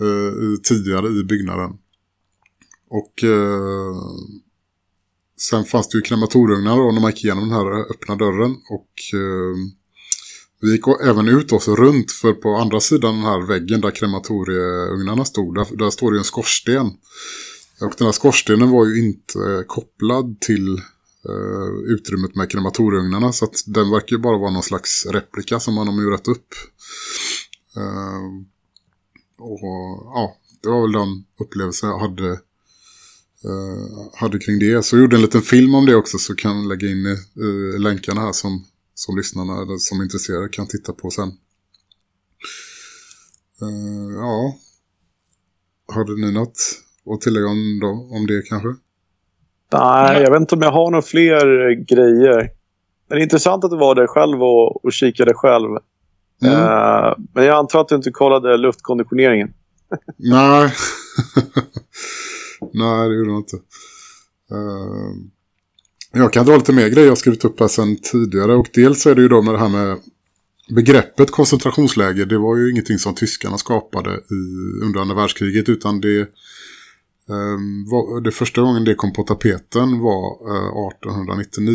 eh, tidigare i byggnaden. Och eh, sen fanns det ju krematorugnar då när man gick igenom den här öppna dörren och eh, vi gick även ut oss runt för på andra sidan den här väggen där krematorieugnarna stod, där, där står det en skorsten. Och den här skorstenen var ju inte eh, kopplad till eh, utrymmet med krematorieugnarna så att den verkar ju bara vara någon slags replika som man har murat upp. Eh, och ja, det var väl den upplevelse jag hade, eh, hade kring det. Så jag gjorde en liten film om det också så kan jag lägga in eh, länkarna här som, som lyssnarna eller som intresserade kan titta på sen. Uh, ja, hade ni något att tillägga om, då, om det kanske? Nej, jag vet inte om jag har några fler grejer. Men det är intressant att du var där själv och, och kikade själv. Mm. Uh, men jag antar att du inte kollade luftkonditioneringen. Nej. Nej, det gjorde jag inte. Uh, jag kan dra lite mer grejer jag skrivit upp här sedan tidigare. Och dels är det ju då med det här med begreppet koncentrationsläger. Det var ju ingenting som tyskarna skapade i, under andra världskriget utan det Ehm, det första gången det kom på tapeten var eh, 1899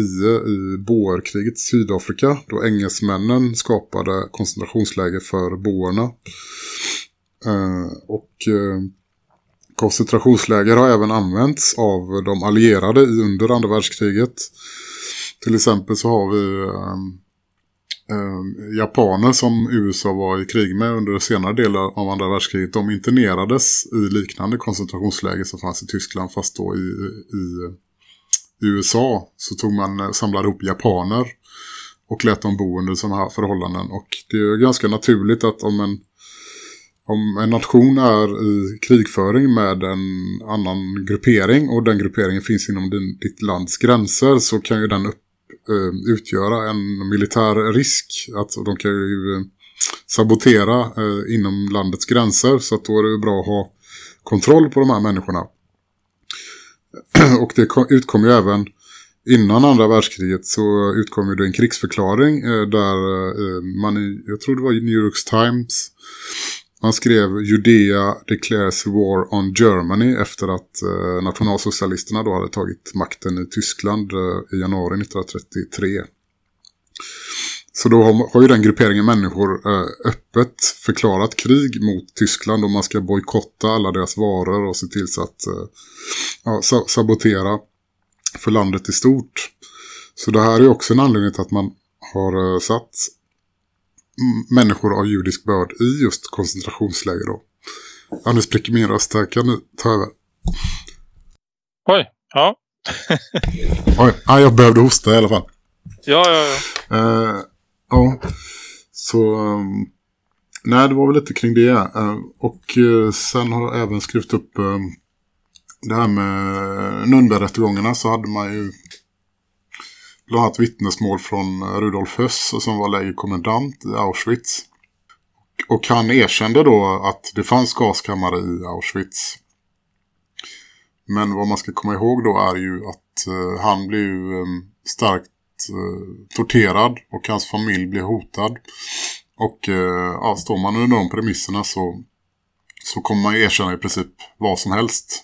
i boerkriget i Sydafrika då engelsmännen skapade koncentrationsläger för boerna. Ehm, och eh, koncentrationsläger har även använts av de allierade under andra världskriget. Till exempel så har vi ehm, eh, japaner som USA var i krig med under senare delar av andra världskriget. De internerades i liknande koncentrationsläger som fanns i Tyskland fast då i, i, i USA så tog man eh, samlade ihop japaner och lät dem bo under sådana här förhållanden. Och det är ganska naturligt att om en, om en nation är i krigföring med en annan gruppering och den grupperingen finns inom din, ditt lands gränser så kan ju den upp Eh, utgöra en militär risk. Att de kan ju eh, sabotera eh, inom landets gränser. Så att då är det bra att ha kontroll på de här människorna. Och det utkom ju även innan andra världskriget så utkom ju det en krigsförklaring där man, jag tror det var i New York Times han skrev Judea declares war on Germany efter att eh, nationalsocialisterna då hade tagit makten i Tyskland eh, i januari 1933. Så då har, har ju den grupperingen människor eh, öppet förklarat krig mot Tyskland och man ska bojkotta alla deras varor och se till så att eh, ja, sabotera för landet i stort. Så det här är också en anledning till att man har eh, satt människor av judisk börd i just koncentrationsläger då. Ja, nu spricker min röst här. Kan du ta över? Oj, ja. Oj, ja, jag behövde hosta i alla fall. Ja, ja, ja. Uh, ja, så... Um, nej, det var väl lite kring det. Uh, och uh, sen har jag även skrivit upp det här med Nürnbergrättegångarna så hade man ju bland annat vittnesmål från eh, Rudolf Höss som var lägerkommendant i Auschwitz. Och han erkände då att det fanns gaskammare i Auschwitz. Men vad man ska komma ihåg då är ju att eh, han blev eh, starkt eh, torterad och hans familj blev hotad. Och eh, ja, står man under de premisserna så, så kommer man ju erkänna i princip vad som helst.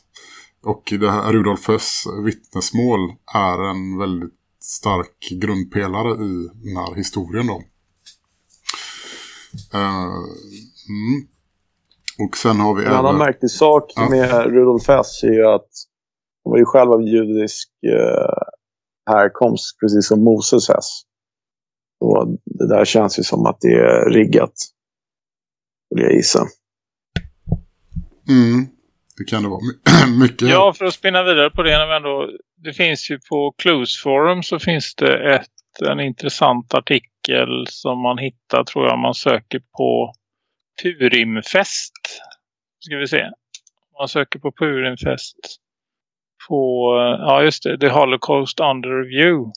Och det här Rudolf Höss vittnesmål är en väldigt stark grundpelare i den här historien då. Uh, mm. Och sen har vi en även... annan märklig sak ja. med Rudolf Hess är ju att han var ju själv av judisk uh, härkomst, precis som Moses Hess. Och det där känns ju som att det är riggat. Vill jag gissa. Mm. Det kan det vara mycket. Ja, för att spinna vidare på det. När ändå, det finns ju på Clues Forum så finns det ett, en intressant artikel som man hittar tror jag man söker på Purimfest. Ska vi se. Man söker på Purimfest. På, ja just det, The Holocaust Under Review.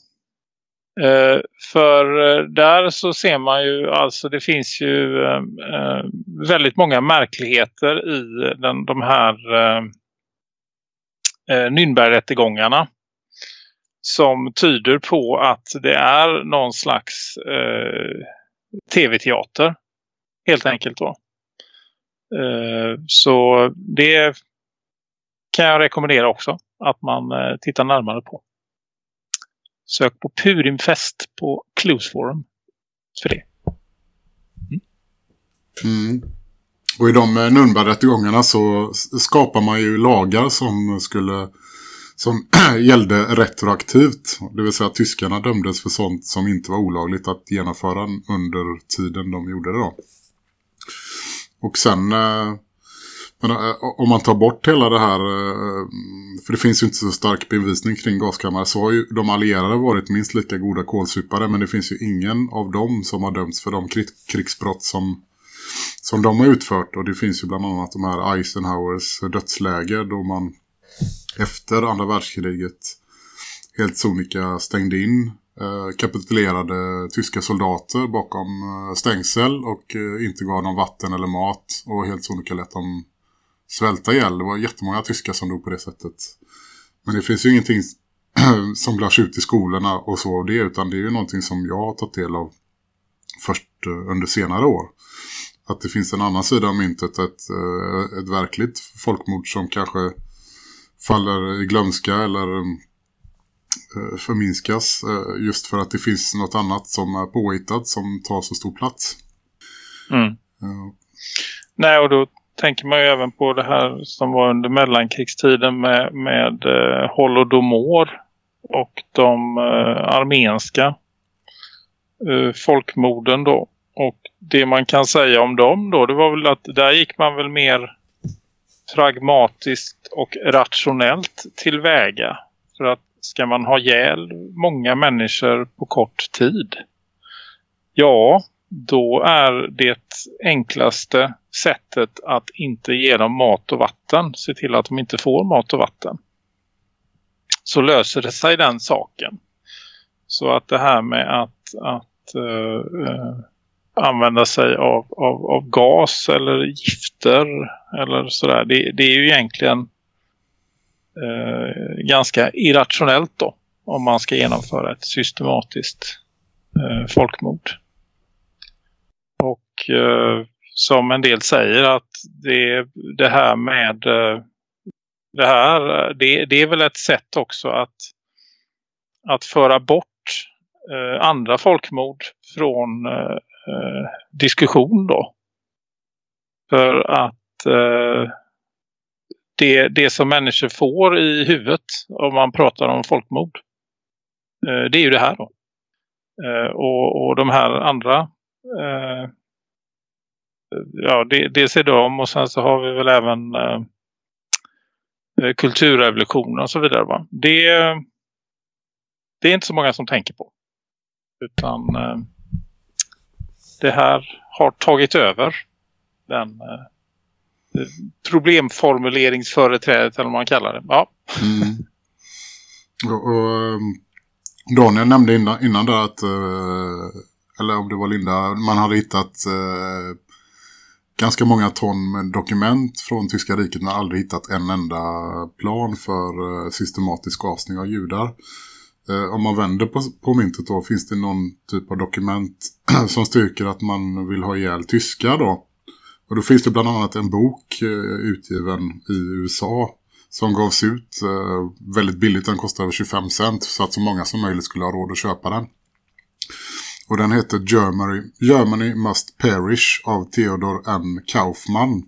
Uh, för uh, där så ser man ju, alltså det finns ju uh, väldigt många märkligheter i den, de här uh, Nürnbergrättegångarna. Som tyder på att det är någon slags eh, tv-teater. Helt enkelt då. Eh, så det kan jag rekommendera också. Att man eh, tittar närmare på. Sök på Purimfest på Clues Forum för det. Mm. Mm. Och i de Nürnbergrättegångarna så skapar man ju lagar som skulle som gällde retroaktivt. Det vill säga att tyskarna dömdes för sånt som inte var olagligt att genomföra under tiden de gjorde det då. Och sen eh, eh, om man tar bort hela det här, eh, för det finns ju inte så stark bevisning kring gaskammare så har ju de allierade varit minst lika goda kolsupare men det finns ju ingen av dem som har dömts för de krigsbrott som, som de har utfört och det finns ju bland annat de här Eisenhowers dödsläger då man efter andra världskriget helt sonika stängde in eh, kapitulerade tyska soldater bakom eh, stängsel och eh, inte gav dem vatten eller mat och helt sonika lät dem svälta ihjäl. Det var jättemånga tyskar som dog på det sättet. Men det finns ju ingenting som glas ut i skolorna och så av det utan det är ju någonting som jag har tagit del av först under senare år. Att det finns en annan sida av myntet, ett, ett verkligt folkmord som kanske faller i glömska eller eh, förminskas eh, just för att det finns något annat som är påhittat som tar så stor plats. Mm. Ja. Nej, och då tänker man ju även på det här som var under mellankrigstiden med, med eh, Holodomor och de eh, armenska eh, folkmorden då. Och det man kan säga om dem då, det var väl att där gick man väl mer pragmatiskt och rationellt tillväga. För att ska man ha ihjäl många människor på kort tid? Ja, då är det enklaste sättet att inte ge dem mat och vatten. Se till att de inte får mat och vatten. Så löser det sig den saken. Så att det här med att, att uh, använda sig av, av, av gas eller gifter eller sådär. Det, det är ju egentligen eh, ganska irrationellt då om man ska genomföra ett systematiskt eh, folkmord. Och eh, som en del säger att det, det här med eh, det här, det, det är väl ett sätt också att, att föra bort eh, andra folkmord från eh, eh, diskussion då. För att eh, det, det som människor får i huvudet om man pratar om folkmord. Eh, det är ju det här då. Eh, och, och de här andra eh, ja, det, dels är de och sen så har vi väl även eh, eh, kulturrevolutionen och så vidare. Va? Det, det är inte så många som tänker på. Utan eh, det här har tagit över den eh, problemformuleringsföreträdet eller vad man kallar det. Ja. Mm. Och, och, ehm, Daniel nämnde innan, innan där att, eh, eller om det var Linda, man hade hittat eh, ganska många ton med dokument från Tyska riket men aldrig hittat en enda plan för eh, systematisk avsning av judar. Eh, om man vänder på, på myntet då finns det någon typ av dokument som styrker att man vill ha ihjäl tyskar då. Och då finns det bland annat en bok eh, utgiven i USA som gavs ut eh, väldigt billigt. Den kostade 25 cent så att så många som möjligt skulle ha råd att köpa den. Och den heter Germany, Germany Must Perish av Theodor N. Kaufman.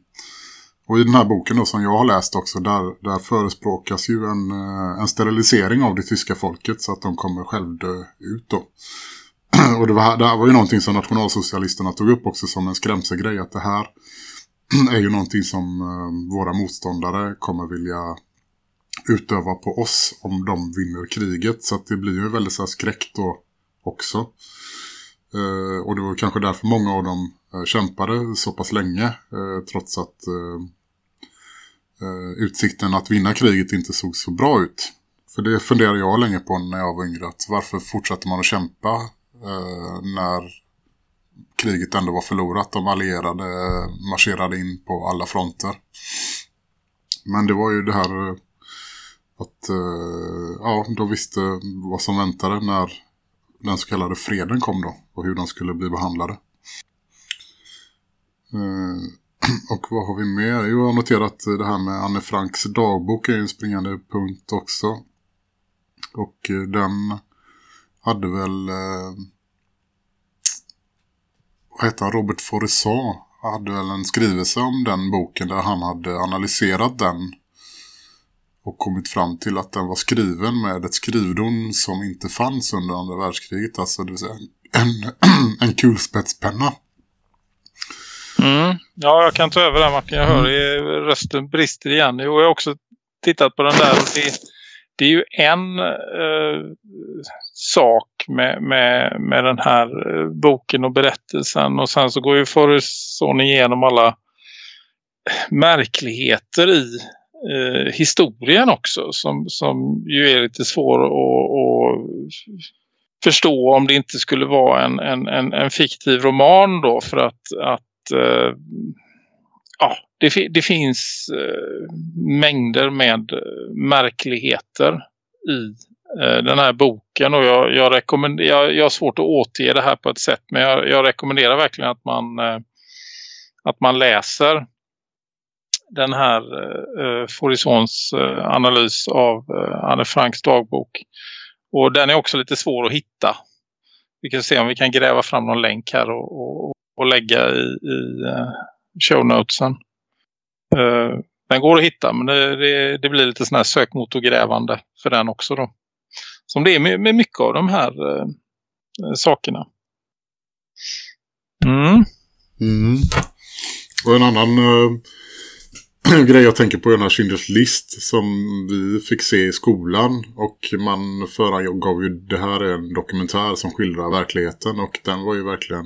Och i den här boken då, som jag har läst också, där, där förespråkas ju en, eh, en sterilisering av det tyska folket så att de kommer själv dö ut då. Och det, var, det här var ju någonting som nationalsocialisterna tog upp också som en skrämselgrej att det här är ju någonting som eh, våra motståndare kommer vilja utöva på oss om de vinner kriget. Så att det blir ju väldigt så här skräck då också. Eh, och det var kanske därför många av dem eh, kämpade så pass länge eh, trots att eh, Eh, utsikten att vinna kriget inte såg så bra ut. För det funderade jag länge på när jag var yngre. Att varför fortsatte man att kämpa eh, när kriget ändå var förlorat? De allierade eh, marscherade in på alla fronter. Men det var ju det här eh, att ja, de visste vad som väntade när den så kallade freden kom då. Och hur de skulle bli behandlade. Och vad har vi mer? Jo, jag har noterat eh, det här med Anne Franks dagbok är en springande punkt också. Och eh, den hade väl... Eh, vad heter han? Robert Forisson hade väl en skrivelse om den boken där han hade analyserat den och kommit fram till att den var skriven med ett skrivdon som inte fanns under andra världskriget. Alltså det vill säga en, en kulspetspenna. Mm. Ja, jag kan ta över där Martin. Jag hör mm. rösten brister igen. Jo, jag har också tittat på den där det, det är ju en eh, sak med, med, med den här eh, boken och berättelsen. Och sen så går ju Forrestson igenom alla märkligheter i eh, historien också. Som, som ju är lite svår att, att förstå om det inte skulle vara en, en, en, fiktiv roman då. För att, att eh, Eh, ja, det, det finns eh, mängder med eh, märkligheter i eh, den här boken och jag, jag, rekommenderar, jag, jag har svårt att återge det här på ett sätt men jag, jag rekommenderar verkligen att man, eh, att man läser den här eh, Forisons eh, analys av eh, Anne Franks dagbok. Och den är också lite svår att hitta. Vi kan se om vi kan gräva fram någon länk här och, och, och lägga i, i eh, show notesen. Uh, den går att hitta men det, det, det, blir lite sån här sökmotorgrävande för den också då. Som det är med, med mycket av de här uh, sakerna. Mm. Mm. Och en annan grej jag tänker på är den här Schindlers list som vi fick se i skolan. Och man gav ju det här är en dokumentär som skildrar verkligheten. Och den var ju verkligen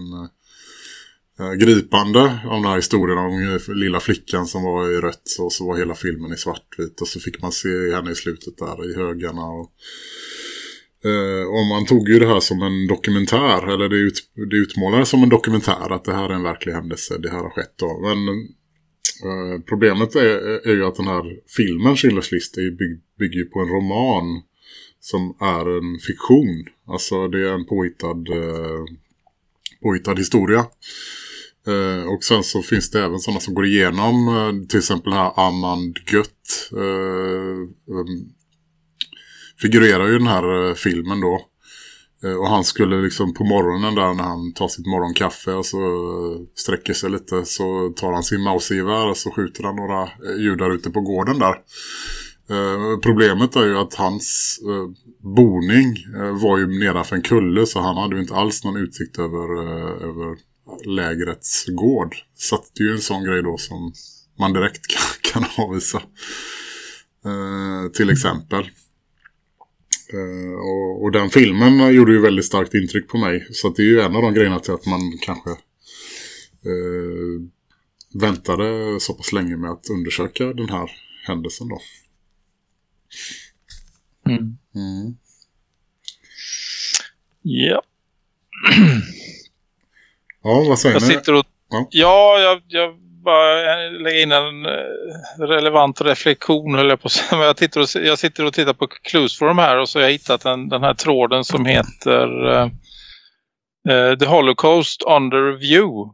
Eh, gripande om den här historien om lilla flickan som var i rött. Och så var hela filmen i svartvit. Och så fick man se henne i slutet där i högarna och... Eh, och man tog ju det här som en dokumentär, eller det, ut, det utmålades som en dokumentär att det här är en verklig händelse, det här har skett då. Men Eh, problemet är, är ju att den här filmen Schindler's list bygg, bygger på en roman som är en fiktion. Alltså det är en påhittad, eh, påhittad historia. Eh, och sen så finns det även sådana som går igenom eh, till exempel här Amand Gött eh, um, figurerar ju den här eh, filmen då. Eh, och han skulle liksom på morgonen där när han tar sitt morgonkaffe och så eh, sträcker sig lite så tar han sin mausgivare och så skjuter han några eh, judar ute på gården där. Eh, problemet är ju att hans eh, boning eh, var ju nedanför en kulle så han hade ju inte alls någon utsikt över, över lägrets gård. Så det är ju en sån grej då som man direkt kan, kan avvisa. till exempel. Uh, och, och, den filmen gjorde ju väldigt starkt intryck på mig. Så det är ju en av de grejerna till att man kanske uh, väntade så pass länge med att undersöka den här händelsen då. Mm. Mm. Ja. ja, vad säger jag ni? Sitter och... Ja, ja jag, jag bara lägga in en eh, relevant reflektion höll jag på Men jag, tittar och, jag sitter och tittar på Clues Forum här och så har jag hittat en, den här tråden som heter uh, The Holocaust Under Review.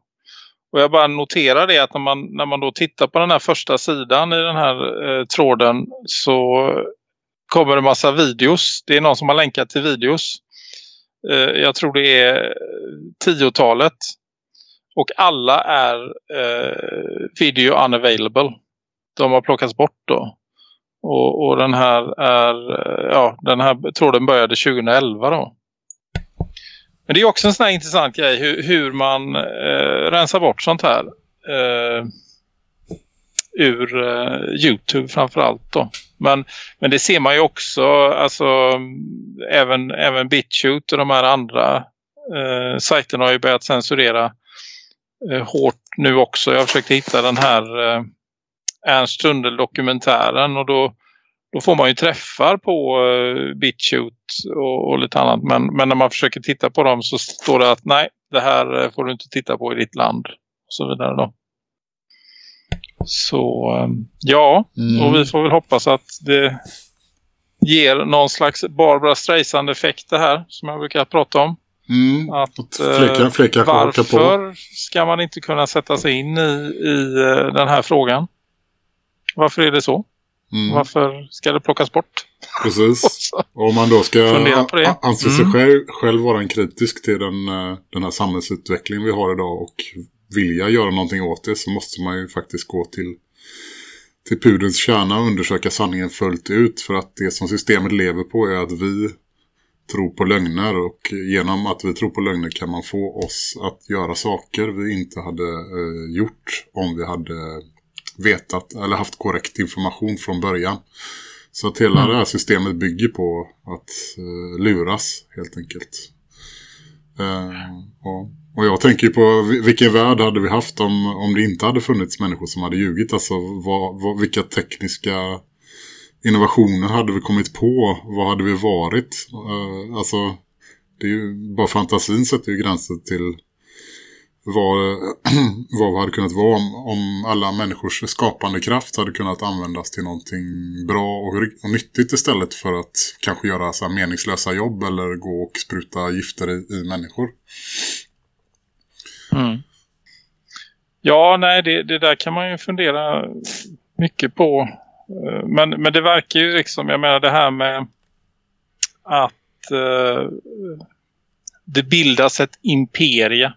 Och jag bara noterar det att när man, när man då tittar på den här första sidan i den här uh, tråden så kommer det massa videos. Det är någon som har länkat till videos. Eh, jag tror det är tiotalet och alla är eh, video unavailable. De har plockats bort då. Och, och den här är eh, ja, den här tråden började 2011 då. Men det är också en sån här intressant grej hur, hur man eh, rensar bort sånt här. Eh, ur eh, Youtube framförallt då. Men, men det ser man ju också, alltså även, även BitChute och de här andra eh, sajterna har ju börjat censurera eh, hårt nu också. Jag försökte hitta den här eh, Ernst Sundel-dokumentären och då, då får man ju träffar på eh, BitChute och, och, lite annat. Men, men när man försöker titta på dem så står det att nej, det här eh, får du inte titta på i ditt land och så vidare då. Så eh, ja, mm. och vi får väl hoppas att det ger någon slags Barbara Streisand-effekt det här som jag brukar prata om. Mm. Att, fleka, fleka varför på. ska man inte kunna sätta sig in i, i eh, den här frågan? Varför är det så? Mm. Varför ska det plockas bort? Precis. Och om man då ska anse sig mm. själv, själv vara en kritisk till den, eh, den här samhällsutvecklingen vi har idag och vilja göra någonting åt det så måste man ju faktiskt gå till, till pudens kärna och undersöka sanningen fullt ut. För att det som systemet lever på är att vi tror på lögner och genom att vi tror på lögner kan man få oss att göra saker vi inte hade eh, gjort om vi hade vetat eller haft korrekt information från början. Så att hela mm. det här systemet bygger på att eh, luras helt enkelt. Eh, och, och, jag tänker på vilken värld hade vi haft om, om det inte hade funnits människor som hade ljugit. Alltså vad, vad, vilka tekniska innovationer hade vi kommit på? Vad hade vi varit? Uh, alltså, det är ju bara fantasin sätter ju gränser till vad, vad vi hade kunnat vara om, om alla människors skapande kraft hade kunnat användas till någonting bra och, och nyttigt istället för att kanske göra så meningslösa jobb eller gå och spruta gifter i, i människor. Mm. Ja, nej, det, det där kan man ju fundera mycket på. Eh, men, men det verkar ju liksom, jag menar det här med att eh, det bildas ett imperie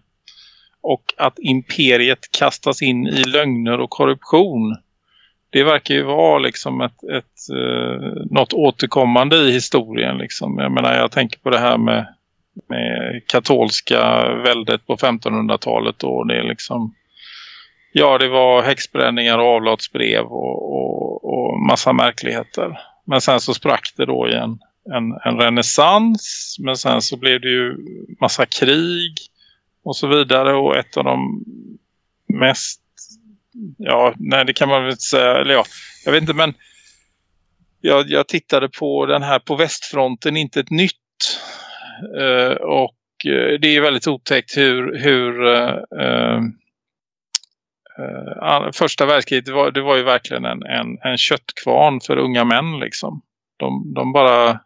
och att imperiet kastas in i lögner och korruption. Det verkar ju vara liksom ett, ett, eh, något återkommande i historien. Liksom. Jag menar, jag tänker på det här med, med katolska väldet på 1500-talet. Och det är liksom, ja, det var häxbränningar och avlatsbrev och, och, och massa märkligheter. Men sen så sprack det då igen en, en renässans. Men sen så blev det ju massa krig och så vidare. Och ett av de mest, ja, nej det kan man väl inte säga, eller ja, jag vet inte men jag, jag tittade på den här på västfronten, inte ett nytt. Eh, och eh, det är väldigt otäckt hur, hur eh, första världskriget det var, det var ju verkligen en, en, en köttkvarn för unga män liksom. De, de bara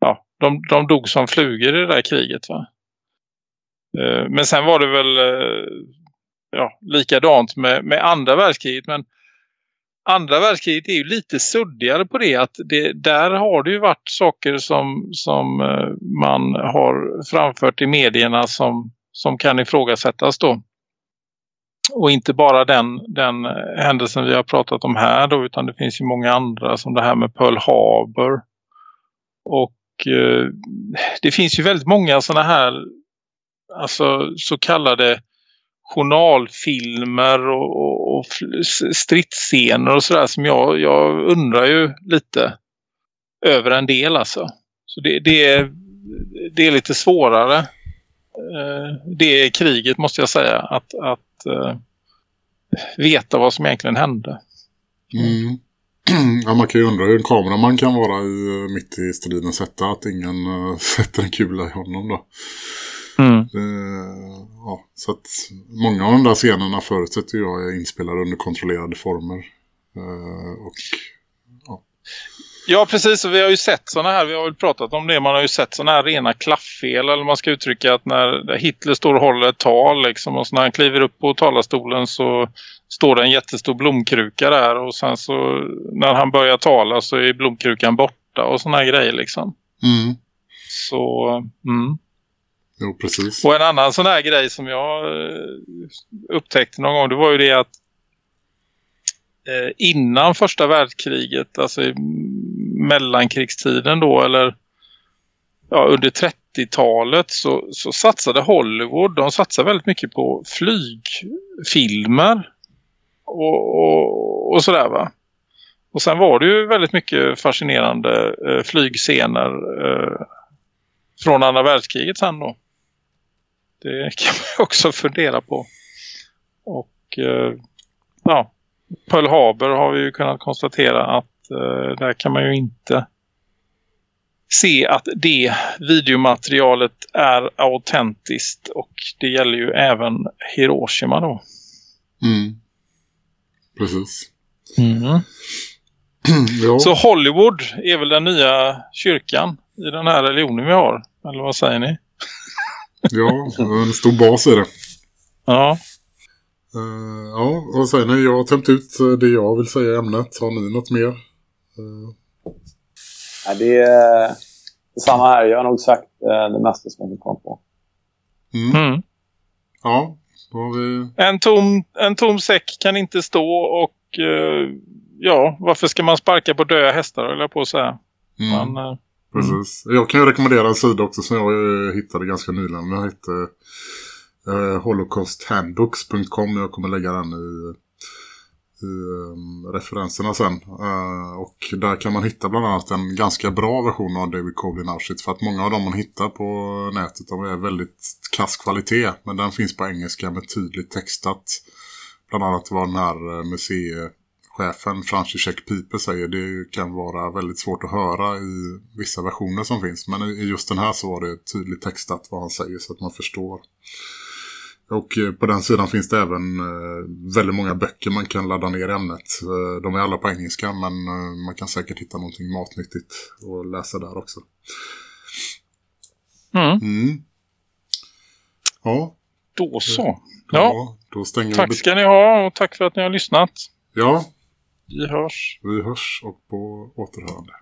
ja, de, de dog som flugor i det där kriget va. Eh, men sen var det väl eh, ja, likadant med, med andra världskriget. Men andra världskriget är ju lite suddigare på det. att det, Där har det ju varit saker som, som eh, man har framfört i medierna som, som kan ifrågasättas då. Och inte bara den, den händelsen vi har pratat om här då, utan det finns ju många andra som det här med Pearl Harbor. Och eh, det finns ju väldigt många sådana här alltså så kallade journalfilmer och, och, och stridsscener och sådär som jag, jag undrar ju lite över en del alltså. Så det, det, är, det är lite svårare. Eh, det är kriget måste jag säga. Att, att uh, veta vad som egentligen hände. Mm. Ja, man kan ju undra hur en kameraman kan vara i, eh, mitt i striden sätta att ingen uh, sätter en kula i honom då. Mm. Det, ja, så att många av de där scenerna förutsätter jag är inspelade under kontrollerade former. Uh, och, ja. ja, precis. Och vi har ju sett sådana här, vi har väl pratat om det, man har ju sett sådana här rena klafffel. Eller man ska uttrycka att när Hitler står och håller ett tal liksom, och så när han kliver upp på talarstolen så står det en jättestor blomkruka där. Och sen så när han börjar tala så är blomkrukan borta och sådana här grejer liksom. Mm. Så, mm. Jo, precis. Och en annan sån här grej som jag eh, upptäckte någon gång, det var ju det att eh, innan första världskriget, alltså i mellankrigstiden då, eller ja, under 30-talet så, så satsade Hollywood, de satsade väldigt mycket på flygfilmer och, och, och sådär va. Och sen var det ju väldigt mycket fascinerande eh, flygscener eh, från andra världskriget sen då. Det kan man också fundera på. Och eh, ja, Pearl Harbor har vi ju kunnat konstatera att eh, där kan man ju inte se att det videomaterialet är autentiskt och det gäller ju även Hiroshima då. Mm. Precis. Mm. ja. Så Hollywood är väl den nya kyrkan i den här religionen vi har? Eller vad säger ni? Ja, en stor bas är det. Ja. Uh, ja, och sen när jag har tömt ut eh, det jag vill säga i ämnet. Har ni något mer? Uh. Ja, det är samma här. Jag har nog sagt uh, det mesta som jag kom på. Mm. Mm. Ja, vi... en, tom, en tom säck kan inte stå och uh, ja, varför ska man sparka på döda hästar eller på att säga. Mm. Man, Precis. Mm. Jag kan ju rekommendera en sida också som jag eh, hittade ganska nyligen. Den heter uh, eh, holocausthandbooks.com. Jag kommer lägga den i i um, referenserna sen. Uh, och där kan man hitta bland annat en ganska bra version av David Coblin Auschwitz. För att många av dem man hittar på nätet de är väldigt kass kvalitet. Men den finns på engelska med tydligt textat. Bland annat var den här museet museichefen Francis Piper säger. Det kan vara väldigt svårt att höra i vissa versioner som finns. Men i just den här så var det tydligt textat vad han säger så att man förstår. Och eh, på den sidan finns det även eh, väldigt många böcker man kan ladda ner i ämnet. Eh, de är alla på engelska men man kan säkert hitta någonting matnyttigt och läsa där också. Mm. mm. Ja. Då så. Ja, ja då stänger tack ska ni ha och tack för att ni har lyssnat. Ja. Vi hörs. Vi hörs och på återhörande.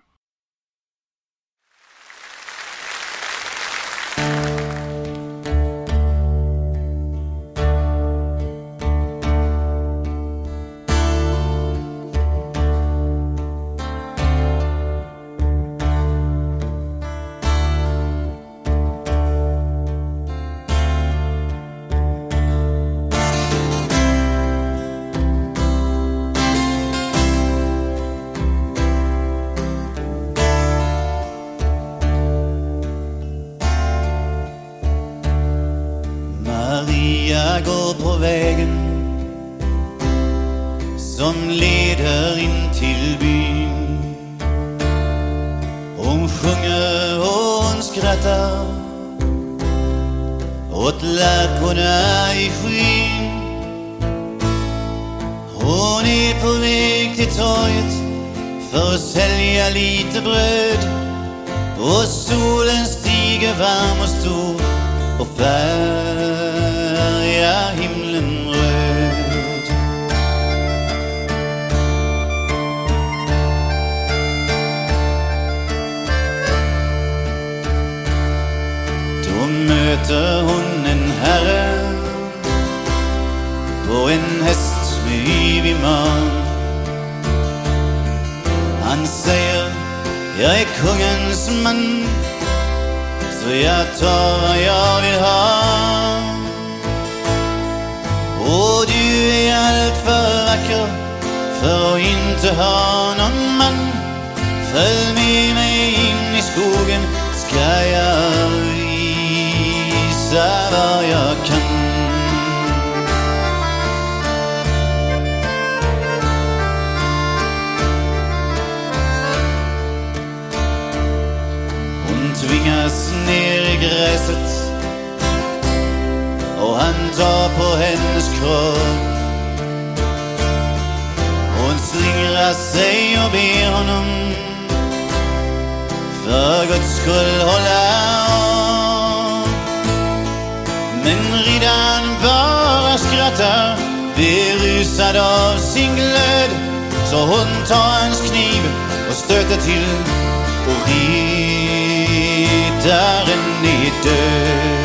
men så jag tar vad jag vill ha. Och du är allt för vacker för att inte ha någon man. Följ med mig in i skogen ska jag visa vad jag kan. tvingas ner i gräset och han tar på hennes kropp. Hon slingrar sig och ber honom för Guds skull hålla om. Men riddaren bara skrattar berusad av sin glöd så hon tar hans kniv och stöter till och rider. darin idyllisch.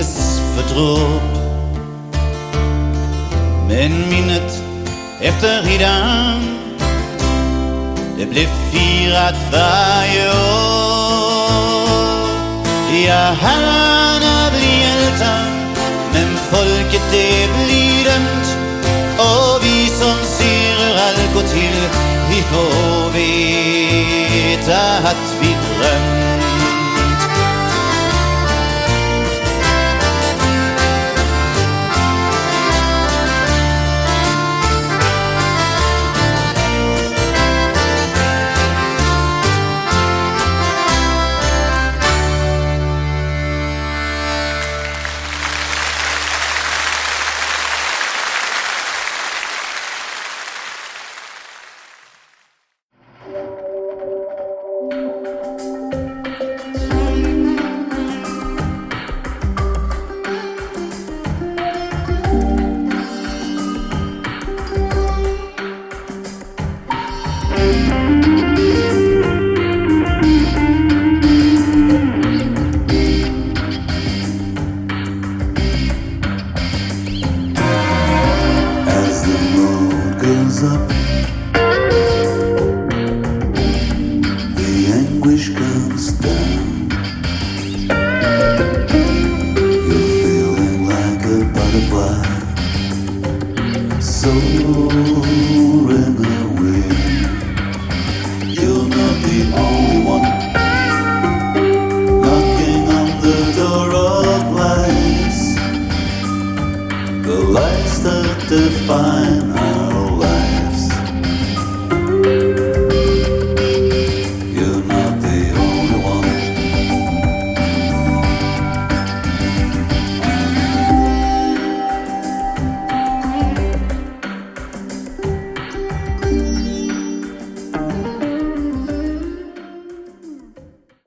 alldeles förtrott. Men minnet efter riddaren, det blev firat varje år. Ja, herrarna blir hjältar, men folket det blir dömt. Och vi som ser hur allt går till, vi får veta att vi drömt.